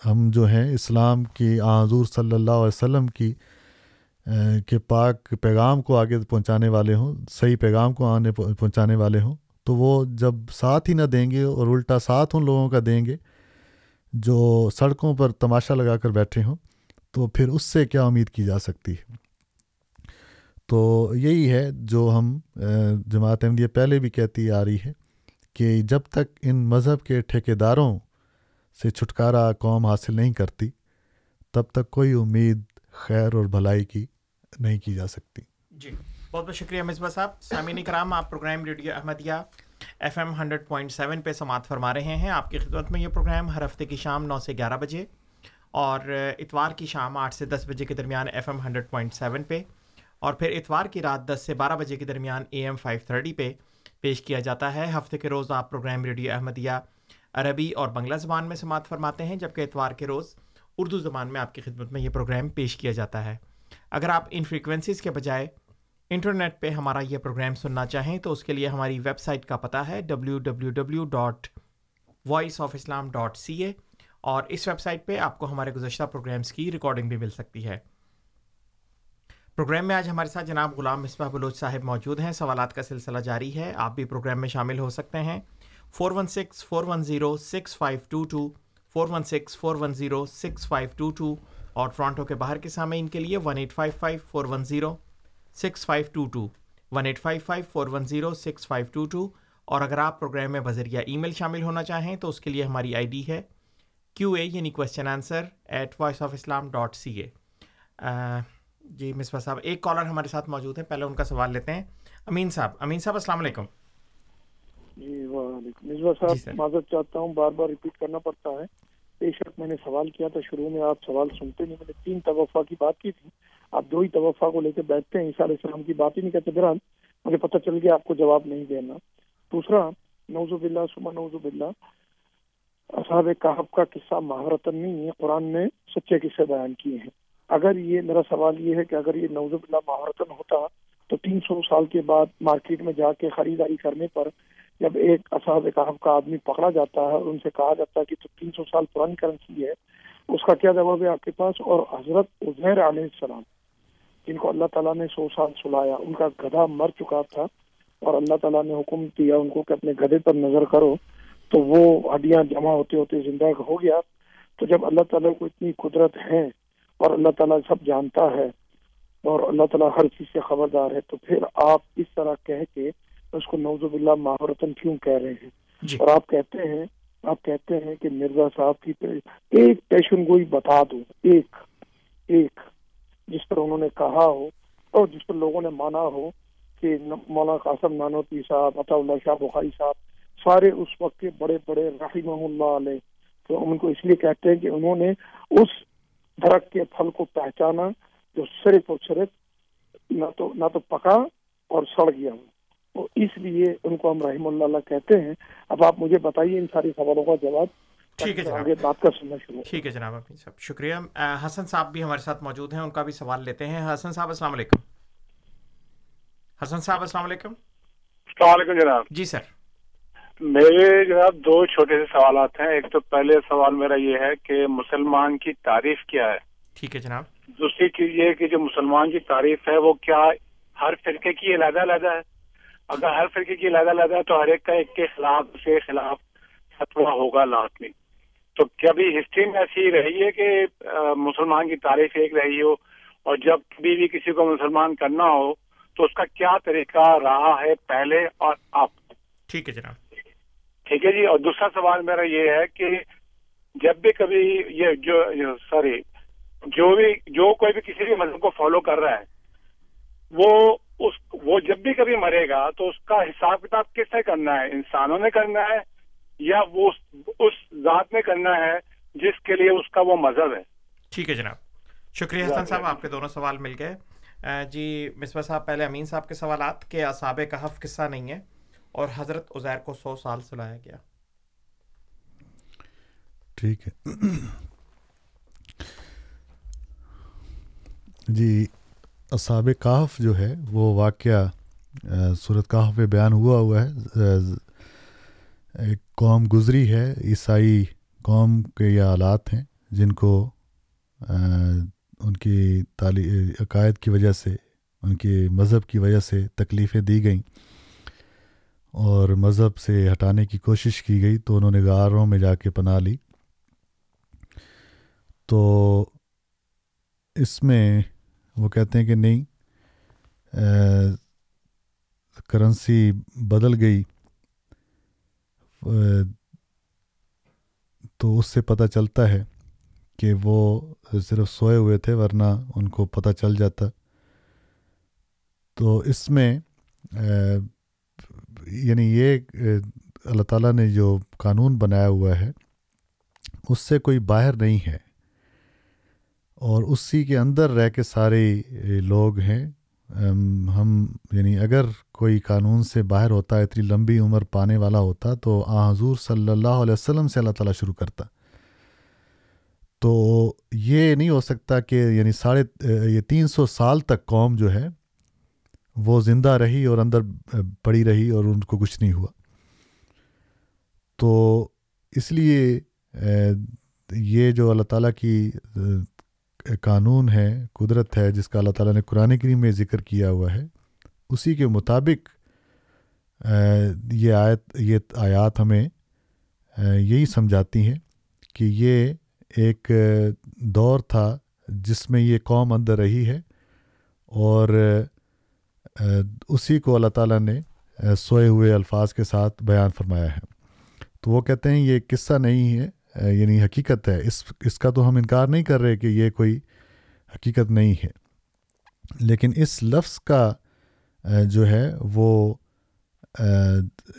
ہم جو ہیں اسلام کی حضور صلی اللہ علیہ وسلم کی کے پاک پیغام کو آگے پہنچانے والے ہوں، صحیح پیغام کو آنے پہنچانے والے ہوں، تو وہ جب ساتھ ہی نہ دیں گے اور الٹا ساتھ ان لوگوں کا دیں گے جو سڑکوں پر تماشا لگا کر بیٹھے ہوں، تو پھر اس سے کیا امید کی جا سکتی ہے؟ تو یہی ہے جو ہم جماعت احمدیہ پہلے بھی کہتی آ رہی ہے کہ جب تک ان مذہب کے ٹھیکیداروں سے چھٹکارا قوم حاصل نہیں کرتی، تب تک کوئی امید، خیر اور بھلائی کی نہیں کی جا سکتی۔ جی بہت بہت شکریہ مصباح صاحب۔ سامعین کرام، آپ programme radio Ahmadiyya F M hundred point seven پہ سماعت فرما رہے ہیں۔ آپ کی خدمت میں یہ پروگرام ہر ہفتے کی شام نو سے گیارہ بجے اور اتوار کی شام آٹھ سے دس بجے کے درمیان F M hundred point seven پہ اور پھر اتوار کی رات دس سے بارہ بجے کے درمیان اے ایم فائیو تھرٹی پہ پیش کیا جاتا ہے۔ ہفتے کے روز آپ پروگرام ریڈیو احمدیہ عربی اور بنگلہ زبان میں سماعت فرماتے ہیں، جبکہ اتوار کے روز اردو زبان میں آپ کی خدمت میں یہ پروگرام پیش کیا جاتا ہے۔ اگر آپ ان فریکوینسیز کے بجائے انٹرنیٹ پہ ہمارا یہ پروگرام سننا چاہیں تو اس کے لیے ہماری ویب سائٹ کا پتہ ہے W W W dot voice of Islam dot C A اور اس ویب سائٹ پہ آپ کو ہمارے گزشتہ پروگرامس کی ریکارڈنگ بھی مل سکتی ہے۔ پروگرام میں آج ہمارے ساتھ جناب غلام مصباح بلوچ صاحب موجود ہیں۔ سوالات کا سلسلہ جاری ہے، آپ بھی پروگرام میں شامل ہو سکتے ہیں۔ Four one six four one zero six five two two four one six four one zero six five two two اور ٹورانٹو کے باہر کے سامنے ان کے لیے one eight five five four one zero six five two two one eight five five four one zero six five two two اور اگر آپ پروگرام میں بذریعہ ای میل شامل ہونا چاہیں تو اس کے لیے ہماری آئی ڈی ہے کیو اے یعنی question answer at voice of Islam dot C A جی مصباح صاحب، ایک کالر ہمارے ساتھ موجود ہیں، پہلے ان کا سوال لیتے ہیں۔ امین صاحب امین صاحب، السلام علیکم۔ جی وعلیکم مصباح صاحب معذرت چاہتا ہوں بار بار ریپیٹ کرنا پڑتا ہے۔ بے شک میں نے سوال کیا تھا شروع میں آپ سوال سنتے نہیں میں نے تین توفع کی بات کی تھی۔ آپ دو ہی توفع کو لے کے بیٹھتے ہیں عیسیٰ علیہ السلام کی بات ہی نہیں کرتے۔ بہرحال مجھے پتہ چل گیا آپ کو جواب نہیں دینا۔ دوسرا نوزو باللہ سما نوزو باللہ۔ اصحاب کہب کا قصہ مہارتن نہیں ہے قرآن نے سچے قصے بیان کیے ہیں۔ اگر یہ میرا سوال یہ ہے کہ اگر یہ نوزو باللہ مہارتن ہوتا تو تین سو سال کے بعد مارکیٹ میں جا کے خریداری کرنے پر جب ایک اصحاب کہف کا آدمی پکڑا جاتا ہے اور ان سے کہا جاتا ہے کہ تو تین سو سال پرانی کرنسی ہے، اس کا کیا جواب ہے آپ کے پاس؟ اور حضرت عزیر علیہ السلام، جن کو اللہ تعالیٰ نے سو سال سلایا، ان کا گدھا مر چکا تھا اور اللہ تعالیٰ نے حکم دیا ان کو کہ اپنے گدھے پر نظر کرو، تو وہ ہڈیاں جمع ہوتے ہوتے زندہ ہو گیا۔ تو جب اللہ تعالیٰ کو اتنی قدرت ہے اور اللہ تعالیٰ سب جانتا ہے اور اللہ تعالیٰ ہر چیز سے خبردار ہے، تو پھر آپ اس طرح کہہ کے اس کو نوز باللہ مہارتن کیوں کہہ رہے ہیں؟ جی۔ اور آپ کہتے ہیں آپ کہتے ہیں کہ مرزا صاحب کی ایک پیشن گوئی بتا دو ایک ایک جس پر انہوں نے کہا ہو اور جس پر لوگوں نے مانا ہو کہ مولانا قاسم نانوتی صاحب عطا اللہ شاہ بخاری صاحب سارے اس وقت کے بڑے بڑے رحمہ اللہ علیہ تو ان کو اس لیے کہتے ہیں کہ انہوں نے اس درخت کے پھل کو پہچانا جو صرف اور صرف نہ تو نہ تو پکا اور سڑ گیا ہو۔ تو اس لیے ان کو ہم رحم اللہ اللہ کہتے ہیں۔ اب آپ مجھے بتائیے ان ساری سوالوں کا جواب۔ ٹھیک ہے جناب۔ آگے بات کا سننا شروع۔ ہو ٹھیک ہے جناب صاحب شکریہ۔ حسن صاحب بھی ہمارے ساتھ موجود ہیں ان کا بھی سوال لیتے ہیں۔ حسن صاحب السلام علیکم۔ حسن صاحب السلام علیکم۔ السلام علیکم جناب۔ جی سر۔ میرے جناب دو چھوٹے سے سوالات ہیں۔ ایک تو پہلے سوال میرا یہ ہے کہ مسلمان کی تعریف کیا ہے؟ ٹھیک ہے جناب۔ دوسری چیز یہ کہ جو مسلمان کی تعریف ہے وہ کیا ہر فرقے کی علیحدہ علیحدہ ہے؟ اگر ہر فرقے کی علیحدہ علیحدہ ہے تو ہر ایک کا ایک کے خلاف کے خلاف فتوا ہوگا لازمی تو کبھی ہسٹری میں ایسی رہی ہے کہ مسلمان کی تعریف ایک رہی ہو اور جب کبھی بھی کسی کو مسلمان کرنا ہو تو اس کا کیا طریقہ رہا ہے پہلے اور اب؟ ٹھیک ہے جناب۔ ٹھیک ہے جی اور دوسرا سوال میرا یہ ہے کہ جب بھی کبھی یہ جو سوری جو بھی جو کوئی بھی کسی بھی مذہب کو فالو کر رہا ہے وہ اس وہ جب بھی کبھی مرے گا تو اس کا حساب کتاب کس سے کرنا ہے؟ انسانوں نے کرنا ہے یا وہ اس- اس ذات میں کرنا ہے جس کے لیے اس کا وہ مذہب ہے؟ ٹھیک ہے جناب۔ شکریہ حسن صاحب آپ کے دونوں سوال مل گئے۔ جی مصباح صاحب پہلے امین صاحب کے سوالات کہ اصحاب کہف قصہ نہیں ہے اور حضرت عزیر کو سو سال سلایا گیا۔ ٹھیک ہے۔ جی اصحاب کہف جو ہے، وہ واقعہ صورت کہف میں بیان ہوا ہوا ہے۔ ایک قوم گزری ہے، عیسائی قوم کے یہ آلات ہیں، جن کو ان کی تعلی عقائد کی وجہ سے، ان کے مذہب کی وجہ سے تکلیفیں دی گئیں۔ اور مذہب سے ہٹانے کی کوشش کی گئی تو انہوں نے غاروں میں جا کے پناہ لی۔ تو اس میں وہ کہتے ہیں کہ نہیں کرنسی بدل گئی۔ تو اس سے پتہ چلتا ہے کہ وہ صرف سوئے ہوئے تھے، ورنہ ان کو پتہ چل جاتا۔ تو اس میں یعنی یہ اللہ تعالیٰ نے جو قانون بنایا ہوا ہے، اس سے کوئی باہر نہیں ہے۔ اور اسی کے اندر رہ کے سارے لوگ ہیں۔ ہم یعنی اگر کوئی قانون سے باہر ہوتا، اتنی لمبی عمر پانے والا ہوتا، تو آ حضور صلی اللہ علیہ وسلم سے اللہ تعالیٰ شروع کرتا۔ تو یہ نہیں ہو سکتا کہ یعنی ساڑھے، یہ تین سو سال تک قوم جو ہے، وہ زندہ رہی اور اندر پڑی رہی اور ان کو کچھ نہیں ہوا۔ تو اس لیے یہ جو اللہ تعالیٰ کی قانون ہے، قدرت ہے، جس کا اللہ تعالیٰ نے قرآن کریم میں ذکر کیا ہوا ہے، اسی کے مطابق یہ آیت، یہ آیات ہمیں یہی سمجھاتی ہیں کہ یہ ایک دور تھا جس میں یہ قوم اندر رہی ہے اور اسی کو اللہ تعالیٰ نے سوئے ہوئے الفاظ کے ساتھ بیان فرمایا ہے۔ تو وہ کہتے ہیں یہ قصہ نہیں ہے یعنی حقیقت ہے۔ اس اس کا تو ہم انکار نہیں کر رہے کہ یہ کوئی حقیقت نہیں ہے۔ لیکن اس لفظ کا جو ہے وہ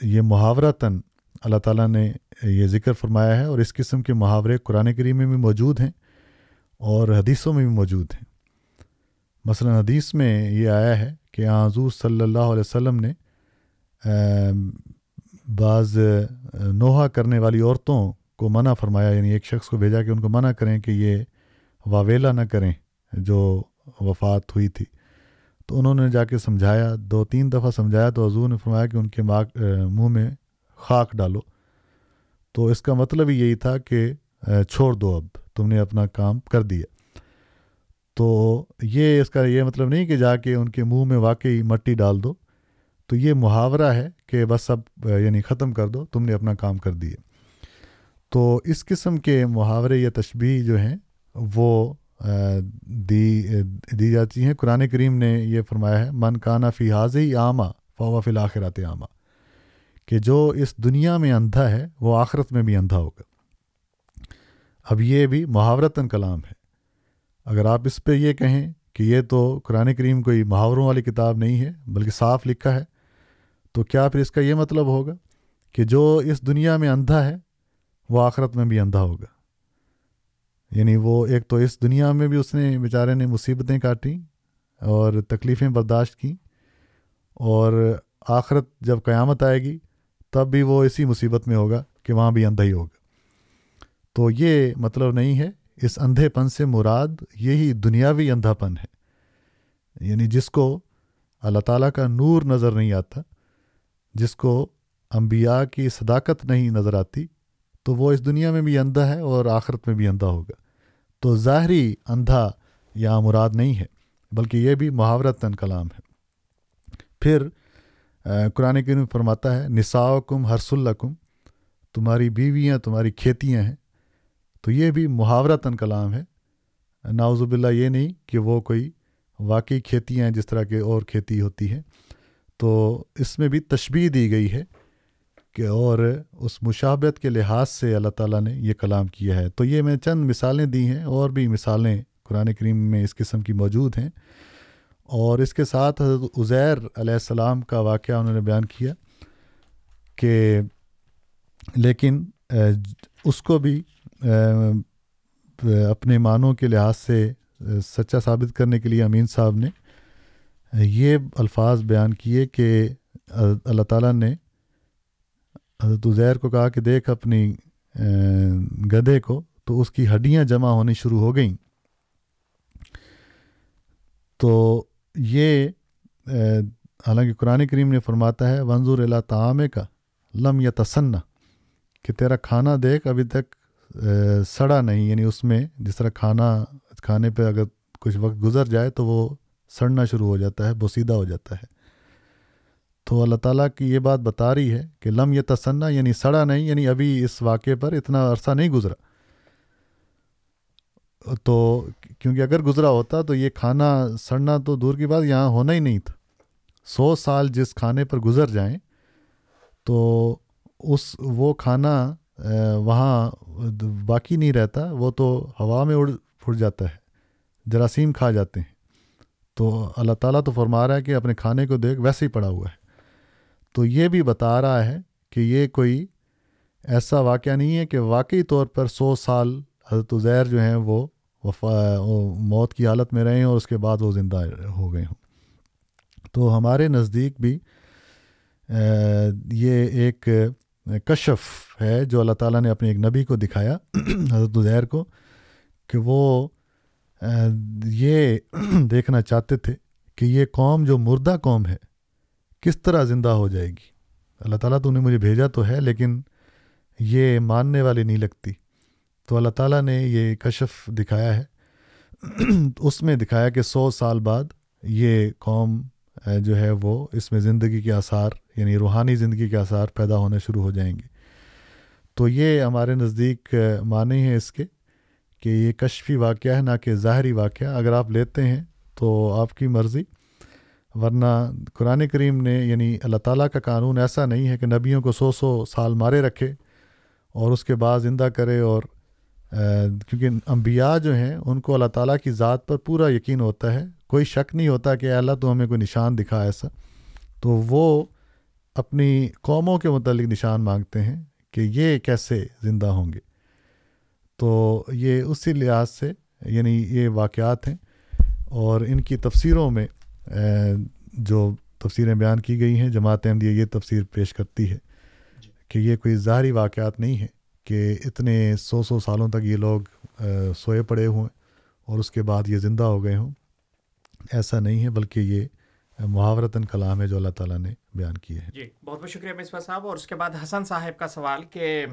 یہ محاورتاً اللہ تعالیٰ نے یہ ذکر فرمایا ہے اور اس قسم کے محاورے قرآن کریم میں بھی موجود ہیں اور حدیثوں میں بھی موجود ہیں۔ مثلا حدیث میں یہ آیا ہے کہ حضور صلی اللہ علیہ وسلم نے بعض نوحہ کرنے والی عورتوں کو منع فرمایا یعنی ایک شخص کو بھیجا کہ ان کو منع کریں کہ یہ واویلا نہ کریں جو وفات ہوئی تھی۔ تو انہوں نے جا کے سمجھایا، دو تین دفعہ سمجھایا، تو حضور نے فرمایا کہ ان کے منہ میں خاک ڈالو۔ تو اس کا مطلب ہی یہی تھا کہ چھوڑ دو اب، تم نے اپنا کام کر دیا۔ تو یہ اس کا یہ مطلب نہیں کہ جا کے ان کے منہ میں واقعی مٹی ڈال دو۔ تو یہ محاورہ ہے کہ بس اب یعنی ختم کر دو، تم نے اپنا کام کر دیا۔ تو اس قسم کے محاورے یا تشبیہ جو ہیں وہ دی دی جاتی ہیں۔ قرآن کریم نے یہ فرمایا ہے، من کانا فی حاض عامہ فوا فی الآخرات عامہ کہ جو اس دنیا میں اندھا ہے، وہ آخرت میں بھی اندھا ہوگا۔ اب یہ بھی محاورتاً کلام ہے۔ اگر آپ اس پہ یہ کہیں کہ یہ تو قرآن کریم کوئی محاوروں والی کتاب نہیں ہے، بلکہ صاف لکھا ہے، تو کیا پھر اس کا یہ مطلب ہوگا کہ جو اس دنیا میں اندھا ہے وہ آخرت میں بھی اندھا ہوگا۔ یعنی وہ ایک تو اس دنیا میں بھی اس نے بیچارے نے مصیبتیں کاٹیں اور تکلیفیں برداشت کیں اور آخرت جب قیامت آئے گی تب بھی وہ اسی مصیبت میں ہوگا کہ وہاں بھی اندھا ہی ہوگا۔ تو یہ مطلب نہیں ہے۔ اس اندھے پن سے مراد یہی دنیاوی اندھا پن ہے۔ یعنی جس کو اللہ تعالیٰ کا نور نظر نہیں آتا، جس کو انبیاء کی صداقت نہیں نظر آتی تو وہ اس دنیا میں بھی اندھا ہے اور آخرت میں بھی اندھا ہوگا۔ تو ظاہری اندھا یا مراد نہیں ہے، بلکہ یہ بھی محاورتاً کلام ہے۔ پھر قرآن کریم فرماتا ہے نساء کم ہرس الکم تمہاری بیویاں، تمہاری کھیتیاں ہیں۔ تو یہ بھی محاورتاً کلام ہے۔ ناوزب اللہ یہ نہیں کہ وہ کوئی واقعی کھیتیاں ہیں، جس طرح کے اور کھیتی ہوتی ہے۔ تو اس میں بھی تشبیح دی گئی ہے۔ کہ اور اس مشابت کے لحاظ سے اللہ تعالیٰ نے یہ کلام کیا ہے۔ تو یہ میں چند مثالیں دی ہیں اور بھی مثالیں قرآن کریم میں اس قسم کی موجود ہیں۔ اور اس کے ساتھ حضرت عزیر علیہ السلام کا واقعہ انہوں نے بیان کیا کہ لیکن اس کو بھی اپنے معنوں کے لحاظ سے سچا ثابت کرنے کے لیے امین صاحب نے یہ الفاظ بیان کیے کہ اللہ تعالیٰ نے حضرت عزیر کو کہا کہ دیکھ اپنی گدھے کو، تو اس کی ہڈیاں جمع ہونی شروع ہو گئیں۔ تو یہ حالانکہ قرآن کریم نے فرماتا ہے منظور اللہ تعام کا لم یا تسنا کہ تیرا کھانا دیکھ، ابھی تک سڑا نہیں۔ یعنی اس میں جس طرح کھانا، کھانے پہ اگر کچھ وقت گزر جائے تو وہ سڑنا شروع ہو جاتا ہے، بوسیدہ ہو جاتا ہے۔ تو اللہ تعالیٰ کی یہ بات بتا رہی ہے کہ لم یہ تسنا یعنی سڑا نہیں یعنی ابھی اس واقعے پر اتنا عرصہ نہیں گزرا۔ تو کیونکہ اگر گزرا ہوتا تو یہ کھانا سڑنا تو دور کی بات یہاں ہونا ہی نہیں تھا۔ سو سال جس کھانے پر گزر جائیں تو اس وہ کھانا وہاں باقی نہیں رہتا، وہ تو ہوا میں اڑ پھٹ جاتا ہے، جراثیم کھا جاتے ہیں۔ تو اللہ تعالیٰ تو فرما رہا ہے کہ اپنے کھانے کو دیکھ ویسے ہی پڑا ہوا ہے۔ تو یہ بھی بتا رہا ہے کہ یہ کوئی ایسا واقعہ نہیں ہے کہ واقعی طور پر سو سال حضرت عزیر جو ہیں وہ وفا موت کی حالت میں رہے ہیں اور اس کے بعد وہ زندہ ہو گئے ہوں۔ تو ہمارے نزدیک بھی یہ ایک کشف ہے جو اللہ تعالیٰ نے اپنے ایک نبی کو دکھایا، حضرت عزیر کو، کہ وہ یہ دیکھنا چاہتے تھے کہ یہ قوم جو مردہ قوم ہے کس طرح زندہ ہو جائے گی؟ اللہ تعالیٰ تو انہیں مجھے بھیجا تو ہے، لیکن یہ ماننے والی نہیں لگتی۔ تو اللہ تعالیٰ نے یہ کشف دکھایا ہے۔ اس میں دکھایا کہ سو سال بعد یہ قوم جو ہے وہ اس میں زندگی کے آثار یعنی روحانی زندگی کے آثار پیدا ہونے شروع ہو جائیں گے۔ تو یہ ہمارے نزدیک معنی ہیں اس کے کہ یہ کشفی واقعہ ہے، نہ کہ ظاہری واقعہ۔ اگر آپ لیتے ہیں تو آپ کی مرضی۔ ورنہ قرآن کریم نے یعنی اللہ تعالیٰ کا قانون ایسا نہیں ہے کہ نبیوں کو سو سو سال مارے رکھے اور اس کے بعد زندہ کرے اور کیونکہ انبیاء جو ہیں، ان کو اللہ تعالیٰ کی ذات پر پورا یقین ہوتا ہے۔ کوئی شک نہیں ہوتا کہ اللہ تو ہمیں کوئی نشان دکھا ایسا۔ تو وہ اپنی قوموں کے متعلق نشان مانگتے ہیں کہ یہ کیسے زندہ ہوں گے۔ تو یہ اسی لحاظ سے یعنی یہ واقعات ہیں اور ان کی تفسیروں میں جو تفسیریں بیان کی گئی ہیں جماعت احمدیہ یہ تفسیر پیش کرتی ہے کہ یہ کوئی ظاہری واقعات نہیں ہیں کہ اتنے سو سو سالوں تک یہ لوگ سوئے پڑے ہوئے اور اس کے بعد یہ زندہ ہو گئے ہوں۔ ایسا نہیں ہے بلکہ یہ محاورتاً کلام ہے جو اللہ تعالیٰ نے بیان کیے ہیں۔ جی بہت بہت شکریہ مصباح صاحب۔ اور اس کے بعد حسن صاحب کا سوال کہ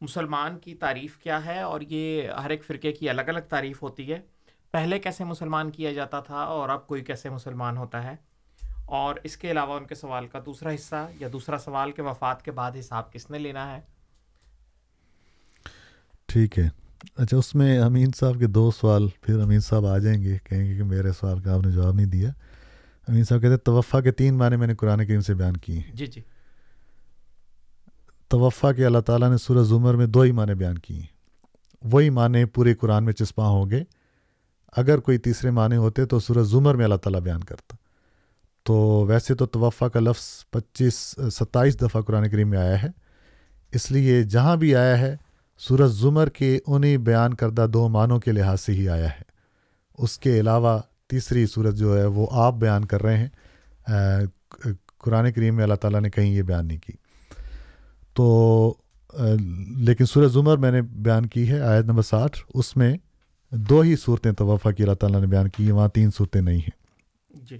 مسلمان کی تعریف کیا ہے اور یہ ہر ایک فرقے کی الگ الگ تعریف ہوتی ہے۔ پہلے کیسے مسلمان کیا جاتا تھا اور اب کوئی کیسے مسلمان ہوتا ہے؟ اور اس کے علاوہ ان کے سوال کا دوسرا حصہ یا دوسرا سوال کے وفات کے بعد حساب کس نے لینا ہے؟ ٹھیک ہے۔ اچھا اس میں امین صاحب کے دو سوال پھر امین صاحب آ جائیں گے کہیں گے کہ میرے سوال کا آپ نے جواب نہیں دیا۔ امین صاحب کہتے ہیں توفع کے تین معنی میں نے قرآن کریم سے بیان کیے ہیں۔ جی جی۔ توفع کے اللہ تعالیٰ نے سورہ زمر میں دو ہی معنی بیان کیے ہیں۔ وہی معنی پورے قرآن میں چسپاں ہوں گے۔ اگر کوئی تیسرے معنی ہوتے تو سورہ زمر میں اللہ تعالیٰ بیان کرتا۔ تو ویسے تو توفع کا لفظ پچیس، ستائیس دفعہ قرآن کریم میں آیا ہے۔ اس لیے جہاں بھی آیا ہے سورج زمر کے انہیں بیان کردہ دو معنوں کے لحاظ سے ہی آیا ہے۔ اس کے علاوہ تیسری صورت جو ہے وہ آپ بیان کر رہے ہیں۔ قرآن کریم میں اللہ تعالیٰ نے کہیں یہ بیان نہیں کی۔ تو لیکن سورج زمر میں نے بیان کی ہے آیت نمبر ساٹھ۔ اس میں دو ہی صورتیں توفع کی اللہ تعالیٰ نے بیان کی ہیں وہاں تین صورتیں نہیں ہیں۔ جی۔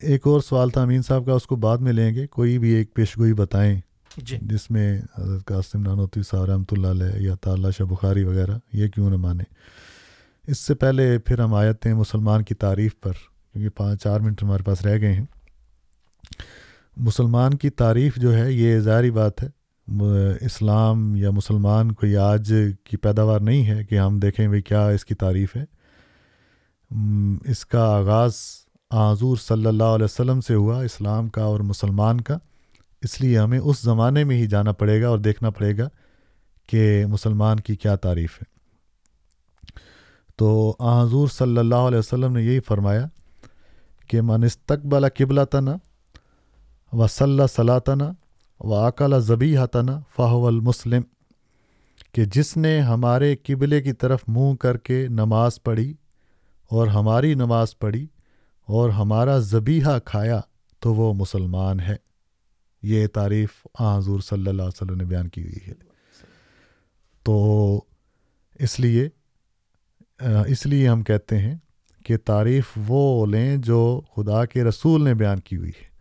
ایک اور سوال تھا امین صاحب کا اس کو بعد میں لیں گے کوئی بھی ایک پیشگوئی بتائیں۔ جی۔ جس میں حضرت قاسم نانوتی صاحب رحمۃ اللہ علیہ یا تعالیٰ شاہ بخاری وغیرہ یہ کیوں نہ مانے اس سے پہلے پھر ہم آیت ہیں مسلمان کی تعریف پر کیونکہ پانچ چار منٹ ہمارے پاس رہ گئے ہیں۔ مسلمان کی تعریف جو ہے یہ ظاہری بات ہے اسلام یا مسلمان کوئی آج کی پیداوار نہیں ہے کہ ہم دیکھیں بھائی کیا اس کی تعریف ہے؟ اس کا آغاز حضور صلی اللہ علیہ وسلم سے ہوا، اسلام کا اور مسلمان کا۔ اس لیے ہمیں اس زمانے میں ہی جانا پڑے گا اور دیکھنا پڑے گا کہ مسلمان کی کیا تعریف ہے۔ تو حضور صلی اللہ علیہ وسلم نے یہی فرمایا کہ من استقبل تنا و صلی صلاح تنا و اکلا ذبی تنا فاہ المسلم کہ جس نے ہمارے قبلے کی طرف منہ کر کے نماز پڑھی اور ہماری نماز پڑھی اور ہمارا ذبیحہ کھایا تو وہ مسلمان ہے۔ یہ تعریف حضور صلی اللہ علیہ وسلم نے بیان کی ہوئی ہے۔ تو اس لیے اس لیے ہم کہتے ہیں کہ تعریف وہ لیں جو خدا کے رسول نے بیان کی ہوئی ہے۔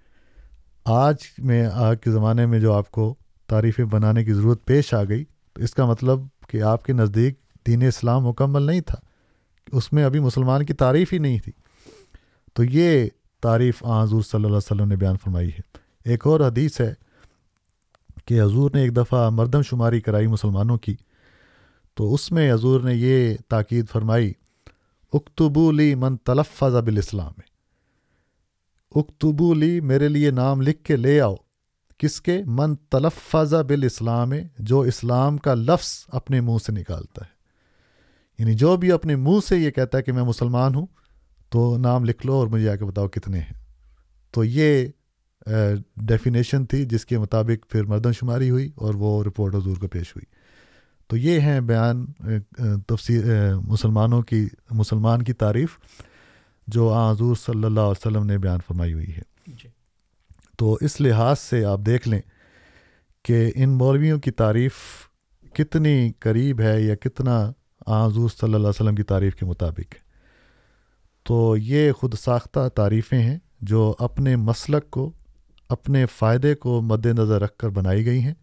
آج میں، آج کے زمانے میں جو آپ کو تعریفیں بنانے کی ضرورت پیش آ گئی تو اس کا مطلب کہ آپ کے نزدیک دین اسلام مکمل نہیں تھا، اس میں ابھی مسلمان کی تعریف ہی نہیں تھی۔ تو یہ تعریف حضور صلی اللہ علیہ وسلم نے بیان فرمائی ہے۔ ایک اور حدیث ہے کہ حضور نے ایک دفعہ مردم شماری کرائی مسلمانوں کی۔ تو اس میں حضور نے یہ تاکید فرمائی، اکتبو لی من تلفظ بالاسلام۔ اکتبو لی میرے لیے نام لکھ کے لے آؤ۔ کس کے؟ من تلفظ بالاسلام، جو اسلام کا لفظ اپنے منہ سے نکالتا ہے۔ یعنی جو بھی اپنے منہ سے یہ کہتا ہے کہ میں مسلمان ہوں، تو نام لکھ لو اور مجھے آ کے بتاؤ کتنے ہیں۔ تو یہ ڈیفینیشن تھی جس کے مطابق پھر مردم شماری ہوئی اور وہ رپورٹ حضور کو پیش ہوئی۔ تو یہ ہیں بیان تفصیل مسلمانوں کی، مسلمان کی تعریف۔ جو حضور صلی اللہ علیہ وسلم نے بیان فرمائی ہوئی ہے۔ جی۔ تو اس لحاظ سے آپ دیکھ لیں کہ ان مولویوں کی تعریف کتنی قریب ہے یا کتنا حضور صلی اللہ علیہ وسلم کی تعریف کے مطابق ہے۔ تو یہ خود ساختہ تعریفیں ہیں جو اپنے مسلک کو اپنے فائدے کو مد نظر رکھ کر بنائی گئی ہیں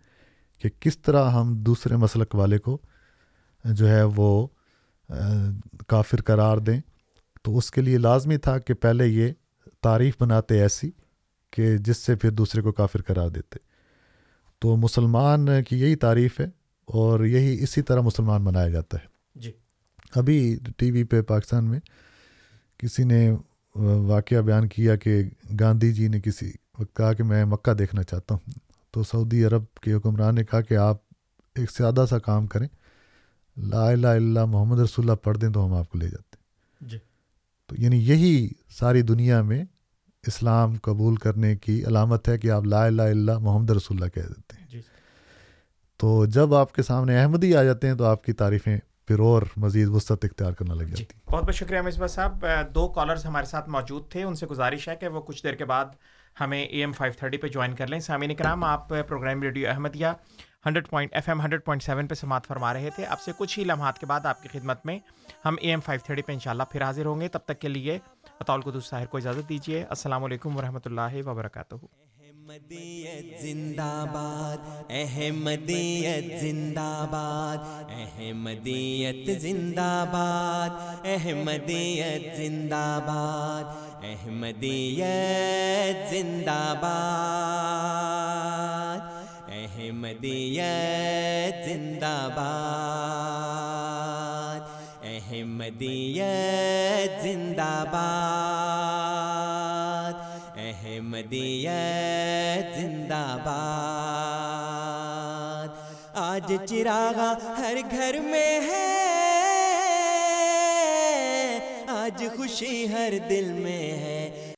کہ کس طرح ہم دوسرے مسلک والے کو جو ہے وہ کافر قرار دیں۔ تو اس کے لیے لازمی تھا کہ پہلے یہ تعریف بناتے ایسی کہ جس سے پھر دوسرے کو کافر قرار دیتے۔ تو مسلمان کی یہی تعریف ہے اور یہی اسی طرح مسلمان منایا جاتا ہے۔ جی۔ ابھی ٹی وی پہ پاکستان میں کسی نے واقعہ بیان کیا کہ گاندھی جی نے کسی وقت کہا کہ میں مکہ دیکھنا چاہتا ہوں۔ تو سعودی عرب کے حکمران نے کہا کہ آپ ایک سادہ سا کام کریں۔ لا الہ الا محمد رسول اللہ پڑھ دیں تو ہم آپ کو لے جاتے۔ ہیں جی۔ تو یعنی یہی ساری دنیا میں اسلام قبول کرنے کی علامت ہے کہ آپ لا الہ الا محمد رسول اللہ کہہ دیتے ہیں۔ جی تو جب آپ کے سامنے احمدی آ جاتے ہیں تو آپ کی تعریفیں پھر اور مزید وسعت اختیار کرنا لگ جی جاتی ہیں۔ بہت بہت شکریہ مصباح صاحب۔ دو کالرز ہمارے ساتھ موجود تھے ان سے گزارش ہے کہ وہ کچھ دیر کے بعد ہمیں اے ایم فائیو تھرٹی پہ جوائن کر لیں۔ سامعین کرام آپ programme radio Ahmadiyya hundred point F M hundred point seven پہ سماعت فرما رہے تھے۔ آپ سے کچھ ہی لمحات کے بعد آپ کی خدمت میں ہم اے ایم فائیو تھرٹی پہ انشاءاللہ پھر حاضر ہوں گے۔ تب تک کے لیے اطول قدس طاہر کو اجازت دیجیے۔ السلام علیکم ورحمۃ اللہ وبرکاتہ۔ احمدیت زندہ باد، احمدیت زندہ باد، احمدیت زندہ باد، احمدیت زندہ باد، احمدیت زندہ باد۔ احمدیت زندہ باد احمدیت زندہ باد احمدیت زندہ باد آج چراغا ہر گھر میں ہے، آج خوشی ہر دل میں ہے۔